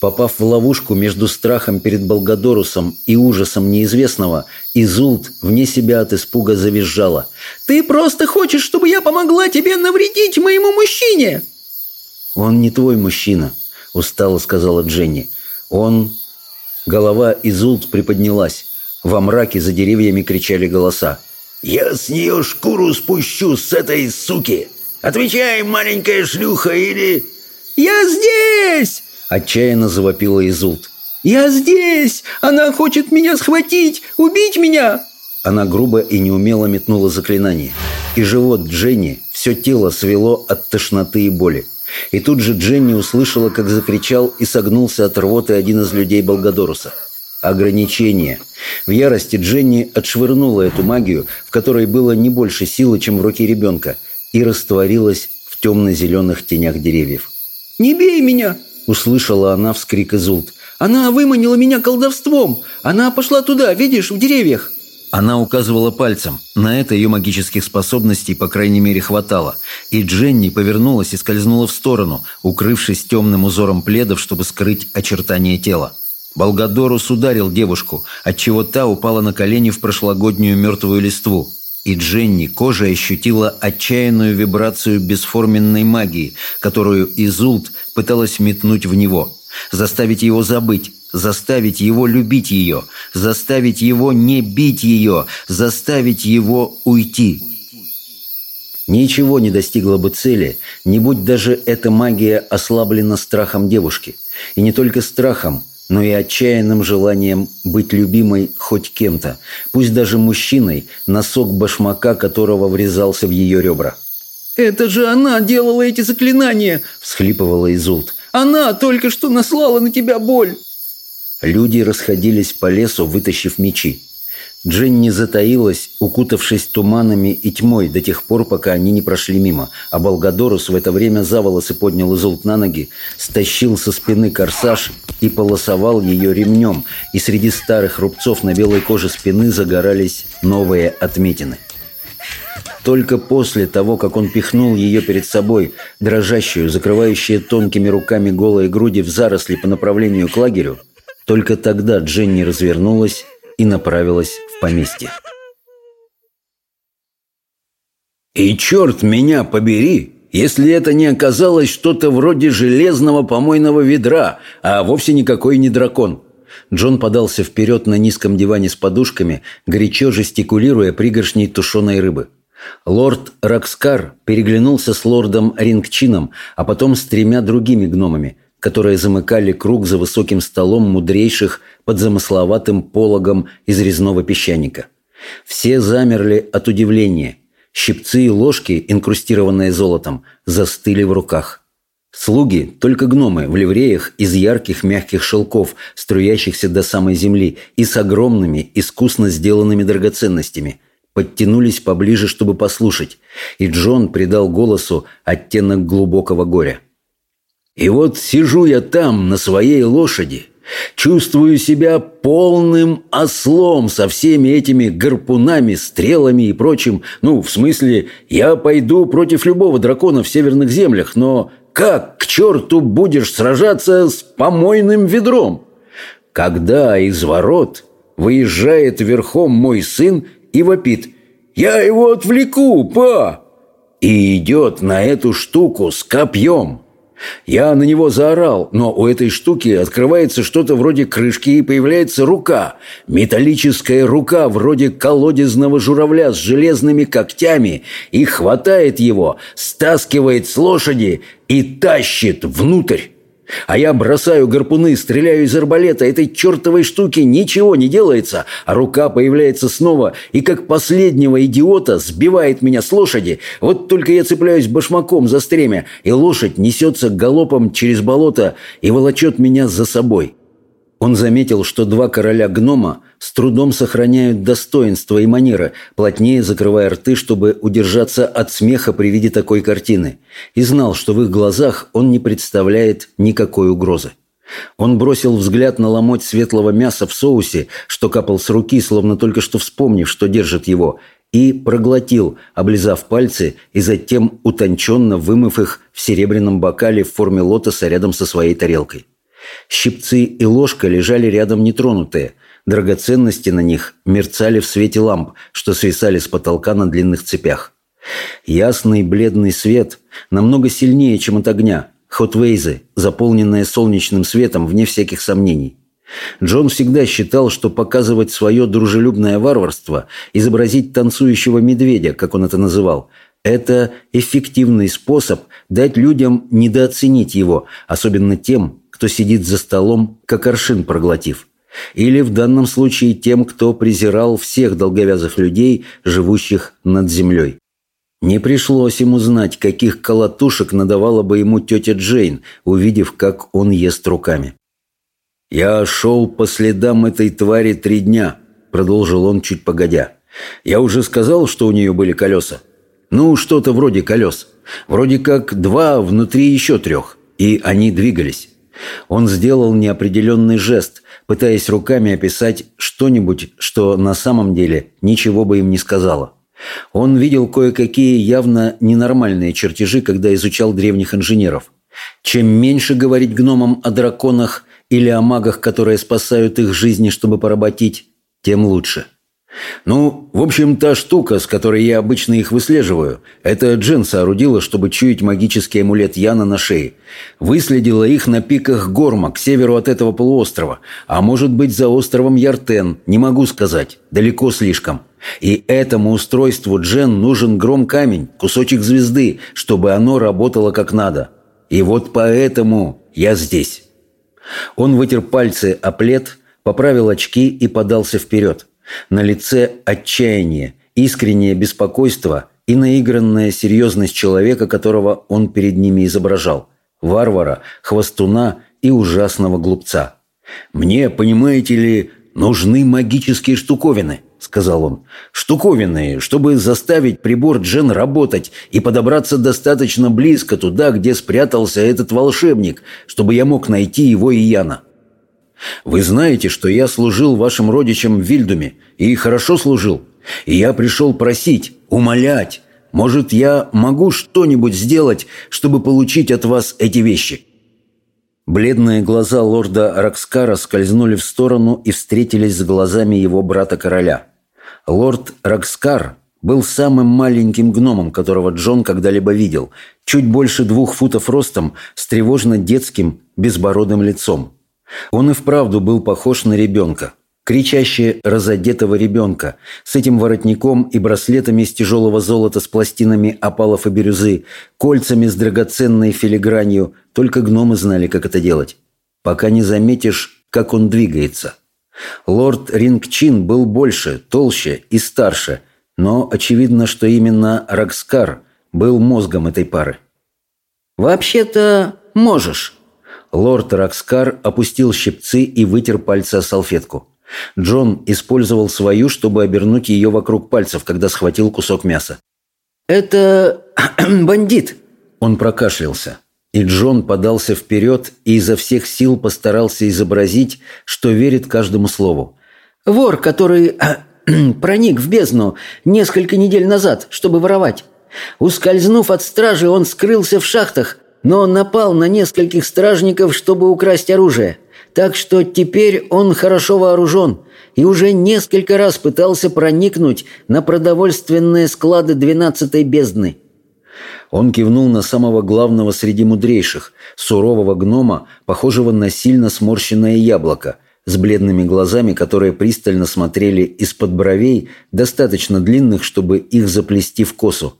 Попав в ловушку между страхом перед Болгадорусом и ужасом неизвестного, Изулт вне себя от испуга завизжала. «Ты просто хочешь, чтобы я помогла тебе навредить моему мужчине!» «Он не твой мужчина», — устало сказала Дженни. «Он...» Голова Изулт приподнялась. Во мраке за деревьями кричали голоса. «Я с нее шкуру спущу с этой суки! Отвечай, маленькая шлюха, или...» «Я здесь!» – отчаянно завопила Изулт. «Я здесь! Она хочет меня схватить! Убить меня!» она грубо и неумело метнула заклинание. И живот Дженни, все тело свело от тошноты и боли. И тут же Дженни услышала, как закричал и согнулся от рвоты один из людей Болгадоруса. Ограничение. В ярости Дженни отшвырнула эту магию, в которой было не больше силы, чем в руке ребенка, и растворилась в темно-зеленых тенях деревьев. «Не бей меня!» — услышала она вскрик Изулт. «Она выманила меня колдовством! Она пошла туда, видишь, в деревьях!» Она указывала пальцем. На это ее магических способностей, по крайней мере, хватало. И Дженни повернулась и скользнула в сторону, укрывшись темным узором пледов, чтобы скрыть очертания тела. Болгадорус ударил девушку, отчего та упала на колени в прошлогоднюю мертвую листву. И Дженни кожей ощутила отчаянную вибрацию бесформенной магии, которую Изулт пыталась метнуть в него. Заставить его забыть, заставить его любить ее, заставить его не бить ее, заставить его уйти. Ничего не достигло бы цели, не будь даже эта магия ослаблена страхом девушки. И не только страхом, но и отчаянным желанием быть любимой хоть кем-то, пусть даже мужчиной, носок башмака которого врезался в ее ребра. «Это же она делала эти заклинания!» – всхлипывала Изулт. «Она только что наслала на тебя боль!» Люди расходились по лесу, вытащив мечи. Дженни затаилась, укутавшись туманами и тьмой до тех пор, пока они не прошли мимо, а Болгадорус в это время за волосы поднял Изулт на ноги, стащил со спины корсаж и полосовал ее ремнем, и среди старых рубцов на белой коже спины загорались новые отметины. Только после того, как он пихнул ее перед собой, дрожащую, закрывающую тонкими руками голые груди в заросли по направлению к лагерю, только тогда Дженни развернулась и направилась поместье. «И черт меня побери, если это не оказалось что-то вроде железного помойного ведра, а вовсе никакой не дракон!» Джон подался вперед на низком диване с подушками, горячо жестикулируя пригоршней тушеной рыбы. Лорд Рокскар переглянулся с лордом Рингчином, а потом с тремя другими гномами, которые замыкали круг за высоким столом мудрейших под замысловатым пологом из резного песчаника. Все замерли от удивления. Щипцы и ложки, инкрустированные золотом, застыли в руках. Слуги, только гномы, в ливреях из ярких мягких шелков, струящихся до самой земли, и с огромными, искусно сделанными драгоценностями, подтянулись поближе, чтобы послушать, и Джон придал голосу оттенок глубокого горя. И вот сижу я там, на своей лошади, чувствую себя полным ослом со всеми этими гарпунами, стрелами и прочим. Ну, в смысле, я пойду против любого дракона в северных землях, но как к черту будешь сражаться с помойным ведром? Когда из ворот выезжает верхом мой сын и вопит «Я его отвлеку, па!» и идет на эту штуку с копьем. Я на него заорал, но у этой штуки открывается что-то вроде крышки и появляется рука. Металлическая рука вроде колодезного журавля с железными когтями и хватает его, стаскивает с лошади и тащит внутрь. А я бросаю гарпуны, стреляю из арбалета, этой чертовой штуки ничего не делается, а рука появляется снова и как последнего идиота сбивает меня с лошади. Вот только я цепляюсь башмаком за стремя, и лошадь несется галопом через болото и волочет меня за собой. Он заметил, что два короля гнома с трудом сохраняют достоинство и манеры, плотнее закрывая рты, чтобы удержаться от смеха при виде такой картины, и знал, что в их глазах он не представляет никакой угрозы. Он бросил взгляд на ломоть светлого мяса в соусе, что капал с руки, словно только что вспомнив, что держит его, и проглотил, облизав пальцы и затем утонченно вымыв их в серебряном бокале в форме лотоса рядом со своей тарелкой. Щипцы и ложка лежали рядом нетронутые. Драгоценности на них мерцали в свете ламп, что свисали с потолка на длинных цепях. Ясный бледный свет, намного сильнее, чем от огня. Хотвейзы, заполненные солнечным светом, вне всяких сомнений. Джон всегда считал, что показывать свое дружелюбное варварство, изобразить танцующего медведя, как он это называл, это эффективный способ дать людям недооценить его, особенно тем, кто сидит за столом, как аршин проглотив. Или в данном случае тем, кто презирал всех долговязых людей, живущих над землей. Не пришлось ему знать, каких колотушек надавала бы ему тетя Джейн, увидев, как он ест руками. «Я шел по следам этой твари три дня», — продолжил он чуть погодя. «Я уже сказал, что у нее были колеса. Ну, что-то вроде колес. Вроде как два внутри еще трех. И они двигались. Он сделал неопределенный жест, пытаясь руками описать что-нибудь, что на самом деле ничего бы им не сказала. Он видел кое-какие явно ненормальные чертежи, когда изучал древних инженеров. Чем меньше говорить гномам о драконах или о магах, которые спасают их жизни, чтобы поработить, тем лучше. Ну, в общем, та штука, с которой я обычно их выслеживаю, это Джен соорудила, чтобы чуять магический амулет Яна на шее. Выследила их на пиках Горма, к северу от этого полуострова. А может быть, за островом Яртен, не могу сказать, далеко слишком. И этому устройству Джен нужен гром-камень, кусочек звезды, чтобы оно работало как надо. И вот поэтому я здесь. Он вытер пальцы о плед, поправил очки и подался вперед. На лице отчаяние, искреннее беспокойство и наигранная серьезность человека, которого он перед ними изображал. Варвара, хвостуна и ужасного глупца. «Мне, понимаете ли, нужны магические штуковины», — сказал он. «Штуковины, чтобы заставить прибор Джен работать и подобраться достаточно близко туда, где спрятался этот волшебник, чтобы я мог найти его и Яна». Вы знаете, что я служил вашим родичам в Вильдуме, и хорошо служил. И я пришел просить, умолять. Может, я могу что-нибудь сделать, чтобы получить от вас эти вещи?» Бледные глаза лорда Рокскара скользнули в сторону и встретились с глазами его брата-короля. Лорд Рокскар был самым маленьким гномом, которого Джон когда-либо видел, чуть больше двух футов ростом, с тревожно детским, безбородым лицом. Он и вправду был похож на ребенка. Кричаще разодетого ребенка, с этим воротником и браслетами из тяжелого золота с пластинами опалов и бирюзы, кольцами с драгоценной филигранью, только гномы знали, как это делать. Пока не заметишь, как он двигается. Лорд Рингчин был больше, толще и старше, но очевидно, что именно Рокскар был мозгом этой пары. «Вообще-то можешь», Лорд Рокскар опустил щипцы и вытер пальцы о салфетку. Джон использовал свою, чтобы обернуть ее вокруг пальцев, когда схватил кусок мяса. «Это бандит!» Он прокашлялся. И Джон подался вперед и изо всех сил постарался изобразить, что верит каждому слову. «Вор, который проник в бездну несколько недель назад, чтобы воровать. Ускользнув от стражи, он скрылся в шахтах, но он напал на нескольких стражников, чтобы украсть оружие. Так что теперь он хорошо вооружен и уже несколько раз пытался проникнуть на продовольственные склады двенадцатой бездны. Он кивнул на самого главного среди мудрейших, сурового гнома, похожего на сильно сморщенное яблоко, с бледными глазами, которые пристально смотрели из-под бровей, достаточно длинных, чтобы их заплести в косу.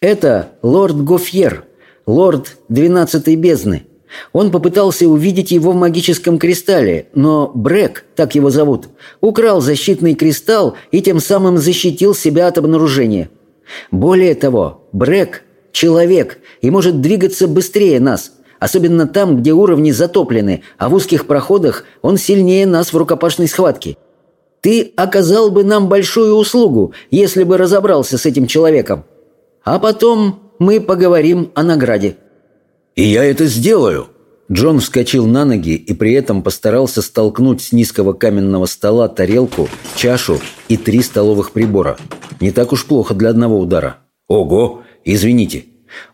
«Это лорд Гофьер», лорд двенадцатой бездны. Он попытался увидеть его в магическом кристалле, но Брэк, так его зовут, украл защитный кристалл и тем самым защитил себя от обнаружения. Более того, Брэк – человек и может двигаться быстрее нас, особенно там, где уровни затоплены, а в узких проходах он сильнее нас в рукопашной схватке. Ты оказал бы нам большую услугу, если бы разобрался с этим человеком. А потом мы поговорим о награде». «И я это сделаю!» Джон вскочил на ноги и при этом постарался столкнуть с низкого каменного стола тарелку, чашу и три столовых прибора. Не так уж плохо для одного удара. «Ого! Извините!»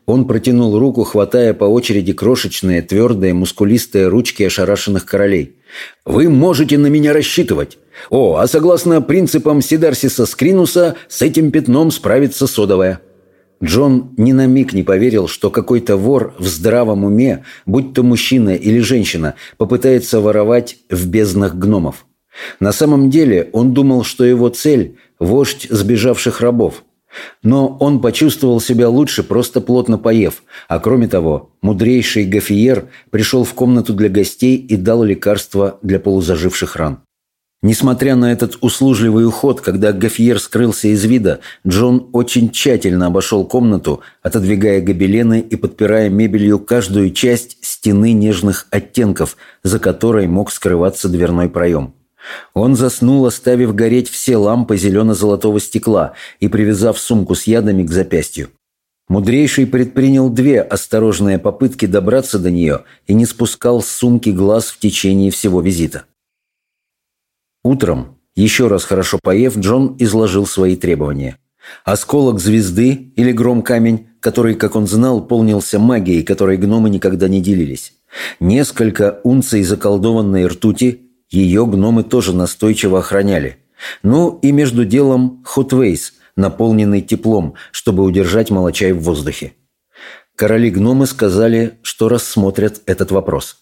Он протянул руку, хватая по очереди крошечные, твердые, мускулистые ручки ошарашенных королей. «Вы можете на меня рассчитывать! О, а согласно принципам Сидарсиса Скринуса, с этим пятном справится содовая!» Джон ни на миг не поверил, что какой-то вор в здравом уме, будь то мужчина или женщина, попытается воровать в безднах гномов. На самом деле он думал, что его цель – вождь сбежавших рабов. Но он почувствовал себя лучше, просто плотно поев. А кроме того, мудрейший Гафиер пришел в комнату для гостей и дал лекарства для полузаживших ран. Несмотря на этот услужливый уход, когда Гафьер скрылся из вида, Джон очень тщательно обошел комнату, отодвигая гобелены и подпирая мебелью каждую часть стены нежных оттенков, за которой мог скрываться дверной проем. Он заснул, оставив гореть все лампы зелено-золотого стекла и привязав сумку с ядами к запястью. Мудрейший предпринял две осторожные попытки добраться до нее и не спускал с сумки глаз в течение всего визита. Утром, еще раз хорошо поев, Джон изложил свои требования. Осколок звезды или гром-камень, который, как он знал, полнился магией, которой гномы никогда не делились. Несколько унций заколдованной ртути, ее гномы тоже настойчиво охраняли. Ну и между делом Хотвейс, наполненный теплом, чтобы удержать Молочай в воздухе. Короли-гномы сказали, что рассмотрят этот вопрос.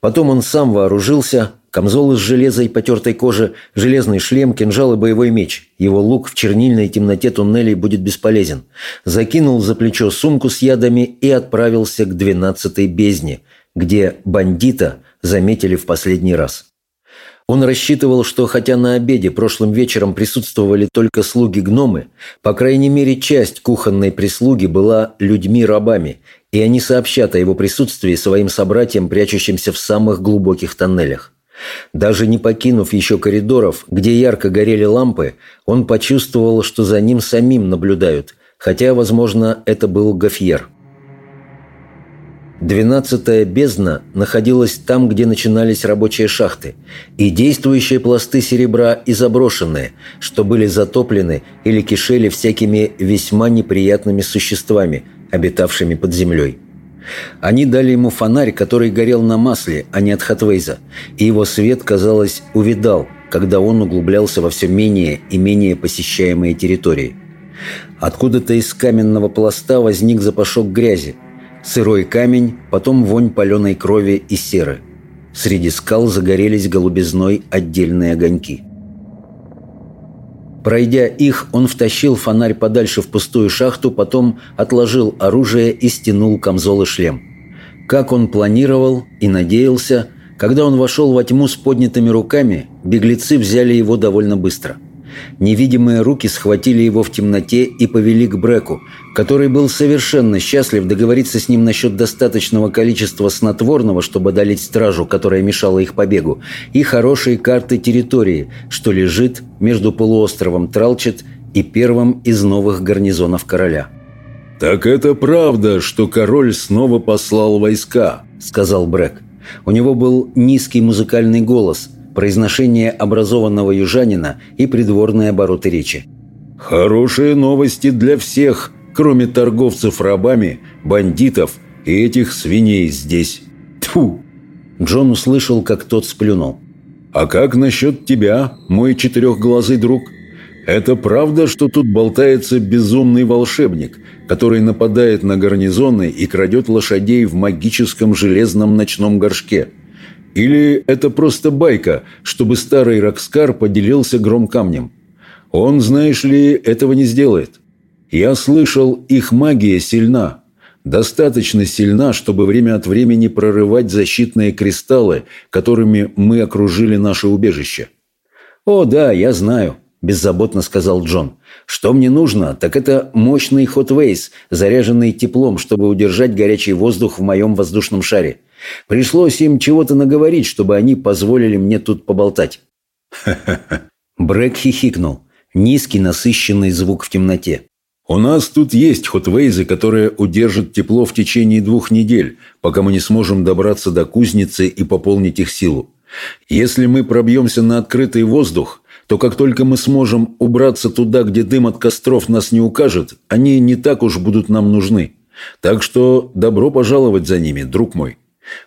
Потом он сам вооружился, камзол из железа и потертой кожи, железный шлем, кинжал и боевой меч. Его лук в чернильной темноте туннелей будет бесполезен. Закинул за плечо сумку с ядами и отправился к двенадцатой бездне, где бандита заметили в последний раз. Он рассчитывал, что хотя на обеде прошлым вечером присутствовали только слуги-гномы, по крайней мере часть кухонной прислуги была людьми-рабами, и они сообщат о его присутствии своим собратьям, прячущимся в самых глубоких тоннелях. Даже не покинув еще коридоров, где ярко горели лампы, он почувствовал, что за ним самим наблюдают, хотя, возможно, это был Гофьер. Двенадцатая бездна находилась там, где начинались рабочие шахты, и действующие пласты серебра и заброшенные, что были затоплены или кишели всякими весьма неприятными существами, обитавшими под землей. Они дали ему фонарь, который горел на масле, а не от Хатвейза, и его свет, казалось, увидал, когда он углублялся во все менее и менее посещаемые территории. Откуда-то из каменного пласта возник запашок грязи – Сырой камень, потом вонь паленой крови и серы. Среди скал загорелись голубизной отдельные огоньки. Пройдя их, он втащил фонарь подальше в пустую шахту, потом отложил оружие и стянул камзол и шлем. Как он планировал и надеялся, когда он вошел во тьму с поднятыми руками, беглецы взяли его довольно быстро – Невидимые руки схватили его в темноте и повели к Бреку, который был совершенно счастлив договориться с ним насчет достаточного количества снотворного, чтобы одолеть стражу, которая мешала их побегу, и хорошие карты территории, что лежит между полуостровом Тралчет и первым из новых гарнизонов короля. «Так это правда, что король снова послал войска», — сказал Брек. У него был низкий музыкальный голос — произношение образованного южанина и придворные обороты речи. «Хорошие новости для всех, кроме торговцев рабами, бандитов и этих свиней здесь. Тьфу!» Джон услышал, как тот сплюнул. «А как насчет тебя, мой четырехглазый друг? Это правда, что тут болтается безумный волшебник, который нападает на гарнизоны и крадет лошадей в магическом железном ночном горшке?» Или это просто байка, чтобы старый Рокскар поделился гром камнем? Он, знаешь ли, этого не сделает. Я слышал, их магия сильна. Достаточно сильна, чтобы время от времени прорывать защитные кристаллы, которыми мы окружили наше убежище. «О, да, я знаю», – беззаботно сказал Джон. «Что мне нужно, так это мощный хотвейс, заряженный теплом, чтобы удержать горячий воздух в моем воздушном шаре. Пришлось им чего-то наговорить, чтобы они позволили мне тут поболтать. Ха-ха-ха. Брэк хихикнул. Низкий насыщенный звук в темноте. «У нас тут есть хотвейзы, которые удержат тепло в течение двух недель, пока мы не сможем добраться до кузницы и пополнить их силу. Если мы пробьемся на открытый воздух, то как только мы сможем убраться туда, где дым от костров нас не укажет, они не так уж будут нам нужны. Так что добро пожаловать за ними, друг мой».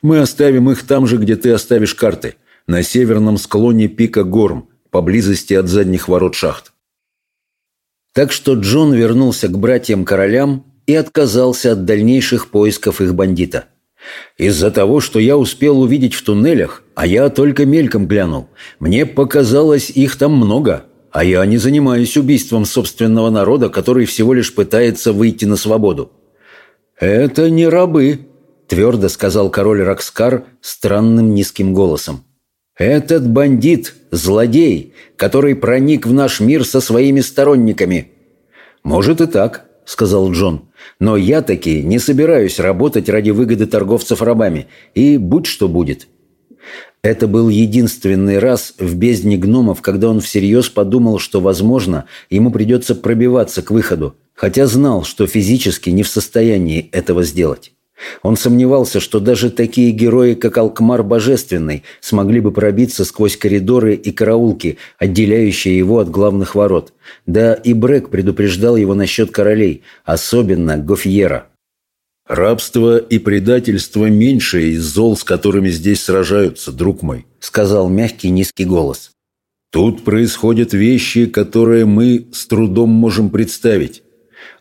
Мы оставим их там же, где ты оставишь карты, на северном склоне пика Горм, поблизости от задних ворот шахт. Так что Джон вернулся к братьям-королям и отказался от дальнейших поисков их бандита. Из-за того, что я успел увидеть в туннелях, а я только мельком глянул, мне показалось их там много, А я не занимаюсь убийством собственного народа, который всего лишь пытается выйти на свободу. Это не рабы, твердо сказал король Рокскар странным низким голосом. Этот бандит – злодей, который проник в наш мир со своими сторонниками. Может и так, сказал Джон, но я таки не собираюсь работать ради выгоды торговцев рабами, и будь что будет. Это был единственный раз в бездне гномов, когда он всерьез подумал, что, возможно, ему придется пробиваться к выходу, хотя знал, что физически не в состоянии этого сделать. Он сомневался, что даже такие герои, как Алкмар Божественный, смогли бы пробиться сквозь коридоры и караулки, отделяющие его от главных ворот. Да и Брэк предупреждал его насчет королей, особенно Гофьера. «Рабство и предательство меньше из зол, с которыми здесь сражаются, друг мой», — сказал мягкий низкий голос. «Тут происходят вещи, которые мы с трудом можем представить.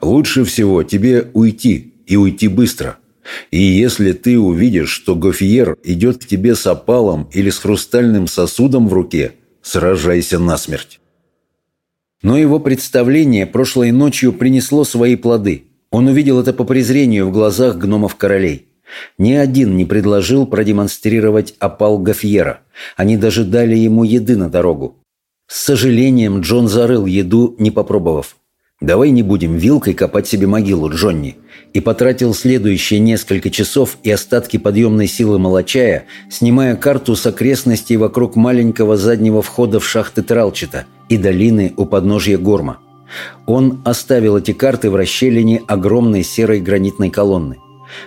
Лучше всего тебе уйти, и уйти быстро. И если ты увидишь, что Гофьер идет к тебе с опалом или с хрустальным сосудом в руке, сражайся насмерть». Но его представление прошлой ночью принесло свои плоды — он увидел это по презрению в глазах гномов-королей. Ни один не предложил продемонстрировать опал Гофьера. Они даже дали ему еды на дорогу. С сожалением Джон зарыл еду, не попробовав. «Давай не будем вилкой копать себе могилу, Джонни», и потратил следующие несколько часов и остатки подъемной силы Молочая, снимая карту с окрестностей вокруг маленького заднего входа в шахты Тралчета и долины у подножья Горма. Он оставил эти карты в расщелине огромной серой гранитной колонны.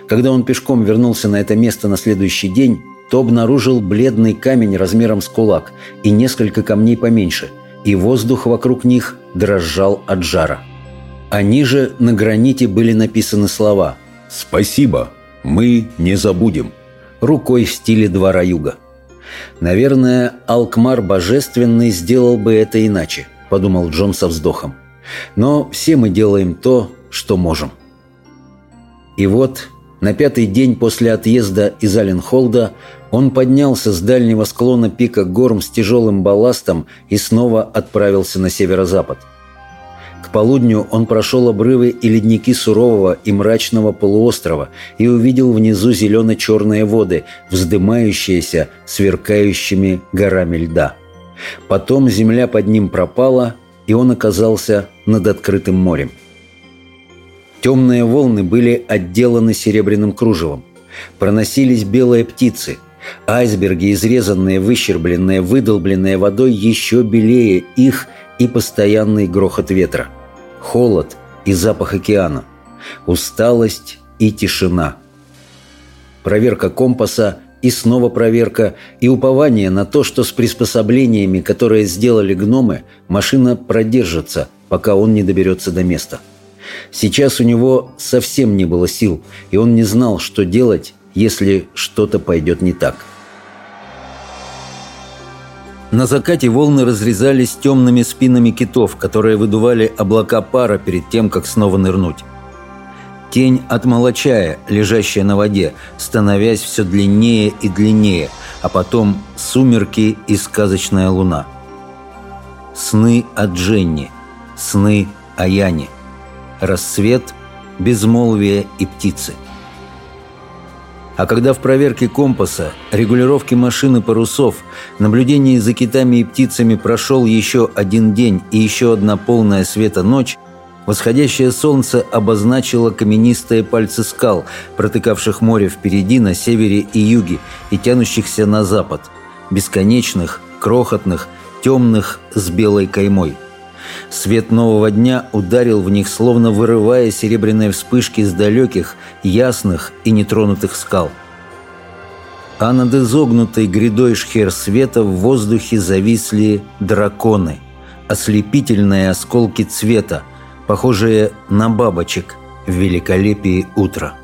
Когда он пешком вернулся на это место на следующий день, то обнаружил бледный камень размером с кулак и несколько камней поменьше, и воздух вокруг них дрожал от жара. Они же на граните были написаны слова «Спасибо, мы не забудем» рукой в стиле двора юга. «Наверное, Алкмар Божественный сделал бы это иначе», – подумал Джон со вздохом. Но все мы делаем то, что можем. И вот, на пятый день после отъезда из Аленхолда, он поднялся с дальнего склона пика Горм с тяжелым балластом и снова отправился на северо-запад. К полудню он прошел обрывы и ледники сурового и мрачного полуострова и увидел внизу зелено-черные воды, вздымающиеся сверкающими горами льда. Потом земля под ним пропала, и он оказался над открытым морем. Темные волны были отделаны серебряным кружевом. Проносились белые птицы. Айсберги, изрезанные, выщербленные, выдолбленные водой, еще белее их и постоянный грохот ветра. Холод и запах океана. Усталость и тишина. Проверка компаса и снова проверка, и упование на то, что с приспособлениями, которые сделали гномы, машина продержится, пока он не доберется до места. Сейчас у него совсем не было сил, и он не знал, что делать, если что-то пойдет не так. На закате волны разрезались темными спинами китов, которые выдували облака пара перед тем, как снова нырнуть. Тень от молочая, лежащая на воде, становясь все длиннее и длиннее, а потом сумерки и сказочная луна. Сны о Дженни, сны о Яне. Рассвет, безмолвие и птицы. А когда в проверке компаса, регулировке машины парусов, наблюдении за китами и птицами прошел еще один день и еще одна полная света ночь, Восходящее солнце обозначило каменистые пальцы скал, протыкавших море впереди, на севере и юге, и тянущихся на запад. Бесконечных, крохотных, темных с белой каймой. Свет нового дня ударил в них, словно вырывая серебряные вспышки с далеких, ясных и нетронутых скал. А над изогнутой грядой шхер света в воздухе зависли драконы, ослепительные осколки цвета, похожие на бабочек в великолепии утра.